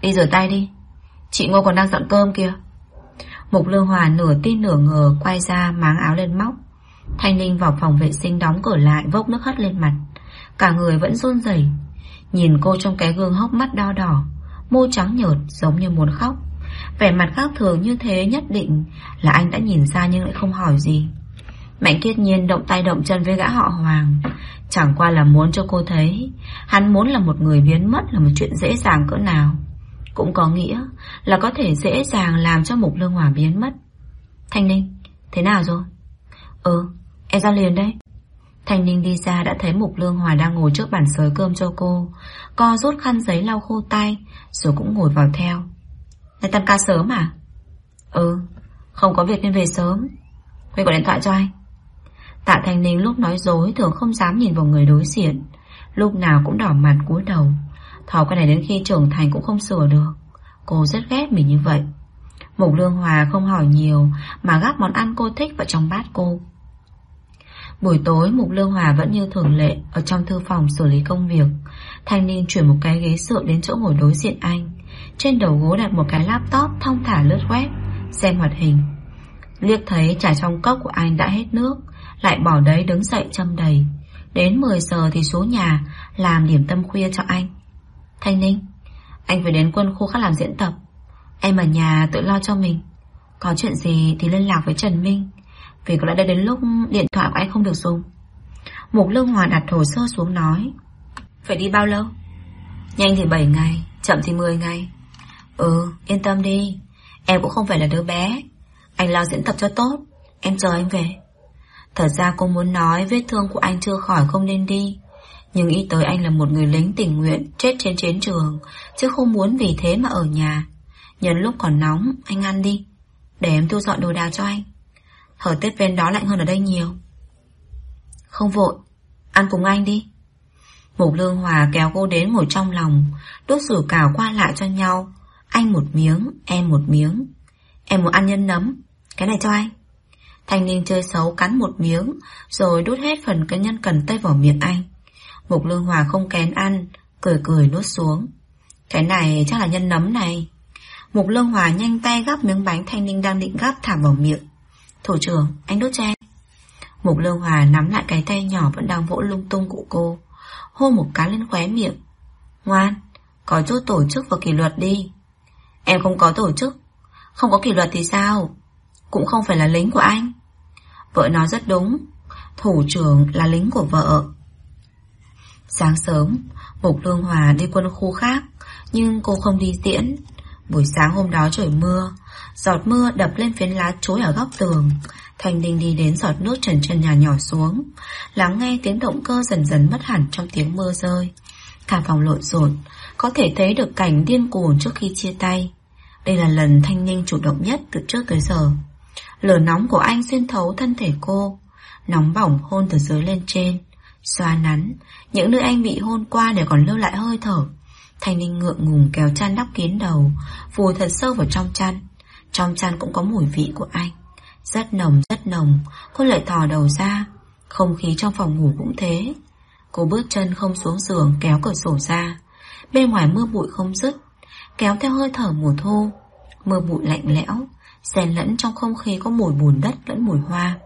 Đi rửa tay đi. Chị Ngô còn đang dọn cơm kìa. Mục Lương Hòa nửa tin nửa ngờ Quay ra máng áo lên móc. Thanh Ninh vào phòng vệ sinh đóng cửa lại, Vốc nước hất lên mặt. Cả người vẫn run rẩy. Nhìn cô trong cái gương hốc mắt đo đỏ Môi trắng nhợt giống như muốn khóc. Vẻ mặt khác thường như thế nhất định Là anh đã nhìn ra nhưng lại không hỏi gì. Mạnh kiết nhiên động tay động chân với gã họ Hoàng. Chẳng qua là muốn cho cô thấy Hắn muốn là một người biến mất Là một chuyện dễ dàng cỡ nào. Cũng có nghĩa là có thể dễ dàng Làm cho Mục Lương Hòa biến mất. Thanh Ninh, thế nào rồi? Ừ, em ra liền đây. Thanh Ninh đi ra đã thấy Mục Lương Hòa đang ngồi trước bàn sới cơm cho cô. Co rút khăn giấy lau khô tay Rồi cũng ngồi vào theo. Này tăng ca sớm à? Ừ, không có việc nên về sớm. Huy gọi điện thoại cho anh. Tạ Thanh Ninh lúc nói dối thường không dám nhìn vào người đối diện. Lúc nào cũng đỏ mặt cúi đầu. Thỏ cái này đến khi trưởng thành cũng không sửa được. Cô rất ghét mình như vậy. Mục Lương Hòa không hỏi nhiều Mà gắp món ăn cô thích vào trong bát cô. Buổi tối, Mục Lương Hòa vẫn như thường lệ Ở trong thư phòng xử lý công việc. Thanh Ninh chuyển một cái ghế dựa đến chỗ ngồi đối diện anh. Trên đầu gối đặt một cái laptop Thông thả lướt web, Xem hoạt hình. Liếc thấy trà trong cốc của anh đã hết nước, Lại bỏ đấy đứng dậy châm đầy. Đến 10 giờ thì xuống nhà, Làm điểm tâm khuya cho anh. Thanh Ninh, Anh phải đến quân khu khác làm diễn tập. Em ở nhà tự lo cho mình. Có chuyện gì thì liên lạc với Trần Minh. Vì có lẽ đã đến lúc điện thoại của anh không được dùng. Mục Lương Hòa đặt hồ sơ xuống nói, Phải đi bao lâu? Nhanh thì 7 ngày, Chậm thì 10 ngày. Ừ yên tâm đi, Em cũng không phải là đứa bé. Anh lo diễn tập cho tốt, Em chờ anh về. Thật ra cô muốn nói vết thương của anh chưa khỏi không nên đi, Nhưng nghĩ tới anh là một người lính tình nguyện Chết trên chiến trường, Chứ không muốn vì thế mà ở nhà. Nhân lúc còn nóng, anh ăn đi, Để em thu dọn đồ đạc cho anh. Thời tết bên đó lạnh hơn ở đây nhiều. Không vội Ăn cùng anh đi. Mục Lương Hòa kéo cô đến ngồi trong lòng Đốt sủi cảo qua lại cho nhau. Anh một miếng, em một miếng. Em muốn ăn nhân nấm Cái này cho anh. Thanh niên chơi xấu cắn một miếng Rồi đút hết phần cái nhân cần tây vào miệng anh. Mục Lương Hòa không kén ăn Cười cười nuốt xuống. Cái này chắc là nhân nấm này. Mục Lương Hòa nhanh tay gắp miếng bánh Thanh Ninh đang định gắp thả vào miệng. Thủ trưởng, anh đốt cho em Mục Lương Hòa nắm lại cái tay nhỏ vẫn đang vỗ lung tung của cô. Hô một cái lên khóe miệng. Ngoan, có chút tổ chức và kỷ luật đi. Em không có tổ chức. Không có kỷ luật thì sao? Cũng không phải là lính của anh. Vợ nói rất đúng. Thủ trưởng là lính của vợ. Sáng sớm Mục Lương Hòa đi quân khu khác Nhưng cô không đi diễn Buổi sáng hôm đó trời mưa Giọt mưa đập lên phiến lá chuối ở góc tường. Thanh Ninh đi đến giọt nước trần trần nhà nhỏ xuống. Lắng nghe tiếng động cơ dần dần mất hẳn trong tiếng mưa rơi. Cả phòng lộn xộn, Có thể thấy được cảnh điên cuồng trước khi chia tay. Đây là lần Thanh Ninh chủ động nhất từ trước tới giờ. Lửa nóng của anh xuyên thấu thân thể cô. Nóng bỏng hôn từ dưới lên trên. Xoa nắn, Những nơi anh bị hôn qua đều còn lưu lại hơi thở. Thanh Ninh ngượng ngùng kéo chăn đắp kín đầu Vùi thật sâu vào trong chăn. Trong chăn cũng có mùi vị của anh. Rất nồng rất nồng. Cô lại thò đầu ra. Không khí trong phòng ngủ cũng thế. Cô bước chân không xuống giường, kéo cửa sổ ra. Bên ngoài mưa bụi không dứt, Kéo theo hơi thở mùa thu. Mưa bụi lạnh lẽo, xen lẫn trong không khí có mùi bùn đất lẫn mùi hoa.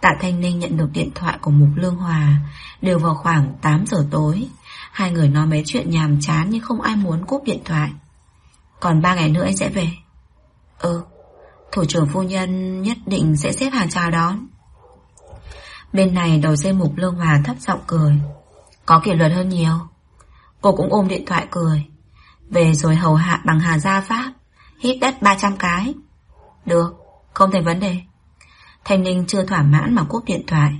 Tạ Thanh Ninh nhận được điện thoại của Mục Lương Hòa. Đều vào khoảng 8 giờ tối. Hai người nói mấy chuyện nhàm chán Nhưng không ai muốn cúp điện thoại. Còn ba ngày nữa anh sẽ về. Ừ Thủ trưởng phu nhân nhất định sẽ xếp hàng chào đón. Bên này đầu dây Mục Lương Hòa thấp giọng cười. Có kỷ luật hơn nhiều. Cô cũng ôm điện thoại cười. Về rồi hầu hạ bằng hà gia pháp Hít đất 300 cái. Được, không thành vấn đề. Thanh Ninh chưa thỏa mãn mà cúp điện thoại.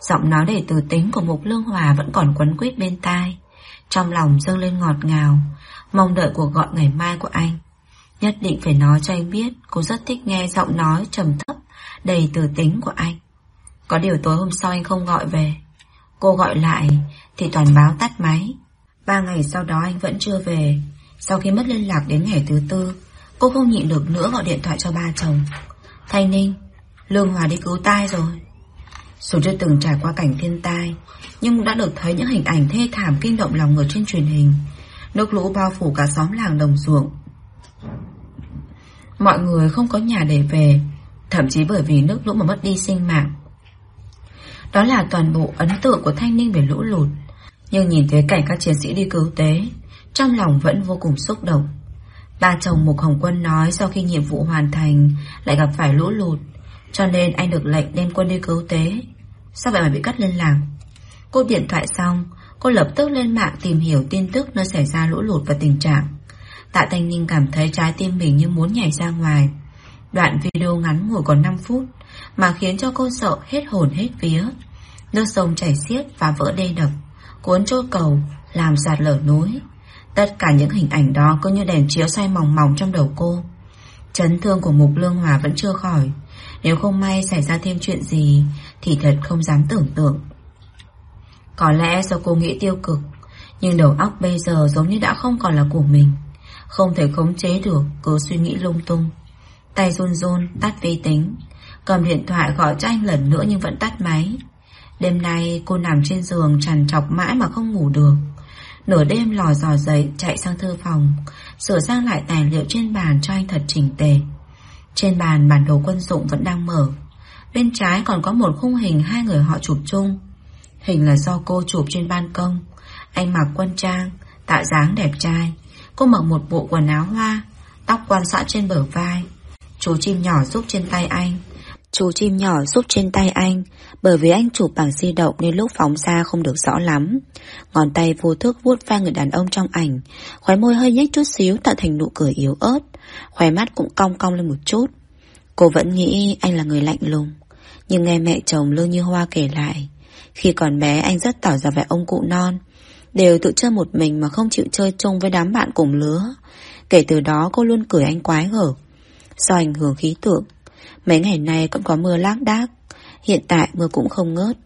Giọng nói để từ tính của Mục Lương Hòa vẫn còn quấn quýt bên tai. Trong lòng dâng lên ngọt ngào Mong đợi cuộc gọi ngày mai của anh. Nhất định phải nói cho anh biết, Cô rất thích nghe giọng nói trầm thấp, Đầy từ tính của anh. Có điều tối hôm sau anh không gọi về. Cô gọi lại, Thì toàn báo tắt máy. Ba ngày sau đó anh vẫn chưa về. Sau khi mất liên lạc đến ngày thứ tư, Cô không nhịn được nữa gọi điện thoại cho ba chồng. Thanh Ninh, Lương Hòa đi cứu tai rồi. Dù chưa từng trải qua cảnh thiên tai, Nhưng đã được thấy những hình ảnh thê thảm kinh động lòng người trên truyền hình. Nước lũ bao phủ cả xóm làng đồng ruộng Mọi người không có nhà để về, Thậm chí bởi vì nước lũ mà mất đi sinh mạng. Đó là toàn bộ ấn tượng của Thanh Ninh về lũ lụt. Nhưng nhìn thấy cảnh các chiến sĩ đi cứu tế, Trong lòng vẫn vô cùng xúc động. Ba chồng Mục Hồng Quân nói sau khi nhiệm vụ hoàn thành, Lại gặp phải lũ lụt, Cho nên anh được lệnh đem quân đi cứu tế. Sao vậy mà bị cắt liên lạc? Cô điện thoại xong, Cô lập tức lên mạng tìm hiểu tin tức nơi xảy ra lũ lụt và tình trạng. Tạ Thanh Ninh cảm thấy trái tim mình như muốn nhảy ra ngoài. Đoạn video ngắn ngủi còn 5 phút Mà khiến cho cô sợ hết hồn hết vía. Nước sông chảy xiết và vỡ đê đập, Cuốn trôi cầu, Làm sạt lở núi. Tất cả những hình ảnh đó cứ như đèn chiếu xoay mỏng mỏng trong đầu cô. Chấn thương của Mục Lương Hòa vẫn chưa khỏi. Nếu không may xảy ra thêm chuyện gì, Thì thật không dám tưởng tượng. Có lẽ do cô nghĩ tiêu cực, Nhưng đầu óc bây giờ giống như đã không còn là của mình. Không thể khống chế được Cứ suy nghĩ lung tung. Tay run run, tắt vi tính. Cầm điện thoại gọi cho anh lần nữa nhưng vẫn tắt máy. Đêm nay, cô nằm trên giường trằn trọc mãi mà không ngủ được. Nửa đêm lò dò dậy, chạy sang thư phòng. Sửa sang lại tài liệu trên bàn cho anh thật chỉnh tề. Trên bàn, bản đồ quân dụng vẫn đang mở. Bên trái còn có một khung hình hai người họ chụp chung. Hình là do cô chụp trên ban công. Anh mặc quân trang, Tạo dáng đẹp trai. Cô mặc một bộ quần áo hoa, Tóc quan xõa trên bờ vai. Chú chim nhỏ giúp trên tay anh. Chú chim nhỏ giúp trên tay anh. Bởi vì anh chụp bằng di động Nên lúc phóng ra không được rõ lắm. Ngón tay vô thức vuốt vai người đàn ông trong ảnh. Khóe môi hơi nhếch chút xíu Tạo thành nụ cười yếu ớt. Khóe mắt cũng cong cong lên một chút. Cô vẫn nghĩ anh là người lạnh lùng. Nhưng nghe mẹ chồng Lương Như Hoa kể lại, Khi còn bé anh rất tỏ ra vẻ ông cụ non. Đều tự chơi một mình mà không chịu chơi chung với đám bạn cùng lứa. Kể từ đó, cô luôn cười anh quái gở. Do ảnh hưởng khí tượng, Mấy ngày nay cũng có mưa lác đác. Hiện tại mưa cũng không ngớt.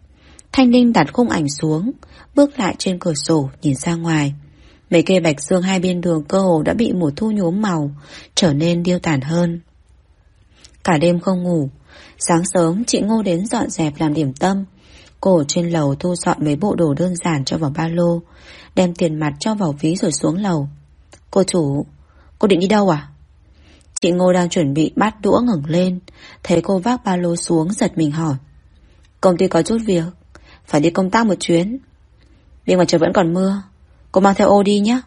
Thanh Ninh đặt khung ảnh xuống, Bước lại trên cửa sổ, nhìn ra ngoài. Mấy cây bạch dương hai bên đường cơ hồ đã bị mùa thu nhuốm màu, Trở nên điêu tàn hơn. Cả đêm không ngủ, Sáng sớm, chị Ngô đến dọn dẹp làm điểm tâm. Cô trên lầu thu dọn mấy bộ đồ đơn giản cho vào ba lô, Đem tiền mặt cho vào ví rồi xuống lầu. Cô chủ, Cô định đi đâu à? Chị Ngô đang chuẩn bị bắt đũa ngẩng lên, Thấy cô vác ba lô xuống giật mình hỏi. Công ty có chút việc, Phải đi công tác một chuyến. Bên ngoài trời vẫn còn mưa, Cô mang theo ô đi nhé.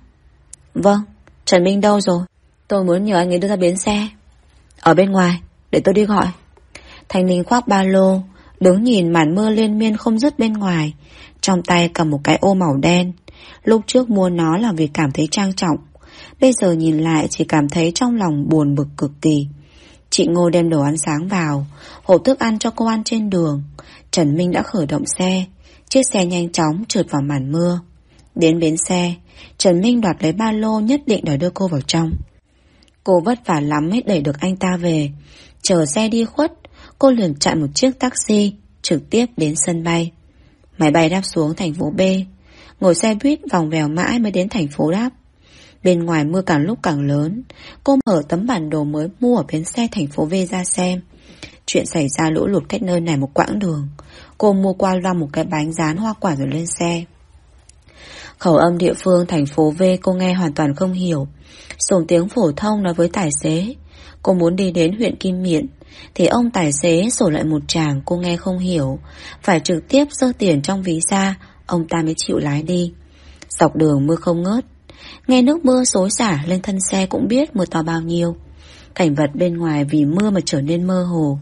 Vâng Trần Minh đâu rồi? Tôi muốn nhờ anh ấy đưa ra bến xe. Ở bên ngoài, Để tôi đi gọi. Thanh Ninh khoác ba lô Đứng nhìn màn mưa liên miên không dứt bên ngoài, Trong tay cầm một cái ô màu đen. Lúc trước mua nó là vì cảm thấy trang trọng, Bây giờ nhìn lại chỉ cảm thấy trong lòng buồn bực cực kỳ. Chị Ngô đem đồ ăn sáng vào, Hộp thức ăn cho cô ăn trên đường. Trần Minh đã khởi động xe, Chiếc xe nhanh chóng trượt vào màn mưa. Đến bến xe, Trần Minh đoạt lấy ba lô nhất định để đưa cô vào trong. Cô vất vả lắm mới đẩy được anh ta về, Chờ xe đi khuất Cô liền chặn một chiếc taxi, Trực tiếp đến sân bay. Máy bay đáp xuống thành phố B. Ngồi xe buýt vòng vèo mãi mới đến thành phố đáp. Bên ngoài mưa càng lúc càng lớn, Cô mở tấm bản đồ mới mua ở bến xe thành phố V ra xem. Chuyện xảy ra lũ lụt cách nơi này một quãng đường. Cô mua qua loa một cái bánh rán hoa quả rồi lên xe. Khẩu âm địa phương thành phố V cô nghe hoàn toàn không hiểu. Dùng tiếng phổ thông nói với tài xế Cô muốn đi đến huyện Kim Miện, Thì ông tài xế sổ lại một chàng cô nghe không hiểu. Phải trực tiếp sơ tiền trong ví ra, Ông ta mới chịu lái đi. Dọc đường mưa không ngớt, Nghe nước mưa xối xả lên thân xe cũng biết mưa to bao nhiêu. Cảnh vật bên ngoài vì mưa mà trở nên mơ hồ,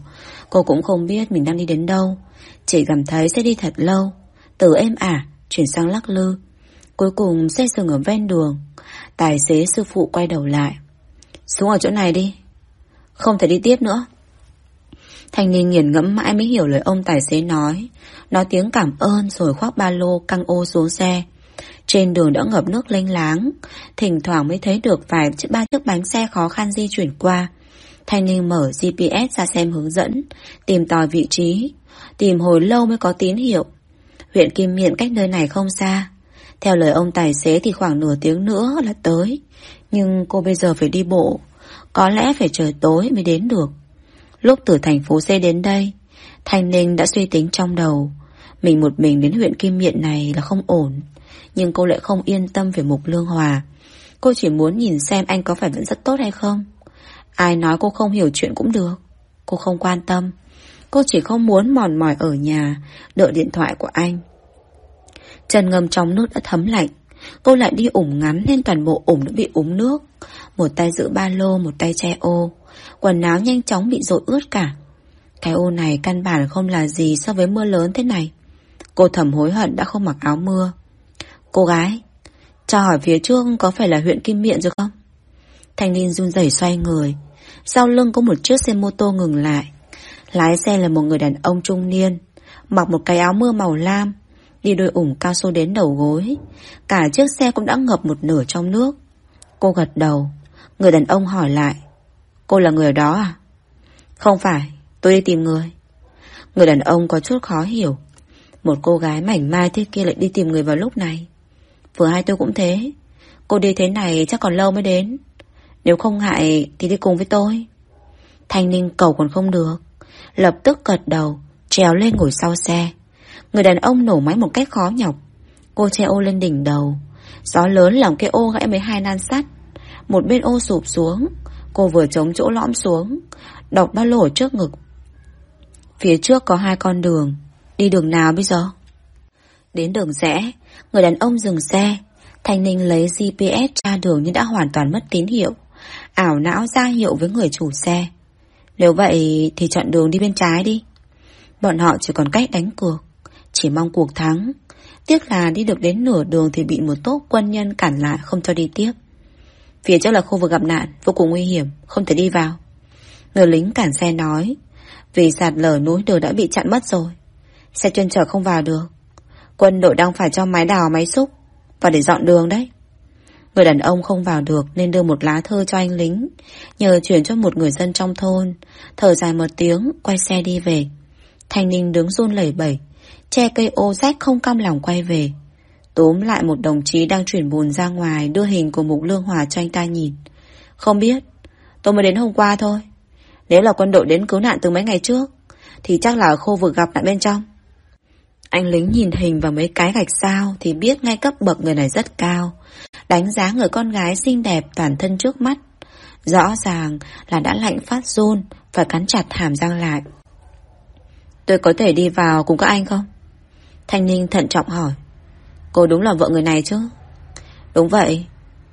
Cô cũng không biết mình đang đi đến đâu, Chỉ cảm thấy sẽ đi thật lâu. Từ êm ả, Chuyển sang lắc lư. Cuối cùng xe dừng ở ven đường, Tài xế sư phụ quay đầu lại. Xuống ở chỗ này đi không thể đi tiếp nữa. Thanh niên nghiền ngẫm mãi mới hiểu lời ông tài xế nói. Nói tiếng cảm ơn rồi khoác ba lô căng ô xuống xe. Trên đường đã ngập nước lênh láng. Thỉnh thoảng mới thấy được vài chiếc ba chiếc bánh xe khó khăn di chuyển qua. Thanh niên mở GPS ra xem hướng dẫn, Tìm tòi vị trí, Tìm hồi lâu mới có tín hiệu. Huyện Kim Miện cách nơi này không xa. Theo lời ông tài xế thì khoảng nửa tiếng nữa là tới. Nhưng cô bây giờ phải đi bộ. Có lẽ phải trời tối mới đến được Lúc từ thành phố C đến đây Thanh Ninh đã suy tính trong đầu Mình một mình đến huyện Kim Miện này là không ổn nhưng cô lại không yên tâm về Mục Lương Hòa. Cô chỉ muốn nhìn xem anh có phải vẫn rất tốt hay không. Ai nói cô không hiểu chuyện cũng được. Cô không quan tâm. Cô chỉ không muốn mòn mỏi ở nhà, đợi điện thoại của anh. Chân ngâm trong nước đã thấm lạnh. Cô lại đi ủng ngắn nên toàn bộ ủng đã bị úng nước. Một tay giữ ba lô, một tay che ô. Quần áo nhanh chóng bị dội ướt cả. Cái ô này căn bản không là gì so với mưa lớn thế này. Cô thầm hối hận đã không mặc áo mưa. Cô gái, cho hỏi phía trước có phải là huyện Kim Miện rồi không? Thanh niên run rẩy xoay người. Sau lưng có một chiếc xe mô tô ngừng lại. Lái xe là một người đàn ông trung niên, mặc một cái áo mưa màu lam, đi đôi ủng cao su đến đầu gối. Cả chiếc xe cũng đã ngập một nửa trong nước. Cô gật đầu. Người đàn ông hỏi lại. Cô là người ở đó à? Không phải, tôi đi tìm người. Người đàn ông có chút khó hiểu. Một cô gái mảnh mai thế kia lại đi tìm người vào lúc này. Vừa hai tôi cũng thế Cô đi thế này chắc còn lâu mới đến Nếu không ngại thì đi cùng với tôi Thanh Ninh cầu còn không được Lập tức gật đầu Trèo lên ngồi sau xe Người đàn ông nổ máy một cách khó nhọc Cô che ô lên đỉnh đầu Gió lớn làm cái ô gãy mấy hai nan sắt một bên ô sụp xuống. Cô vừa chống chỗ lõm xuống, Đọc ba lỗ trước ngực. Phía trước có hai con đường, Đi đường nào bây giờ? Đến đường rẽ, Người đàn ông dừng xe. Thanh Ninh lấy GPS tra đường nhưng đã hoàn toàn mất tín hiệu. Ảo não ra hiệu với người chủ xe. Nếu vậy thì chọn đường đi bên trái đi. Bọn họ chỉ còn cách đánh cược Chỉ mong cuộc thắng. Tiếc là đi được đến nửa đường thì bị một tốt quân nhân cản lại không cho đi tiếp. Phía trước là khu vực gặp nạn, Vô cùng nguy hiểm, Không thể đi vào. Người lính cản xe nói, Vì sạt lở núi đường đã bị chặn mất rồi. Xe chuyên chở không vào được. Quân đội đang phải cho máy đào, máy xúc Và để dọn đường đấy. Người đàn ông không vào được nên đưa một lá thư cho anh lính, Nhờ chuyển cho một người dân trong thôn. Thở dài một tiếng, Quay xe đi về. Thanh Ninh đứng run lẩy bẩy, Che cây ô rách không cam lòng quay về. Tốm lại một đồng chí đang chuyển bùn ra ngoài, Đưa hình của Mục Lương Hòa cho anh ta nhìn. Không biết, Tôi mới đến hôm qua thôi. Nếu là quân đội đến cứu nạn từ mấy ngày trước, Thì chắc là ở khu vực gặp nạn bên trong. Anh lính nhìn hình và mấy cái gạch sao Thì biết ngay cấp bậc người này rất cao, Đánh giá người con gái xinh đẹp toàn thân trước mắt. Rõ ràng là đã lạnh phát run Và cắn chặt hàm răng lại. Tôi có thể đi vào cùng các anh không? Thanh Ninh thận trọng hỏi. Cô đúng là vợ người này chứ? Đúng vậy.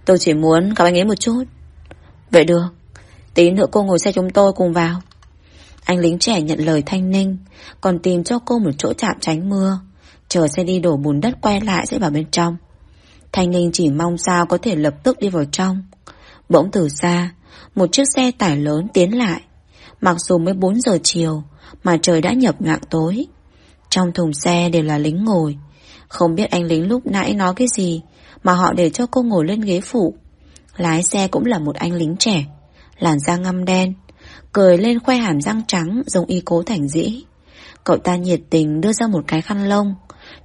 Tôi chỉ muốn gặp anh ấy một chút. Vậy được. Tí nữa cô ngồi xe chúng tôi cùng vào. Anh lính trẻ nhận lời Thanh Ninh, Còn tìm cho cô một chỗ chạm tránh mưa. Chờ xe đi đổ bùn đất quay lại sẽ vào bên trong. Thanh Ninh chỉ mong sao có thể lập tức đi vào trong. Bỗng từ xa, Một chiếc xe tải lớn tiến lại. Mặc dù mới 4 giờ chiều, Mà trời đã nhập nhoạng tối. Trong thùng xe đều là lính ngồi không biết anh lính lúc nãy nói cái gì, Mà họ để cho cô ngồi lên ghế phụ. Lái xe cũng là một anh lính trẻ, Làn da ngăm đen, Cười lên khoe hàm răng trắng Giống y cố thành dĩ. Cậu ta nhiệt tình đưa ra một cái khăn lông,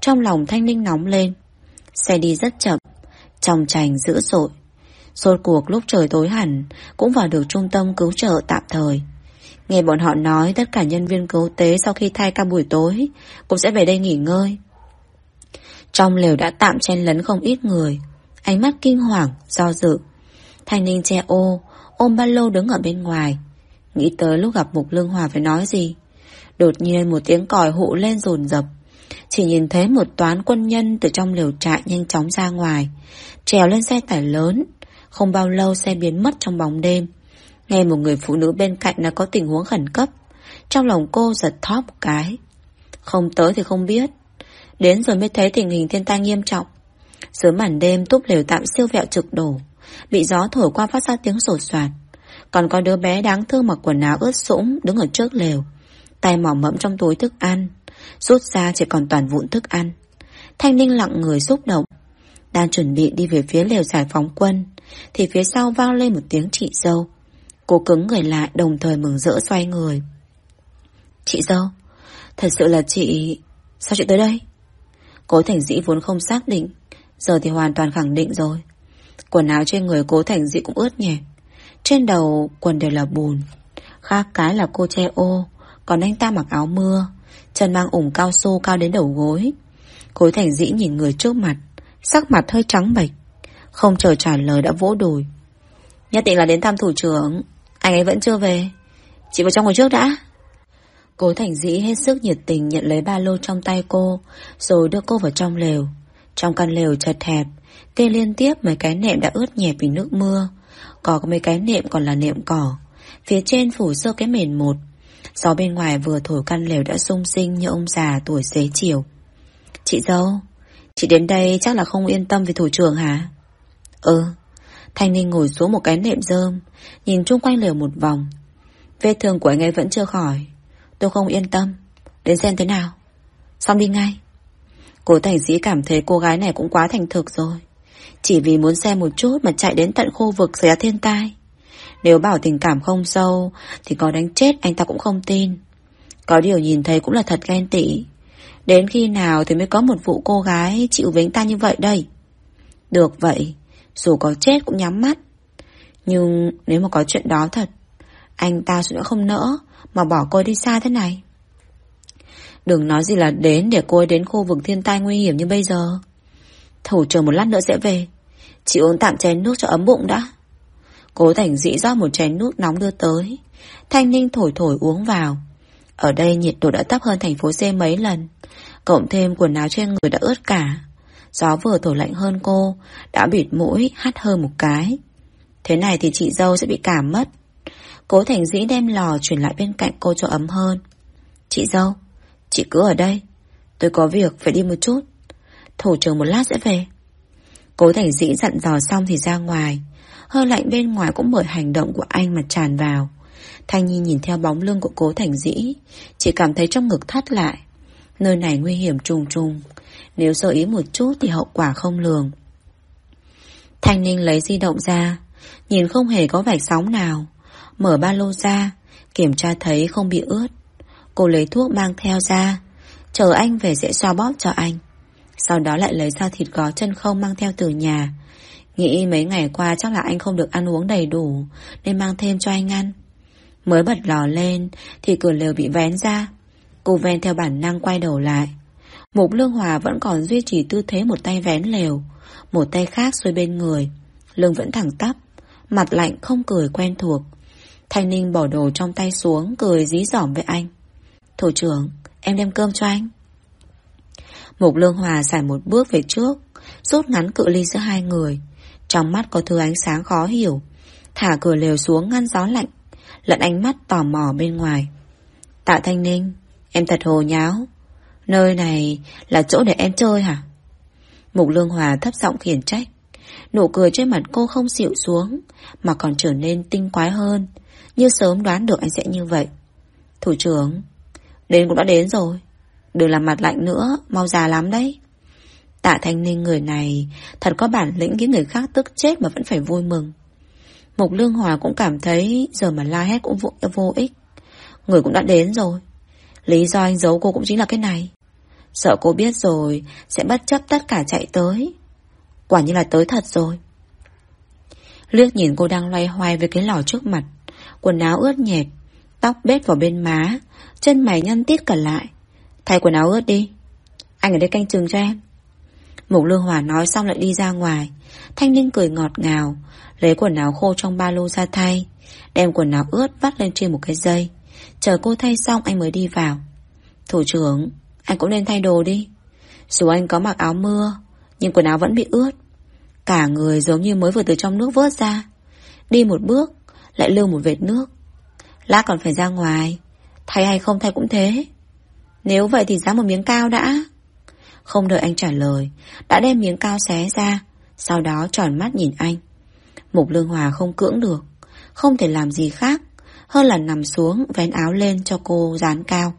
Trong lòng thanh ninh nóng lên. Xe đi rất chậm, Trong trành dữ dội. Rốt cuộc lúc trời tối hẳn, Cũng vào được trung tâm cứu trợ tạm thời. Nghe bọn họ nói tất cả nhân viên cứu tế sau khi thay ca buổi tối, cũng sẽ về đây nghỉ ngơi. Trong lều đã tạm chen lấn không ít người, ánh mắt kinh hoàng, do dự. Thanh ninh che ô, ôm ba lô đứng ở bên ngoài. Nghĩ tới lúc gặp Mục Lương Hòa phải nói gì. Đột nhiên một tiếng còi hụ lên rồn rập. Chỉ nhìn thấy một toán quân nhân từ trong lều trại nhanh chóng ra ngoài, trèo lên xe tải lớn. Không bao lâu xe biến mất trong bóng đêm. Nghe một người phụ nữ bên cạnh đã có tình huống khẩn cấp Trong lòng cô giật thóp một cái Không tới thì không biết Đến rồi mới thấy tình hình thiên tai nghiêm trọng. Dưới màn đêm túp lều tạm siêu vẹo trực đổ, Bị gió thổi qua phát ra tiếng sột soạt. Còn có đứa bé đáng thương mặc quần áo ướt sũng Đứng ở trước lều, Tay mỏ mẫm trong túi thức ăn, Rút ra chỉ còn toàn vụn thức ăn. Thanh ninh lặng người xúc động, Đang chuẩn bị đi về phía lều giải phóng quân, Thì phía sau vang lên một tiếng chị dâu. Cô cứng người lại, đồng thời mừng rỡ xoay người. Chị dâu, Thật sự là chị, Sao chị tới đây? Cố Thành Dĩ vốn không xác định. Giờ thì hoàn toàn khẳng định rồi. Quần áo trên người cố Thành Dĩ cũng ướt nhẹ Trên đầu quần đều là bùn. Khác cái là cô che ô. Còn anh ta mặc áo mưa. Chân mang ủng cao su cao đến đầu gối. Cố Thành Dĩ nhìn người trước mặt. Sắc mặt hơi trắng bệch. Không chờ trả lời đã vỗ đùi. Nhất định là đến thăm thủ trưởng. Anh ấy vẫn chưa về. Chị vào trong ngồi trước đã. Cố Thành Dĩ hết sức nhiệt tình nhận lấy ba lô trong tay cô, Rồi đưa cô vào trong lều. Trong căn lều chật hẹp, Kê liên tiếp mấy cái nệm đã ướt nhẹp vì nước mưa. Có mấy cái nệm còn là nệm cỏ. Phía trên phủ sơ cái mền một. Gió bên ngoài vừa thổi căn lều đã sung sinh như ông già tuổi xế chiều. Chị dâu, Chị đến đây chắc là không yên tâm về thủ trưởng hả? Ừ. Thanh Ninh ngồi xuống một cái nệm rơm, Nhìn chung quanh lều một vòng. Vết thương của anh ấy vẫn chưa khỏi. Tôi không yên tâm. Đến xem thế nào. Xong đi ngay. Cố Thành Dĩ cảm thấy cô gái này cũng quá thành thực rồi. Chỉ vì muốn xem một chút Mà chạy đến tận khu vực xảy ra thiên tai. Nếu bảo tình cảm không sâu, Thì có đánh chết anh ta cũng không tin. Có điều nhìn thấy cũng là thật ghen tị. Đến khi nào thì mới có một vụ cô gái Chịu với anh ta như vậy đây? Được vậy, dù có chết cũng nhắm mắt. Nhưng nếu mà có chuyện đó thật, Anh ta sẽ không nỡ. Mà bỏ cô đi xa thế này Đừng nói gì là đến Để cô ấy đến khu vực thiên tai nguy hiểm như bây giờ Thủ chờ một lát nữa sẽ về Chị uống tạm chén nước cho ấm bụng đã Cố Thành Dĩ rót một chén nước nóng đưa tới. Thanh Ninh thổi thổi uống vào. Ở đây nhiệt độ đã thấp hơn thành phố C mấy lần. Cộng thêm quần áo trên người đã ướt cả. Gió vừa thổi lạnh hơn cô, đã bịt mũi, hắt hơi một cái. Thế này thì chị dâu sẽ bị cảm mất. Cố Thành Dĩ đem lò chuyển lại bên cạnh cô cho ấm hơn. Chị dâu, chị cứ ở đây. Tôi có việc phải đi một chút. Thủ trưởng một lát sẽ về. Cố Thành Dĩ dặn dò xong thì ra ngoài. Hơi lạnh bên ngoài cũng bởi hành động của anh mà tràn vào. Thanh Nhi nhìn theo bóng lưng của cố Thành Dĩ, chỉ cảm thấy trong ngực thắt lại. Nơi này nguy hiểm trùng trùng. Nếu sơ ý một chút thì hậu quả không lường. Thanh Ninh lấy di động ra, nhìn không hề có vạch sóng nào. Mở ba lô ra, kiểm tra thấy không bị ướt. Cô lấy thuốc mang theo ra, chờ anh về sẽ xoa bóp cho anh. Sau đó lại lấy ra thịt gó chân không mang theo từ nhà. Nghĩ mấy ngày qua chắc là anh không được ăn uống đầy đủ, nên mang thêm cho anh ăn. Mới bật lò lên, thì cửa lều bị vén ra. Cô ven theo bản năng quay đầu lại. Mục Lương Hòa vẫn còn duy trì tư thế một tay vén lều, một tay khác xuôi bên người. Lưng vẫn thẳng tắp, mặt lạnh không cười quen thuộc. Thanh Ninh bỏ đồ trong tay xuống, cười dí dỏm với anh. Thủ trưởng, em đem cơm cho anh. Mục Lương Hòa xảy một bước về trước, rút ngắn cự ly giữa hai người. Trong mắt có thứ ánh sáng khó hiểu. Thả cửa lều xuống ngăn gió lạnh, Lận ánh mắt tò mò bên ngoài. Tạ Thanh Ninh, em thật hồ nháo. Nơi này là chỗ để em chơi hả? Mục Lương Hòa thấp giọng khiển trách. Nụ cười trên mặt cô không xịu xuống, mà còn trở nên tinh quái hơn, như sớm đoán được anh sẽ như vậy. Thủ trưởng, đến cũng đã đến rồi. Đừng làm mặt lạnh nữa, mau già lắm đấy. Tạ Thanh Ninh người này thật có bản lĩnh khiến người khác tức chết mà vẫn phải vui mừng. Mục Lương Hòa cũng cảm thấy giờ mà la hét cũng vô, vô ích. Người cũng đã đến rồi. Lý do anh giấu cô cũng chính là cái này. Sợ cô biết rồi sẽ bất chấp tất cả chạy tới. Quả như là tới thật rồi. Lước nhìn cô đang loay hoay với cái lò trước mặt. Quần áo ướt nhẹp, tóc bết vào bên má, chân mày nhăn tít cả lại. Thay quần áo ướt đi. Anh ở đây canh chừng cho em. Mục Lương Hòa nói xong lại đi ra ngoài. Thanh Ninh cười ngọt ngào, lấy quần áo khô trong ba lô ra thay, đem quần áo ướt vắt lên trên một cái dây. Chờ cô thay xong anh mới đi vào. Thủ trưởng, anh cũng nên thay đồ đi. Dù anh có mặc áo mưa, nhưng quần áo vẫn bị ướt. Cả người giống như mới vừa từ trong nước vớt ra. Đi một bước, lại lưu một vệt nước. Lát còn phải ra ngoài, thay hay không thay cũng thế. Nếu vậy thì giá một miếng cao đã. Không đợi anh trả lời, đã đem miếng cao xé ra, sau đó tròn mắt nhìn anh. Mục Lương Hòa không cưỡng được, không thể làm gì khác, hơn là nằm xuống vén áo lên cho cô dán cao.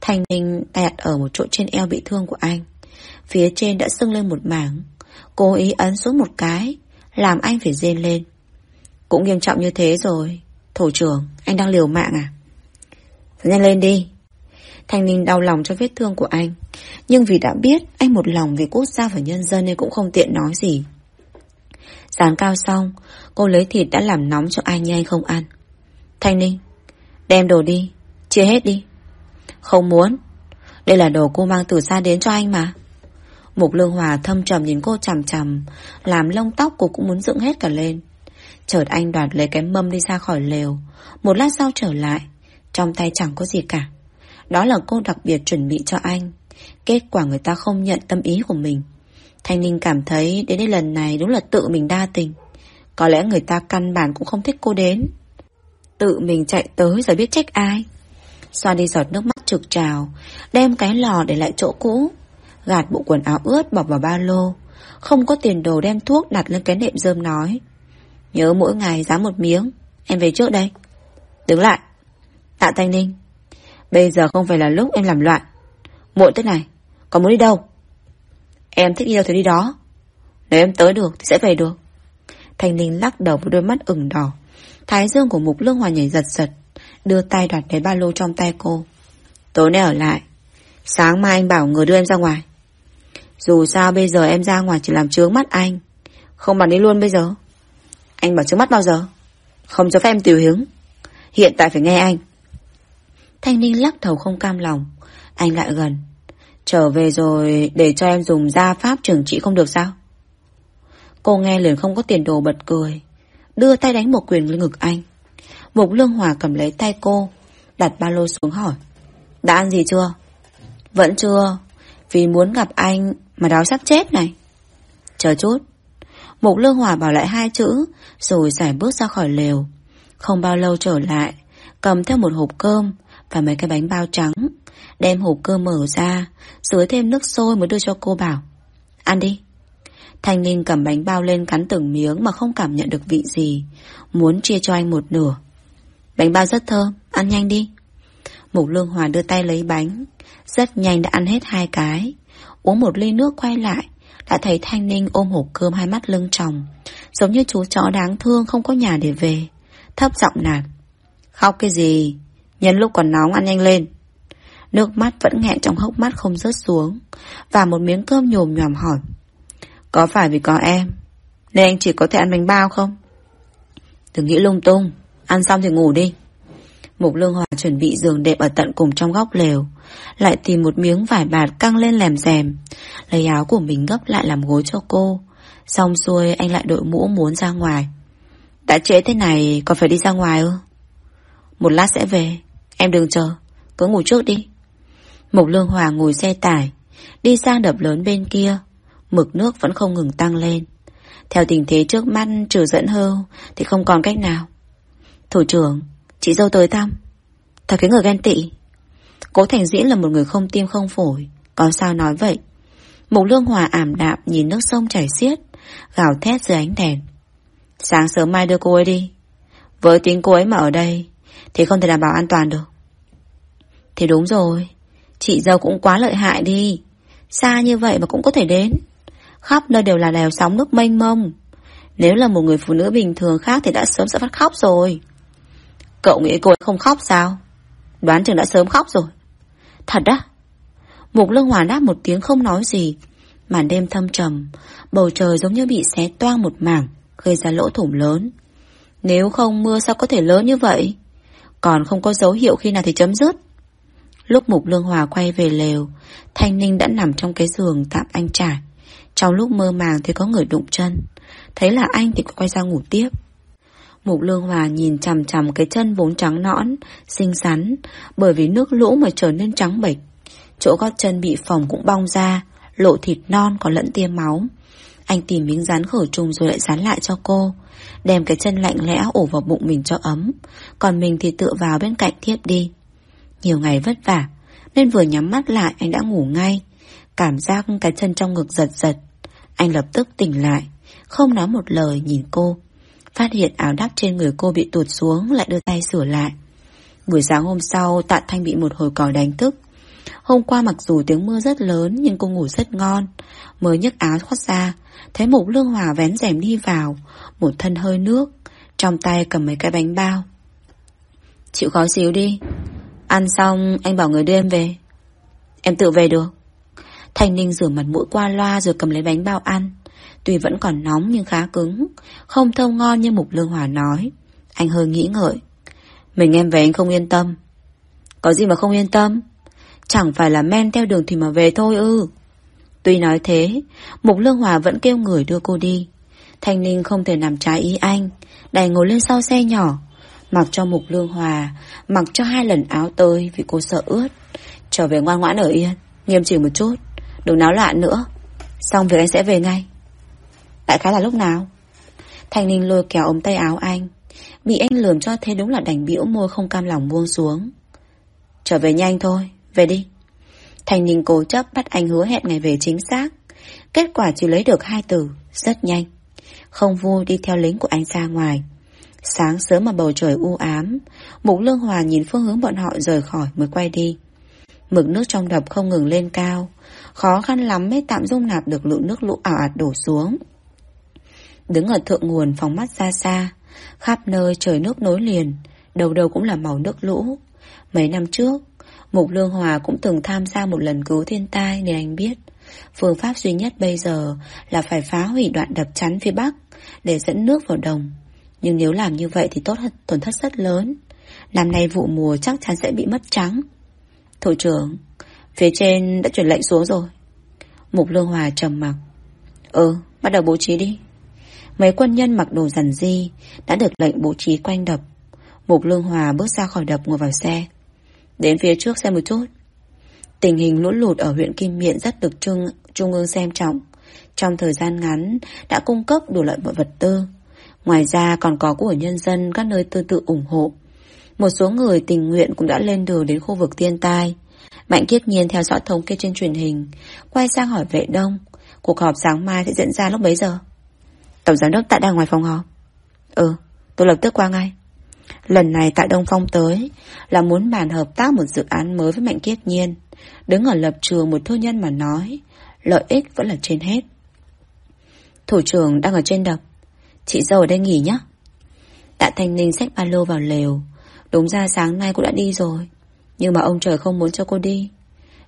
Thanh Ninh tay đặt ở một chỗ trên eo bị thương của anh. Phía trên đã sưng lên một mảng. Cố ý ấn xuống một cái, làm anh phải rên lên. Cũng nghiêm trọng như thế rồi. Thủ trưởng, anh đang liều mạng à? Nhanh lên đi. Thanh Ninh đau lòng cho vết thương của anh. Nhưng vì đã biết anh một lòng vì quốc gia và nhân dân nên cũng không tiện nói gì. Dán cao xong, cô lấy thịt đã làm nóng cho ai như anh không ăn. Thanh Ninh, đem đồ đi, chia hết đi. Không muốn, đây là đồ cô mang từ xa đến cho anh mà. Mục Lương Hòa thâm trầm nhìn cô chằm chằm, làm lông tóc cô cũng muốn dựng hết cả lên. Chợt anh đoạt lấy cái mâm đi ra khỏi lều, một lát sau trở lại, trong tay chẳng có gì cả. Đó là cô đặc biệt chuẩn bị cho anh. Kết quả người ta không nhận tâm ý của mình. Thanh Ninh cảm thấy đến đây lần này đúng là tự mình đa tình. Có lẽ người ta căn bản cũng không thích cô đến. Tự mình chạy tới rồi biết trách ai. Xoa đi giọt nước mắt trực trào, đem cái lò để lại chỗ cũ. Gạt bộ quần áo ướt bọc vào ba lô. Không có tiền đồ đem thuốc đặt lên cái nệm rơm nói. Nhớ mỗi ngày dám một miếng. Em về trước đây. Đứng lại. Tạ Thanh Ninh. Bây giờ không phải là lúc em làm loạn. Muộn thế này, còn muốn đi đâu? Em thích đi đâu thì đi đó. Nếu em tới được thì sẽ về được. Thanh ninh lắc đầu với đôi mắt ửng đỏ. Thái dương của Mục Lương Hòa nhảy giật giật, đưa tay đoạt lấy ba lô trong tay cô. Tối nay ở lại, sáng mai anh bảo người đưa em ra ngoài. Dù sao bây giờ em ra ngoài chỉ làm trướng mắt anh. Không bằng đi luôn bây giờ. Anh bảo trước mắt bao giờ? Không cho phép em tiểu hiếu. Hiện tại phải nghe anh. Thanh Ninh lắc đầu không cam lòng. Anh lại gần. Trở về rồi để cho em dùng gia pháp trưởng trị không được sao? Cô nghe liền không có tiền đồ bật cười. đưa tay đánh một quyền lên ngực anh. Mục Lương Hòa cầm lấy tay cô, đặt ba lô xuống hỏi. Đã ăn gì chưa? Vẫn chưa, vì muốn gặp anh mà đó sắp chết này. Chờ chút. Mục Lương Hòa bảo lại hai chữ, rồi giải bước ra khỏi lều. Không bao lâu trở lại, cầm theo một hộp cơm và mấy cái bánh bao trắng, đem hộp cơm mở ra, dưới thêm nước sôi mới đưa cho cô bảo. Ăn đi. Thanh Ninh cầm bánh bao lên cắn từng miếng mà không cảm nhận được vị gì, muốn chia cho anh một nửa. Bánh bao rất thơm, ăn nhanh đi. Mục Lương Hòa đưa tay lấy bánh, rất nhanh đã ăn hết hai cái. Uống một ly nước quay lại, đã thấy Thanh Ninh ôm hộp cơm hai mắt lưng tròng, giống như chú chó đáng thương không có nhà để về. Thấp giọng nạt. Khóc cái gì? Nhân lúc còn nóng ăn nhanh lên. Nước mắt vẫn nghẹn trong hốc mắt không rớt xuống, và một miếng cơm nhồm nhòm hỏi. Có phải vì có em, nên anh chỉ có thể ăn bánh bao không? Đừng nghĩ lung tung, ăn xong thì ngủ đi. Mục Lương Hòa chuẩn bị giường đẹp ở tận cùng trong góc lều, lại tìm một miếng vải bạt căng lên lèm rèm, lấy áo của mình gấp lại làm gối cho cô. Xong xuôi anh lại đội mũ muốn ra ngoài. Đã trễ thế này còn phải đi ra ngoài ư? Một lát sẽ về, em đừng chờ, cứ ngủ trước đi. Mục Lương Hòa ngồi xe tải, đi sang đập lớn bên kia, mực nước vẫn không ngừng tăng lên. Theo tình thế trước mắt trừ dẫn hơ thì không còn cách nào. Thủ trưởng, chị dâu tới thăm. Thật cái người ghen tị. Cố Thành Diễn là một người không tim không phổi, có sao nói vậy. Mục Lương Hòa ảm đạm nhìn nước sông chảy xiết, gào thét dưới ánh đèn. Sáng sớm mai đưa cô ấy đi. Với tính cô ấy mà ở đây, thì không thể đảm bảo an toàn được. Thì đúng rồi, chị dâu cũng quá lợi hại đi. Xa như vậy mà cũng có thể đến. Khắp nơi đều là đèo sóng nước mênh mông. Nếu là một người phụ nữ bình thường khác thì đã sớm sẽ phát khóc rồi. Cậu nghĩ cô ấy không khóc sao? Đoán chừng đã sớm khóc rồi. Thật á? Mục lương hòa đáp một tiếng không nói gì. Màn đêm thâm trầm, bầu trời giống như bị xé toang một mảng, gây ra lỗ thủng lớn. Nếu không mưa sao có thể lớn như vậy? Còn không có dấu hiệu khi nào thì chấm dứt. Lúc Mục Lương Hòa quay về lều, Thanh Ninh đã nằm trong cái giường tạm anh trải. Trong lúc mơ màng thì có người đụng chân. Thấy là anh thì quay ra ngủ tiếp. Mục Lương Hòa nhìn chằm chằm cái chân vốn trắng nõn, xinh xắn, bởi vì nước lũ mà trở nên trắng bệch. Chỗ gót chân bị phồng cũng bong ra, lộ thịt non còn lẫn tiêm máu. Anh tìm miếng dán khử trùng rồi lại dán lại cho cô, đem cái chân lạnh lẽo ổ vào bụng mình cho ấm, còn mình thì tựa vào bên cạnh thiếp đi. Nhiều ngày vất vả, nên vừa nhắm mắt lại anh đã ngủ ngay. Cảm giác cái chân trong ngực giật giật. Anh lập tức tỉnh lại, không nói một lời nhìn cô. Phát hiện áo đắp trên người cô bị tụt xuống lại đưa tay sửa lại. Buổi sáng hôm sau Tạ Thanh bị một hồi còi đánh thức. Hôm qua mặc dù tiếng mưa rất lớn nhưng cô ngủ rất ngon. Mới nhấc áo thoát ra, thấy Mục Lương Hòa vén rèm đi vào, một thân hơi nước, trong tay cầm mấy cái bánh bao. Chịu khó xíu đi, Ăn xong anh bảo người đưa em về Em tự về được Thanh Ninh rửa mặt mũi qua loa rồi cầm lấy bánh bao ăn Tuy vẫn còn nóng nhưng khá cứng, Không thơm ngon như Mục Lương Hòa nói. Anh hơi nghĩ ngợi. Mình em về anh không yên tâm. Có gì mà không yên tâm? Chẳng phải là men theo đường thì mà về thôi ư. Tuy nói thế, Mục Lương Hòa vẫn kêu người đưa cô đi. Thanh Ninh không thể nằm trái ý anh, Đành ngồi lên sau xe nhỏ, Mặc cho Mục Lương Hòa, Mặc cho hai lần áo tơi vì cô sợ ướt. Trở về ngoan ngoãn ở yên, Nghiêm chỉnh một chút, Đừng náo loạn nữa. Xong việc anh sẽ về ngay. Đại khái là lúc nào? Thanh Ninh lôi kéo ống tay áo anh. Bị anh lườm cho thế đúng là đành biểu môi không cam lòng buông xuống. Trở về nhanh thôi Về đi. Thanh Ninh cố chấp bắt anh hứa hẹn ngày về chính xác. Kết quả chỉ lấy được hai từ Rất nhanh. Không vui đi theo lính của anh ra ngoài. Sáng sớm mà bầu trời u ám, Mục Lương Hòa nhìn phương hướng bọn họ rời khỏi mới quay đi. Mực nước trong đập không ngừng lên cao, khó khăn lắm mới tạm dung nạp được lượng nước lũ ảo ạt đổ xuống. Đứng ở thượng nguồn phóng mắt ra xa, khắp nơi trời nước nối liền, đầu đầu cũng là màu nước lũ. Mấy năm trước, Mục Lương Hòa cũng từng tham gia một lần cứu thiên tai nên anh biết. Phương pháp duy nhất bây giờ là phải phá hủy đoạn đập chắn phía Bắc để dẫn nước vào đồng. Nhưng nếu làm như vậy thì tốt tổn thất rất lớn. Năm nay vụ mùa chắc chắn sẽ bị mất trắng. Thủ trưởng, phía trên đã chuyển lệnh xuống rồi. Mục Lương Hòa trầm mặc. Ừ, bắt đầu bố trí đi. Mấy quân nhân mặc đồ rằn di đã được lệnh bố trí quanh đập. Mục Lương Hòa bước ra khỏi đập ngồi vào xe. Đến phía trước xem một chút. Tình hình lũ lụt ở huyện Kim Miện rất được trung, trung ương xem trọng. Trong thời gian ngắn đã cung cấp đủ loại vật tư. Ngoài ra còn có của nhân dân các nơi tư tự ủng hộ. Một số người tình nguyện cũng đã lên đường đến khu vực thiên tai. Mạnh kiết nhiên theo dõi thống kê trên truyền hình, quay sang hỏi vệ đông. Cuộc họp sáng mai sẽ diễn ra lúc mấy giờ? Tổng giám đốc tại đang ngoài phòng họp. Ừ, tôi lập tức qua ngay. Lần này tại Đông Phong tới là muốn bàn hợp tác một dự án mới với Mạnh Kiết Nhiên. Đứng ở lập trường một thương nhân mà nói, lợi ích vẫn là trên hết. Thủ trưởng đang ở trên đập. Chị dâu ở đây nghỉ nhé. Tạ Thanh Ninh xách ba lô vào lều. Đúng ra sáng nay cô đã đi rồi. Nhưng mà ông trời không muốn cho cô đi.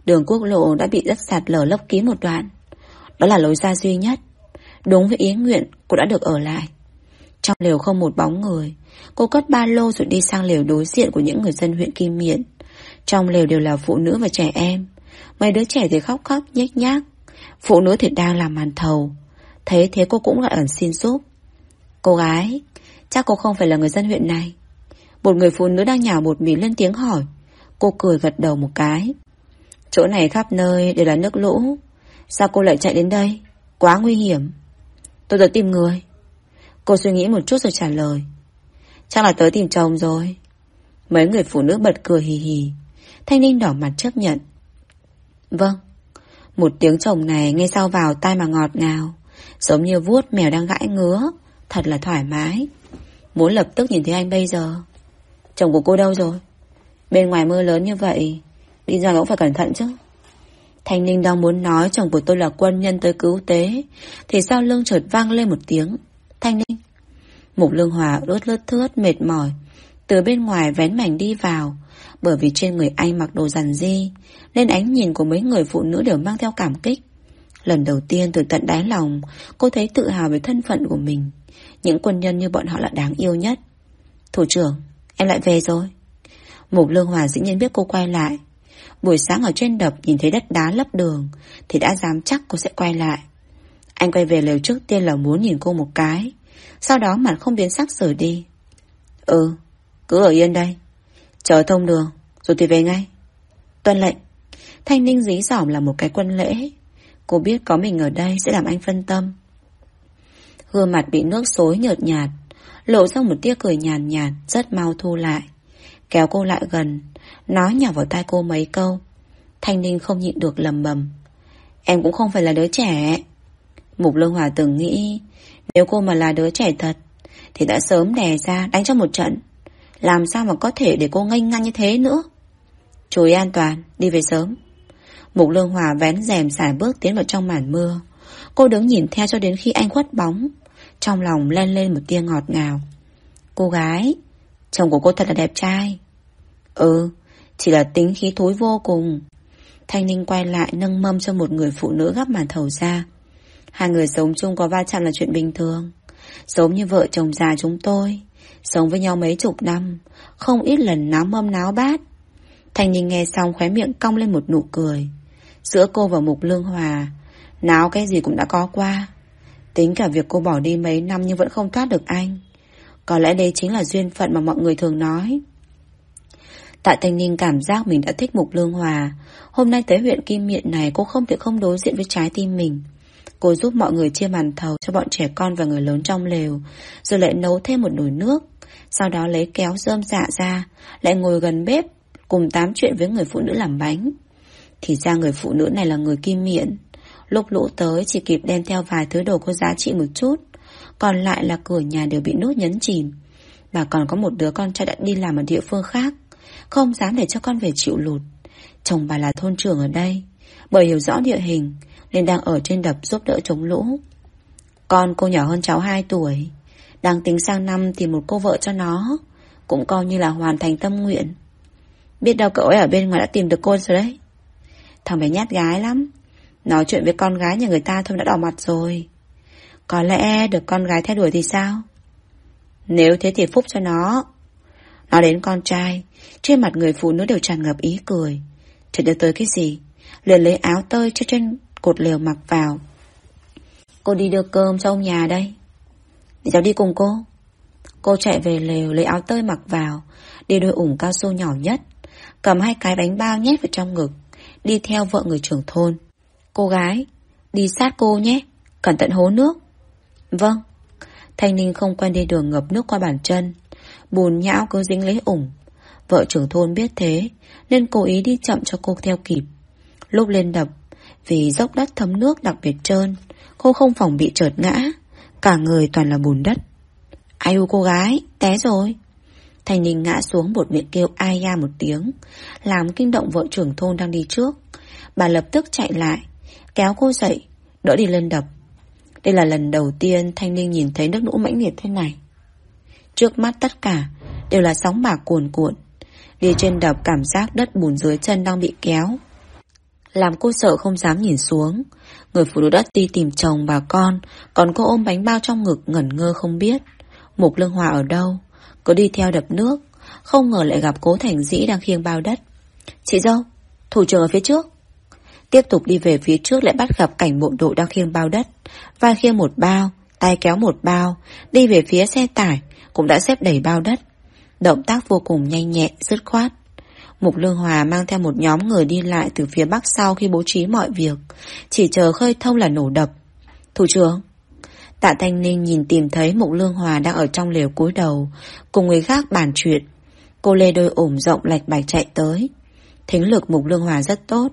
Đường quốc lộ đã bị đất sạt lở lấp kín một đoạn. Đó là lối ra duy nhất. Đúng với ý nguyện, cô đã được ở lại. Trong lều không một bóng người. Cô cất ba lô rồi đi sang lều đối diện của những người dân huyện Kim Miện. Trong lều đều là phụ nữ và trẻ em. Mấy đứa trẻ thì khóc khóc, nhếch nhác. Phụ nữ thì đang làm màn thầu. Thế thế cô cũng gọi ẩn xin giúp. Cô gái, chắc cô không phải là người dân huyện này. Một người phụ nữ đang nhào bột mì lên tiếng hỏi. Cô cười gật đầu một cái. Chỗ này khắp nơi đều là nước lũ. Sao cô lại chạy đến đây? Quá nguy hiểm. Tôi tới tìm người. Cô suy nghĩ một chút rồi trả lời. Chắc là tới tìm chồng rồi. Mấy người phụ nữ bật cười hì hì. Thanh niên đỏ mặt chấp nhận. Vâng. Một tiếng chồng này nghe sau vào tai mà ngọt ngào. Giống như vuốt mèo đang gãi ngứa. Thật là thoải mái. Muốn lập tức nhìn thấy anh bây giờ. Chồng của cô đâu rồi? Bên ngoài mưa lớn như vậy, đi ra cũng phải cẩn thận chứ. Thanh Ninh đang muốn nói chồng của tôi là quân nhân tới cứu tế, thì sao lưng chợt vang lên một tiếng. Thanh Ninh. Mục lương hòa ướt lướt thướt, mệt mỏi. Từ bên ngoài vén mảnh đi vào, bởi vì trên người anh mặc đồ rằn di, nên ánh nhìn của mấy người phụ nữ đều mang theo cảm kích. Lần đầu tiên từ tận đáy lòng, cô thấy tự hào về thân phận của mình. Những quân nhân như bọn họ là đáng yêu nhất. Thủ trưởng, em lại về rồi. Mục Lương Hòa dĩ nhiên biết cô quay lại. Buổi sáng ở trên đập nhìn thấy đất đá lấp đường, thì đã dám chắc cô sẽ quay lại. Anh quay về lều trước tiên là muốn nhìn cô một cái. Sau đó mặt không biến sắc rời đi. Ừ, cứ ở yên đây. Chờ thông đường, rồi thì về ngay. Tuân lệnh. Thanh Ninh dí dỏm là một cái quân lễ. Cô biết có mình ở đây sẽ làm anh phân tâm. Gương mặt bị nước xối nhợt nhạt, lộ ra một tia cười nhàn nhạt, nhạt, rất mau thu lại. Kéo cô lại gần, nói nhỏ vào tai cô mấy câu. Thanh Ninh không nhịn được lầm bầm. Em cũng không phải là đứa trẻ. Mục Lương Hòa từng nghĩ, nếu cô mà là đứa trẻ thật, thì đã sớm đè ra đánh cho một trận. Làm sao mà có thể để cô nganh ngang như thế nữa? Chú ý an toàn, đi về sớm. Mục Lương Hòa vén rèm xài bước tiến vào trong màn mưa. Cô đứng nhìn theo cho đến khi anh khuất bóng. Trong lòng lên lên một tia ngọt ngào. Cô gái, chồng của cô thật là đẹp trai. Ừ, chỉ là tính khí thối vô cùng. Thanh Ninh quay lại nâng mâm cho một người phụ nữ gắp màn thầu ra. Hai người sống chung có va chạm là chuyện bình thường. Giống như vợ chồng già chúng tôi. Sống với nhau mấy chục năm. Không ít lần náo mâm náo bát. Thanh Ninh nghe xong khóe miệng cong lên một nụ cười. Giữa cô và Mục Lương Hòa, náo cái gì cũng đã có qua. Tính cả việc cô bỏ đi mấy năm nhưng vẫn không thoát được anh. Có lẽ đây chính là duyên phận mà mọi người thường nói. Tạ Thanh Ninh cảm giác mình đã thích Mục Lương Hòa. Hôm nay tới huyện Kim Miện này cô không thể không đối diện với trái tim mình. Cô giúp mọi người chia màn thầu cho bọn trẻ con và người lớn trong lều, rồi lại nấu thêm một nồi nước. Sau đó lấy kéo rơm dạ ra, lại ngồi gần bếp, cùng tám chuyện với người phụ nữ làm bánh. Thì ra người phụ nữ này là người Kim Miện. Lúc lũ tới chỉ kịp đem theo vài thứ đồ có giá trị một chút, còn lại là cửa nhà đều bị nút nhấn chìm. Bà còn có một đứa con trai đã đi làm ở địa phương khác không dám để cho con về chịu lụt. Chồng bà là thôn trưởng ở đây, bởi hiểu rõ địa hình nên đang ở trên đập giúp đỡ chống lũ. Con cô nhỏ hơn cháu 2 tuổi, đang tính sang năm tìm một cô vợ cho nó, cũng coi như là hoàn thành tâm nguyện. Biết đâu cậu ấy ở bên ngoài đã tìm được cô rồi đấy. Thằng bé nhát gái lắm, nói chuyện với con gái nhà người ta thôi đã đỏ mặt rồi. Có lẽ được con gái theo đuổi thì sao? Nếu thế thì phúc cho nó. Nói đến con trai, trên mặt người phụ nữ đều tràn ngập ý cười. Chợt nhớ tới cái gì, liền lấy áo tơi cho trên cột lều mặc vào. Cô đi đưa cơm cho ông nhà đây. Để cháu đi cùng cô Cô chạy về lều lấy áo tơi mặc vào Đi đôi ủng cao su nhỏ nhất Cầm hai cái bánh bao nhét vào trong ngực Đi theo vợ người trưởng thôn Cô gái Đi sát cô nhé Cẩn thận hố nước Vâng Thanh Ninh không quen đi đường ngập nước qua bàn chân Bùn nhão cứ dính lấy ủng Vợ trưởng thôn biết thế Nên cố ý đi chậm cho cô theo kịp. Lúc lên đập Vì dốc đất thấm nước đặc biệt trơn Cô không phòng bị trượt ngã Cả người toàn là bùn đất. Ai u cô gái, té rồi. Thành Ninh ngã xuống một miệng kêu ai ya một tiếng Làm kinh động vợ trưởng thôn đang đi trước. Bà lập tức chạy lại Kéo cô dậy Đỡ đi lên đập. Đây là lần đầu tiên Thanh Ninh nhìn thấy nước lũ mãnh liệt thế này. Trước mắt tất cả Đều là sóng bạc cuồn cuộn Đi trên đập cảm giác đất bùn dưới chân đang bị kéo. Làm cô sợ không dám nhìn xuống. Người phụ nữ đất đi tìm chồng bà con, Còn cô ôm bánh bao trong ngực ngẩn ngơ không biết. Mục lương hòa ở đâu? Cứ đi theo đập nước. Không ngờ lại gặp cố thành dĩ đang khiêng bao đất. Chị dâu, Thủ trưởng ở phía trước. Tiếp tục đi về phía trước lại bắt gặp cảnh bộ đội đang khiêng bao đất. Vai khiêng một bao, Tay kéo một bao. Đi về phía xe tải, Cũng đã xếp đầy bao đất. Động tác vô cùng nhanh nhẹn, dứt khoát Mục Lương Hòa mang theo một nhóm người đi lại từ phía bắc sau khi bố trí mọi việc. Chỉ chờ khơi thông là nổ đập. Thủ trưởng. Tạ Thanh Ninh nhìn tìm thấy Mục Lương Hòa đang ở trong lều cúi đầu, cùng người khác bàn chuyện. Cô lê đôi ổm rộng lạch bạch chạy tới. Thính lực Mục Lương Hòa rất tốt.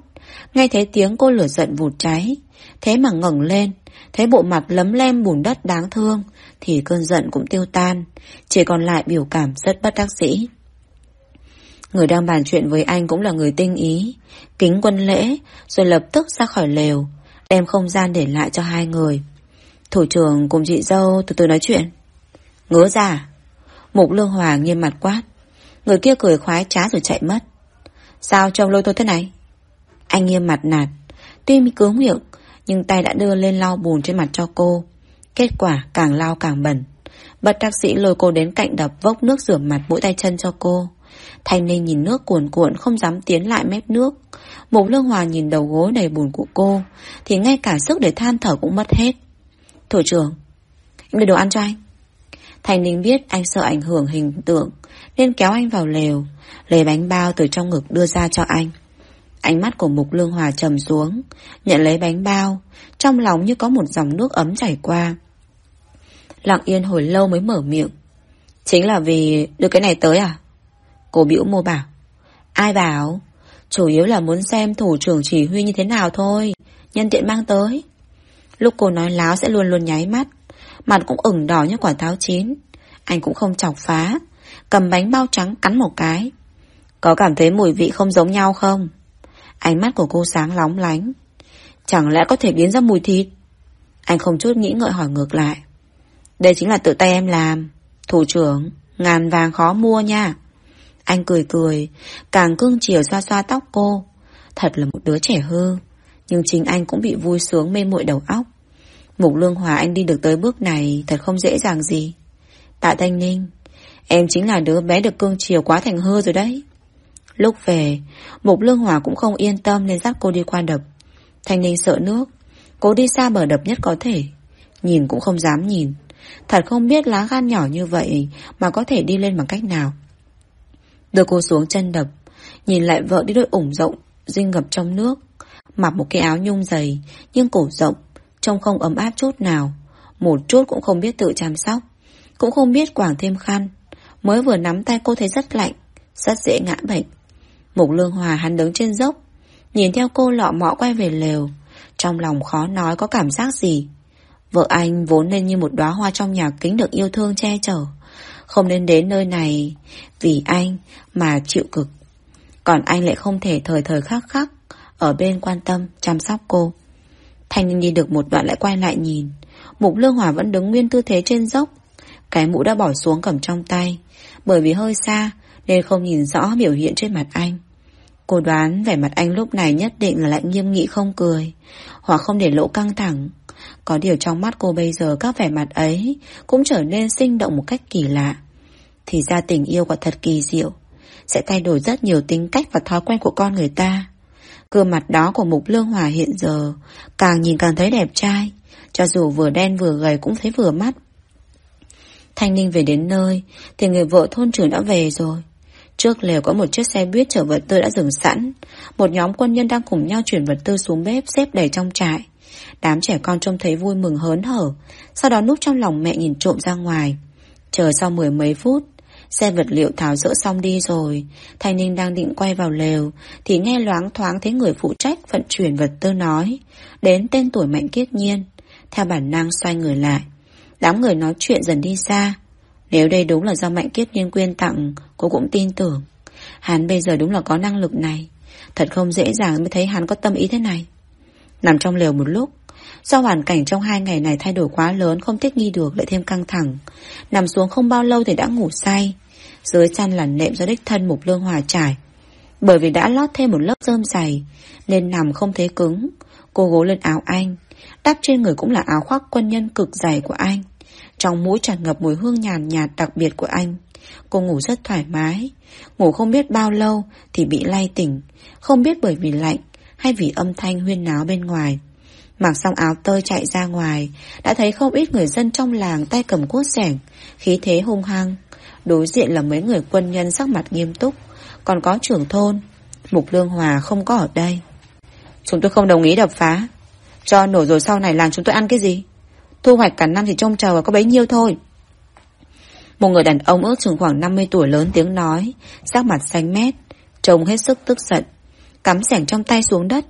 Nghe thấy tiếng cô lửa giận vụt cháy. Thế mà ngẩng lên, thấy bộ mặt lấm lem bùn đất đáng thương, thì cơn giận cũng tiêu tan. Chỉ còn lại biểu cảm rất bất đắc dĩ. Người đang bàn chuyện với anh cũng là người tinh ý Kính quân lễ Rồi lập tức ra khỏi lều Đem không gian để lại cho hai người Thủ trưởng cùng chị dâu từ từ nói chuyện Ngứa ra Mục lương hòa nghiêm mặt quát Người kia cười khoái trá rồi chạy mất Sao trông lôi tôi thế này Anh nghiêm mặt nạt Tuy mi miệng Nhưng tay đã đưa lên lau bùn trên mặt cho cô Kết quả càng lau càng bẩn Bật đặc sĩ lôi cô đến cạnh đập vốc nước rửa mặt mũi tay chân cho cô Thanh Ninh nhìn nước cuồn cuộn không dám tiến lại mép nước. Mục Lương Hòa nhìn đầu gối đầy bùn của cô, thì ngay cả sức để than thở cũng mất hết. Thủ trưởng, em đưa đồ ăn cho anh. thành Ninh biết anh sợ ảnh hưởng hình tượng, nên kéo anh vào lều, lấy bánh bao từ trong ngực đưa ra cho anh. Ánh mắt của Mục Lương Hòa trầm xuống, nhận lấy bánh bao, trong lòng như có một dòng nước ấm chảy qua. Lặng yên hồi lâu mới mở miệng. Chính là vì đưa cái này tới à? Cô biểu mô bảo Ai bảo Chủ yếu là muốn xem thủ trưởng chỉ huy như thế nào thôi Nhân tiện mang tới Lúc cô nói láo sẽ luôn luôn nháy mắt Mặt cũng ửng đỏ như quả táo chín Anh cũng không chọc phá Cầm bánh bao trắng cắn một cái. Có cảm thấy mùi vị không giống nhau không? Ánh mắt của cô sáng lóng lánh. Chẳng lẽ có thể biến ra mùi thịt? Anh không chút nghĩ ngợi hỏi ngược lại. Đây chính là tự tay em làm. Thủ trưởng Ngàn vàng khó mua nha. Anh cười cười, càng cưng chiều xoa xoa tóc cô. Thật là một đứa trẻ hư, nhưng chính anh cũng bị vui sướng mê muội đầu óc. Mục Lương Hòa anh đi được tới bước này thật không dễ dàng gì. Tạ Thanh Ninh, em chính là đứa bé được cương chiều quá thành hư rồi đấy. Lúc về, Mục Lương Hòa cũng không yên tâm nên dắt cô đi qua đập. Thanh Ninh sợ nước, cố đi xa bờ đập nhất có thể. Nhìn cũng không dám nhìn. Thật không biết lá gan nhỏ như vậy mà có thể đi lên bằng cách nào. Đưa cô xuống chân đập Nhìn lại vợ đi đôi ủng rộng Dinh ngập trong nước Mặc một cái áo nhung dày Nhưng cổ rộng Trông không ấm áp chút nào Một chút cũng không biết tự chăm sóc Cũng không biết quảng thêm khăn Mới vừa nắm tay cô thấy rất lạnh Rất dễ ngã bệnh Mục lương hòa hắn đứng trên dốc Nhìn theo cô lọ mọ quay về lều Trong lòng khó nói có cảm giác gì Vợ anh vốn nên như một đóa hoa trong nhà kính được yêu thương che chở không nên đến nơi này vì anh mà chịu cực. Còn anh lại không thể thời thời khắc khắc ở bên quan tâm, chăm sóc cô. Thanh niên đi được một đoạn lại quay lại nhìn. Mục Lương Hòa vẫn đứng nguyên tư thế trên dốc. Cái mũ đã bỏ xuống cầm trong tay. Bởi vì hơi xa nên không nhìn rõ biểu hiện trên mặt anh. Cô đoán vẻ mặt anh lúc này nhất định là lại nghiêm nghị không cười, hoặc không để lộ căng thẳng. Có điều trong mắt cô bây giờ các vẻ mặt ấy cũng trở nên sinh động một cách kỳ lạ. Thì ra tình yêu quả thật kỳ diệu, sẽ thay đổi rất nhiều tính cách và thói quen của con người ta. Gương mặt đó của Mục Lương Hòa hiện giờ càng nhìn càng thấy đẹp trai, cho dù vừa đen vừa gầy cũng thấy vừa mắt. Thanh Ninh về đến nơi, Thì người vợ thôn trưởng đã về rồi. Trước lều có một chiếc xe buýt chở vật tư đã dừng sẵn. Một nhóm quân nhân đang cùng nhau chuyển vật tư xuống bếp xếp đầy trong trại. Đám trẻ con trông thấy vui mừng hớn hở, Sau đó núp trong lòng mẹ nhìn trộm ra ngoài. Chờ sau mười mấy phút, Xe vật liệu tháo rỡ xong đi rồi. Thanh Ninh đang định quay vào lều, Thì nghe loáng thoáng thấy người phụ trách Vận chuyển vật tư nói, Đến tên tuổi mạnh kiết nhiên. Theo bản năng xoay người lại Đám người nói chuyện dần đi xa. Nếu đây đúng là do mạnh kiếp nhiên quyên tặng, Cô cũng tin tưởng. Hắn bây giờ đúng là có năng lực này. Thật không dễ dàng mới thấy hắn có tâm ý thế này. Nằm trong lều một lúc, Do hoàn cảnh trong hai ngày này thay đổi quá lớn, Không thích nghi được, lại thêm căng thẳng. Nằm xuống không bao lâu thì đã ngủ say. Dưới chăn là nệm do đích thân mục lương hòa trải. Bởi vì đã lót thêm một lớp rơm dày, Nên nằm không thấy cứng. Cô gối lên áo anh. Đắp trên người cũng là áo khoác quân nhân cực dày của anh. Trong mũi tràn ngập mùi hương nhàn nhạt đặc biệt của anh. Cô ngủ rất thoải mái. Ngủ không biết bao lâu Thì bị lay tỉnh. Không biết bởi vì lạnh Hay vì âm thanh huyên náo bên ngoài. Mặc xong áo tơi chạy ra ngoài, Đã thấy không ít người dân trong làng Tay cầm cuốc sẻng, Khí thế hung hăng. Đối diện là mấy người quân nhân sắc mặt nghiêm túc. Còn có trưởng thôn, Mục Lương Hòa không có ở đây. Chúng tôi không đồng ý đập phá. Cho nổ rồi sau này làng chúng tôi ăn cái gì? Thu hoạch cả năm thì trông chờ và có bấy nhiêu thôi Một người đàn ông ước chừng khoảng 50 tuổi lớn tiếng nói Sắc mặt xanh mét Trông hết sức tức giận Cắm sẻng trong tay xuống đất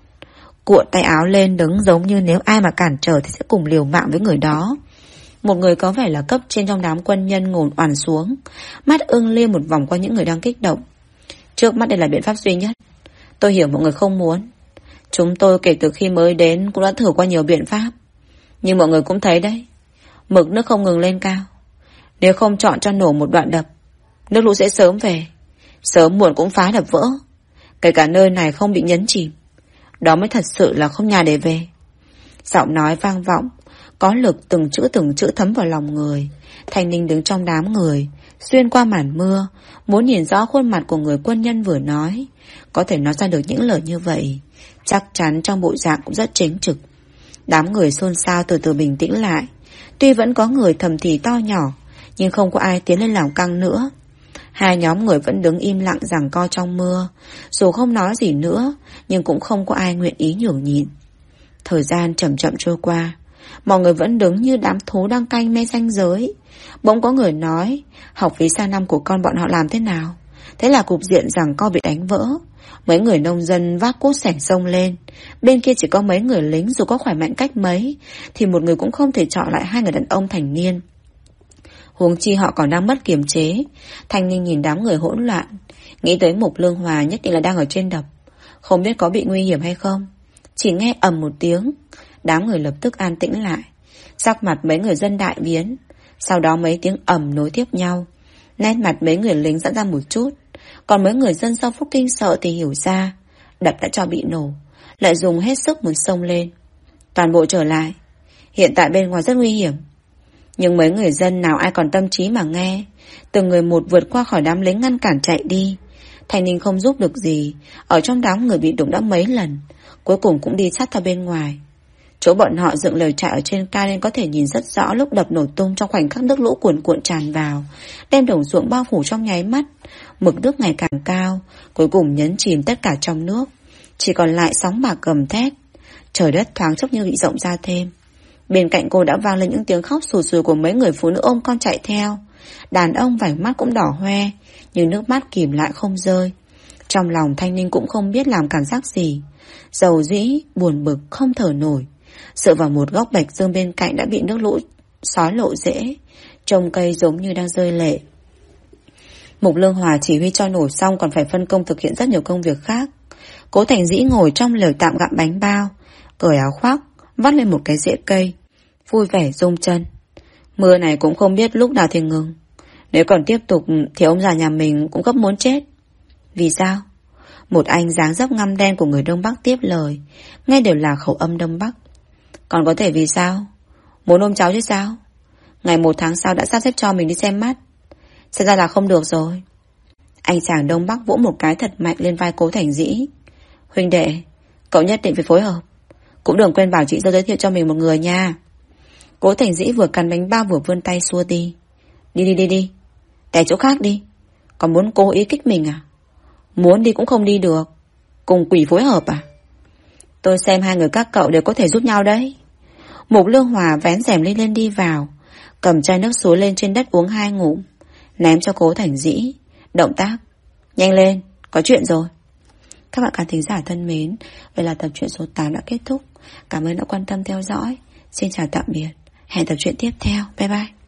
Cuộn tay áo lên đứng giống như nếu ai mà cản trở thì sẽ cùng liều mạng với người đó. Một người có vẻ là cấp trên trong đám quân nhân ngồn oằn xuống, mắt ưng liêm một vòng qua những người đang kích động. Trước mắt đây là biện pháp duy nhất. Tôi hiểu mọi người không muốn. Chúng tôi kể từ khi mới đến cũng đã thử qua nhiều biện pháp. Nhưng mọi người cũng thấy đấy, mực nước không ngừng lên cao. Nếu không chọn cho nổ một đoạn đập, nước lũ sẽ sớm về. Sớm muộn cũng phá đập vỡ. Kể cả nơi này không bị nhấn chìm. Đó mới thật sự là không nhà để về Giọng nói vang vọng Có lực từng chữ từng chữ thấm vào lòng người Thanh Ninh đứng trong đám người Xuyên qua màn mưa Muốn nhìn rõ khuôn mặt của người quân nhân vừa nói Có thể nói ra được những lời như vậy Chắc chắn trong bộ dạng cũng rất chính trực Đám người xôn xao từ từ bình tĩnh lại. Tuy vẫn có người thầm thì to nhỏ, Nhưng không có ai tiến lên làm căng nữa. Hai nhóm người vẫn đứng im lặng rằng co trong mưa. Dù không nói gì nữa, Nhưng cũng không có ai nguyện ý nhường nhịn. Thời gian chậm chậm trôi qua. Mọi người vẫn đứng như đám thú đang canh mê danh giới. Bỗng có người nói, Học phí xa năm của con bọn họ làm thế nào? Thế là cục diện rằng co bị đánh vỡ. Mấy người nông dân vác cốt sẻng sông lên. Bên kia chỉ có mấy người lính Dù có khỏe mạnh cách mấy, Thì một người cũng không thể chọn lại hai người đàn ông thành niên. Huống chi họ còn đang mất kiềm chế. Thanh Ninh nhìn đám người hỗn loạn, Nghĩ tới Mục Lương Hòa nhất định là đang ở trên đập. Không biết có bị nguy hiểm hay không. Chỉ nghe ầm một tiếng, Đám người lập tức an tĩnh lại. Sắc mặt mấy người dân đại biến. Sau đó mấy tiếng ầm nối tiếp nhau. Nét mặt mấy người lính dẫn ra một chút. Còn mấy người dân sau phúc kinh sợ thì hiểu ra. Đập đã cho bị nổ Lại dùng hết sức muốn sông lên. Toàn bộ trở lại. Hiện tại bên ngoài rất nguy hiểm. Nhưng mấy người dân nào ai còn tâm trí mà nghe. Từng người một vượt qua khỏi đám lính ngăn cản chạy đi. Thành Ninh không giúp được gì. Ở trong đám người bị đụng đã mấy lần. Cuối cùng cũng đi sát ra bên ngoài. Chỗ bọn họ dựng lời trại ở trên cao nên có thể nhìn rất rõ lúc đập nổ tung trong khoảnh khắc nước lũ cuồn cuộn tràn vào, đem đồng ruộng bao phủ trong nháy mắt. Mực nước ngày càng cao, cuối cùng nhấn chìm tất cả trong nước. Chỉ còn lại sóng bạc gầm thét. Trời đất thoáng chốc như bị rộng ra thêm. Bên cạnh cô đã vang lên những tiếng khóc sù sù của mấy người phụ nữ ôm con chạy theo. Đàn ông vảnh mắt cũng đỏ hoe, nhưng nước mắt kìm lại không rơi. Trong lòng Thanh Ninh cũng không biết làm cảm giác gì. Dầu dĩ, buồn bực, không thở nổi. Dựa vào một góc bạch dương bên cạnh đã bị nước lũ xói lộ dễ, Trông cây giống như đang rơi lệ. Mục Lương Hòa chỉ huy cho nổi xong còn phải phân công thực hiện rất nhiều công việc khác. Cố Thành Dĩ ngồi trong lều tạm gặm bánh bao, cởi áo khoác, vắt lên một cái rễ cây vui vẻ rung chân. Mưa này cũng không biết lúc nào thì ngừng. Nếu còn tiếp tục thì ông già nhà mình cũng gấp muốn chết. Vì sao? Một anh dáng dấp ngăm đen của người Đông Bắc tiếp lời, nghe đều là khẩu âm Đông Bắc. Còn có thể vì sao? Muốn ôm cháu chứ sao? Ngày một tháng sau đã sắp xếp cho mình đi xem mắt. Xem ra là không được rồi. Anh chàng Đông Bắc vỗ một cái thật mạnh lên vai cố thành dĩ. Huynh đệ, cậu nhất định phải phối hợp. Cũng đừng quên bảo chị giới thiệu cho mình một người nha. Cố Thành Dĩ vừa cắn bánh bao vừa vươn tay xua đi. Đi đi đi đi Để chỗ khác đi Còn muốn cố ý kích mình à Muốn đi cũng không đi được Cùng quỷ phối hợp à Tôi xem hai người các cậu đều có thể giúp nhau đấy Mục Lương Hòa vén rèm lên lên đi vào Cầm chai nước suối lên trên đất uống hai ngụm Ném cho cố thành dĩ. Động tác. Nhanh lên, có chuyện rồi. Các bạn khán thính giả thân mến Vậy là tập truyện số 8 đã kết thúc. Cảm ơn đã quan tâm theo dõi. Xin chào tạm biệt. Hẹn tập truyện tiếp theo. Bye bye.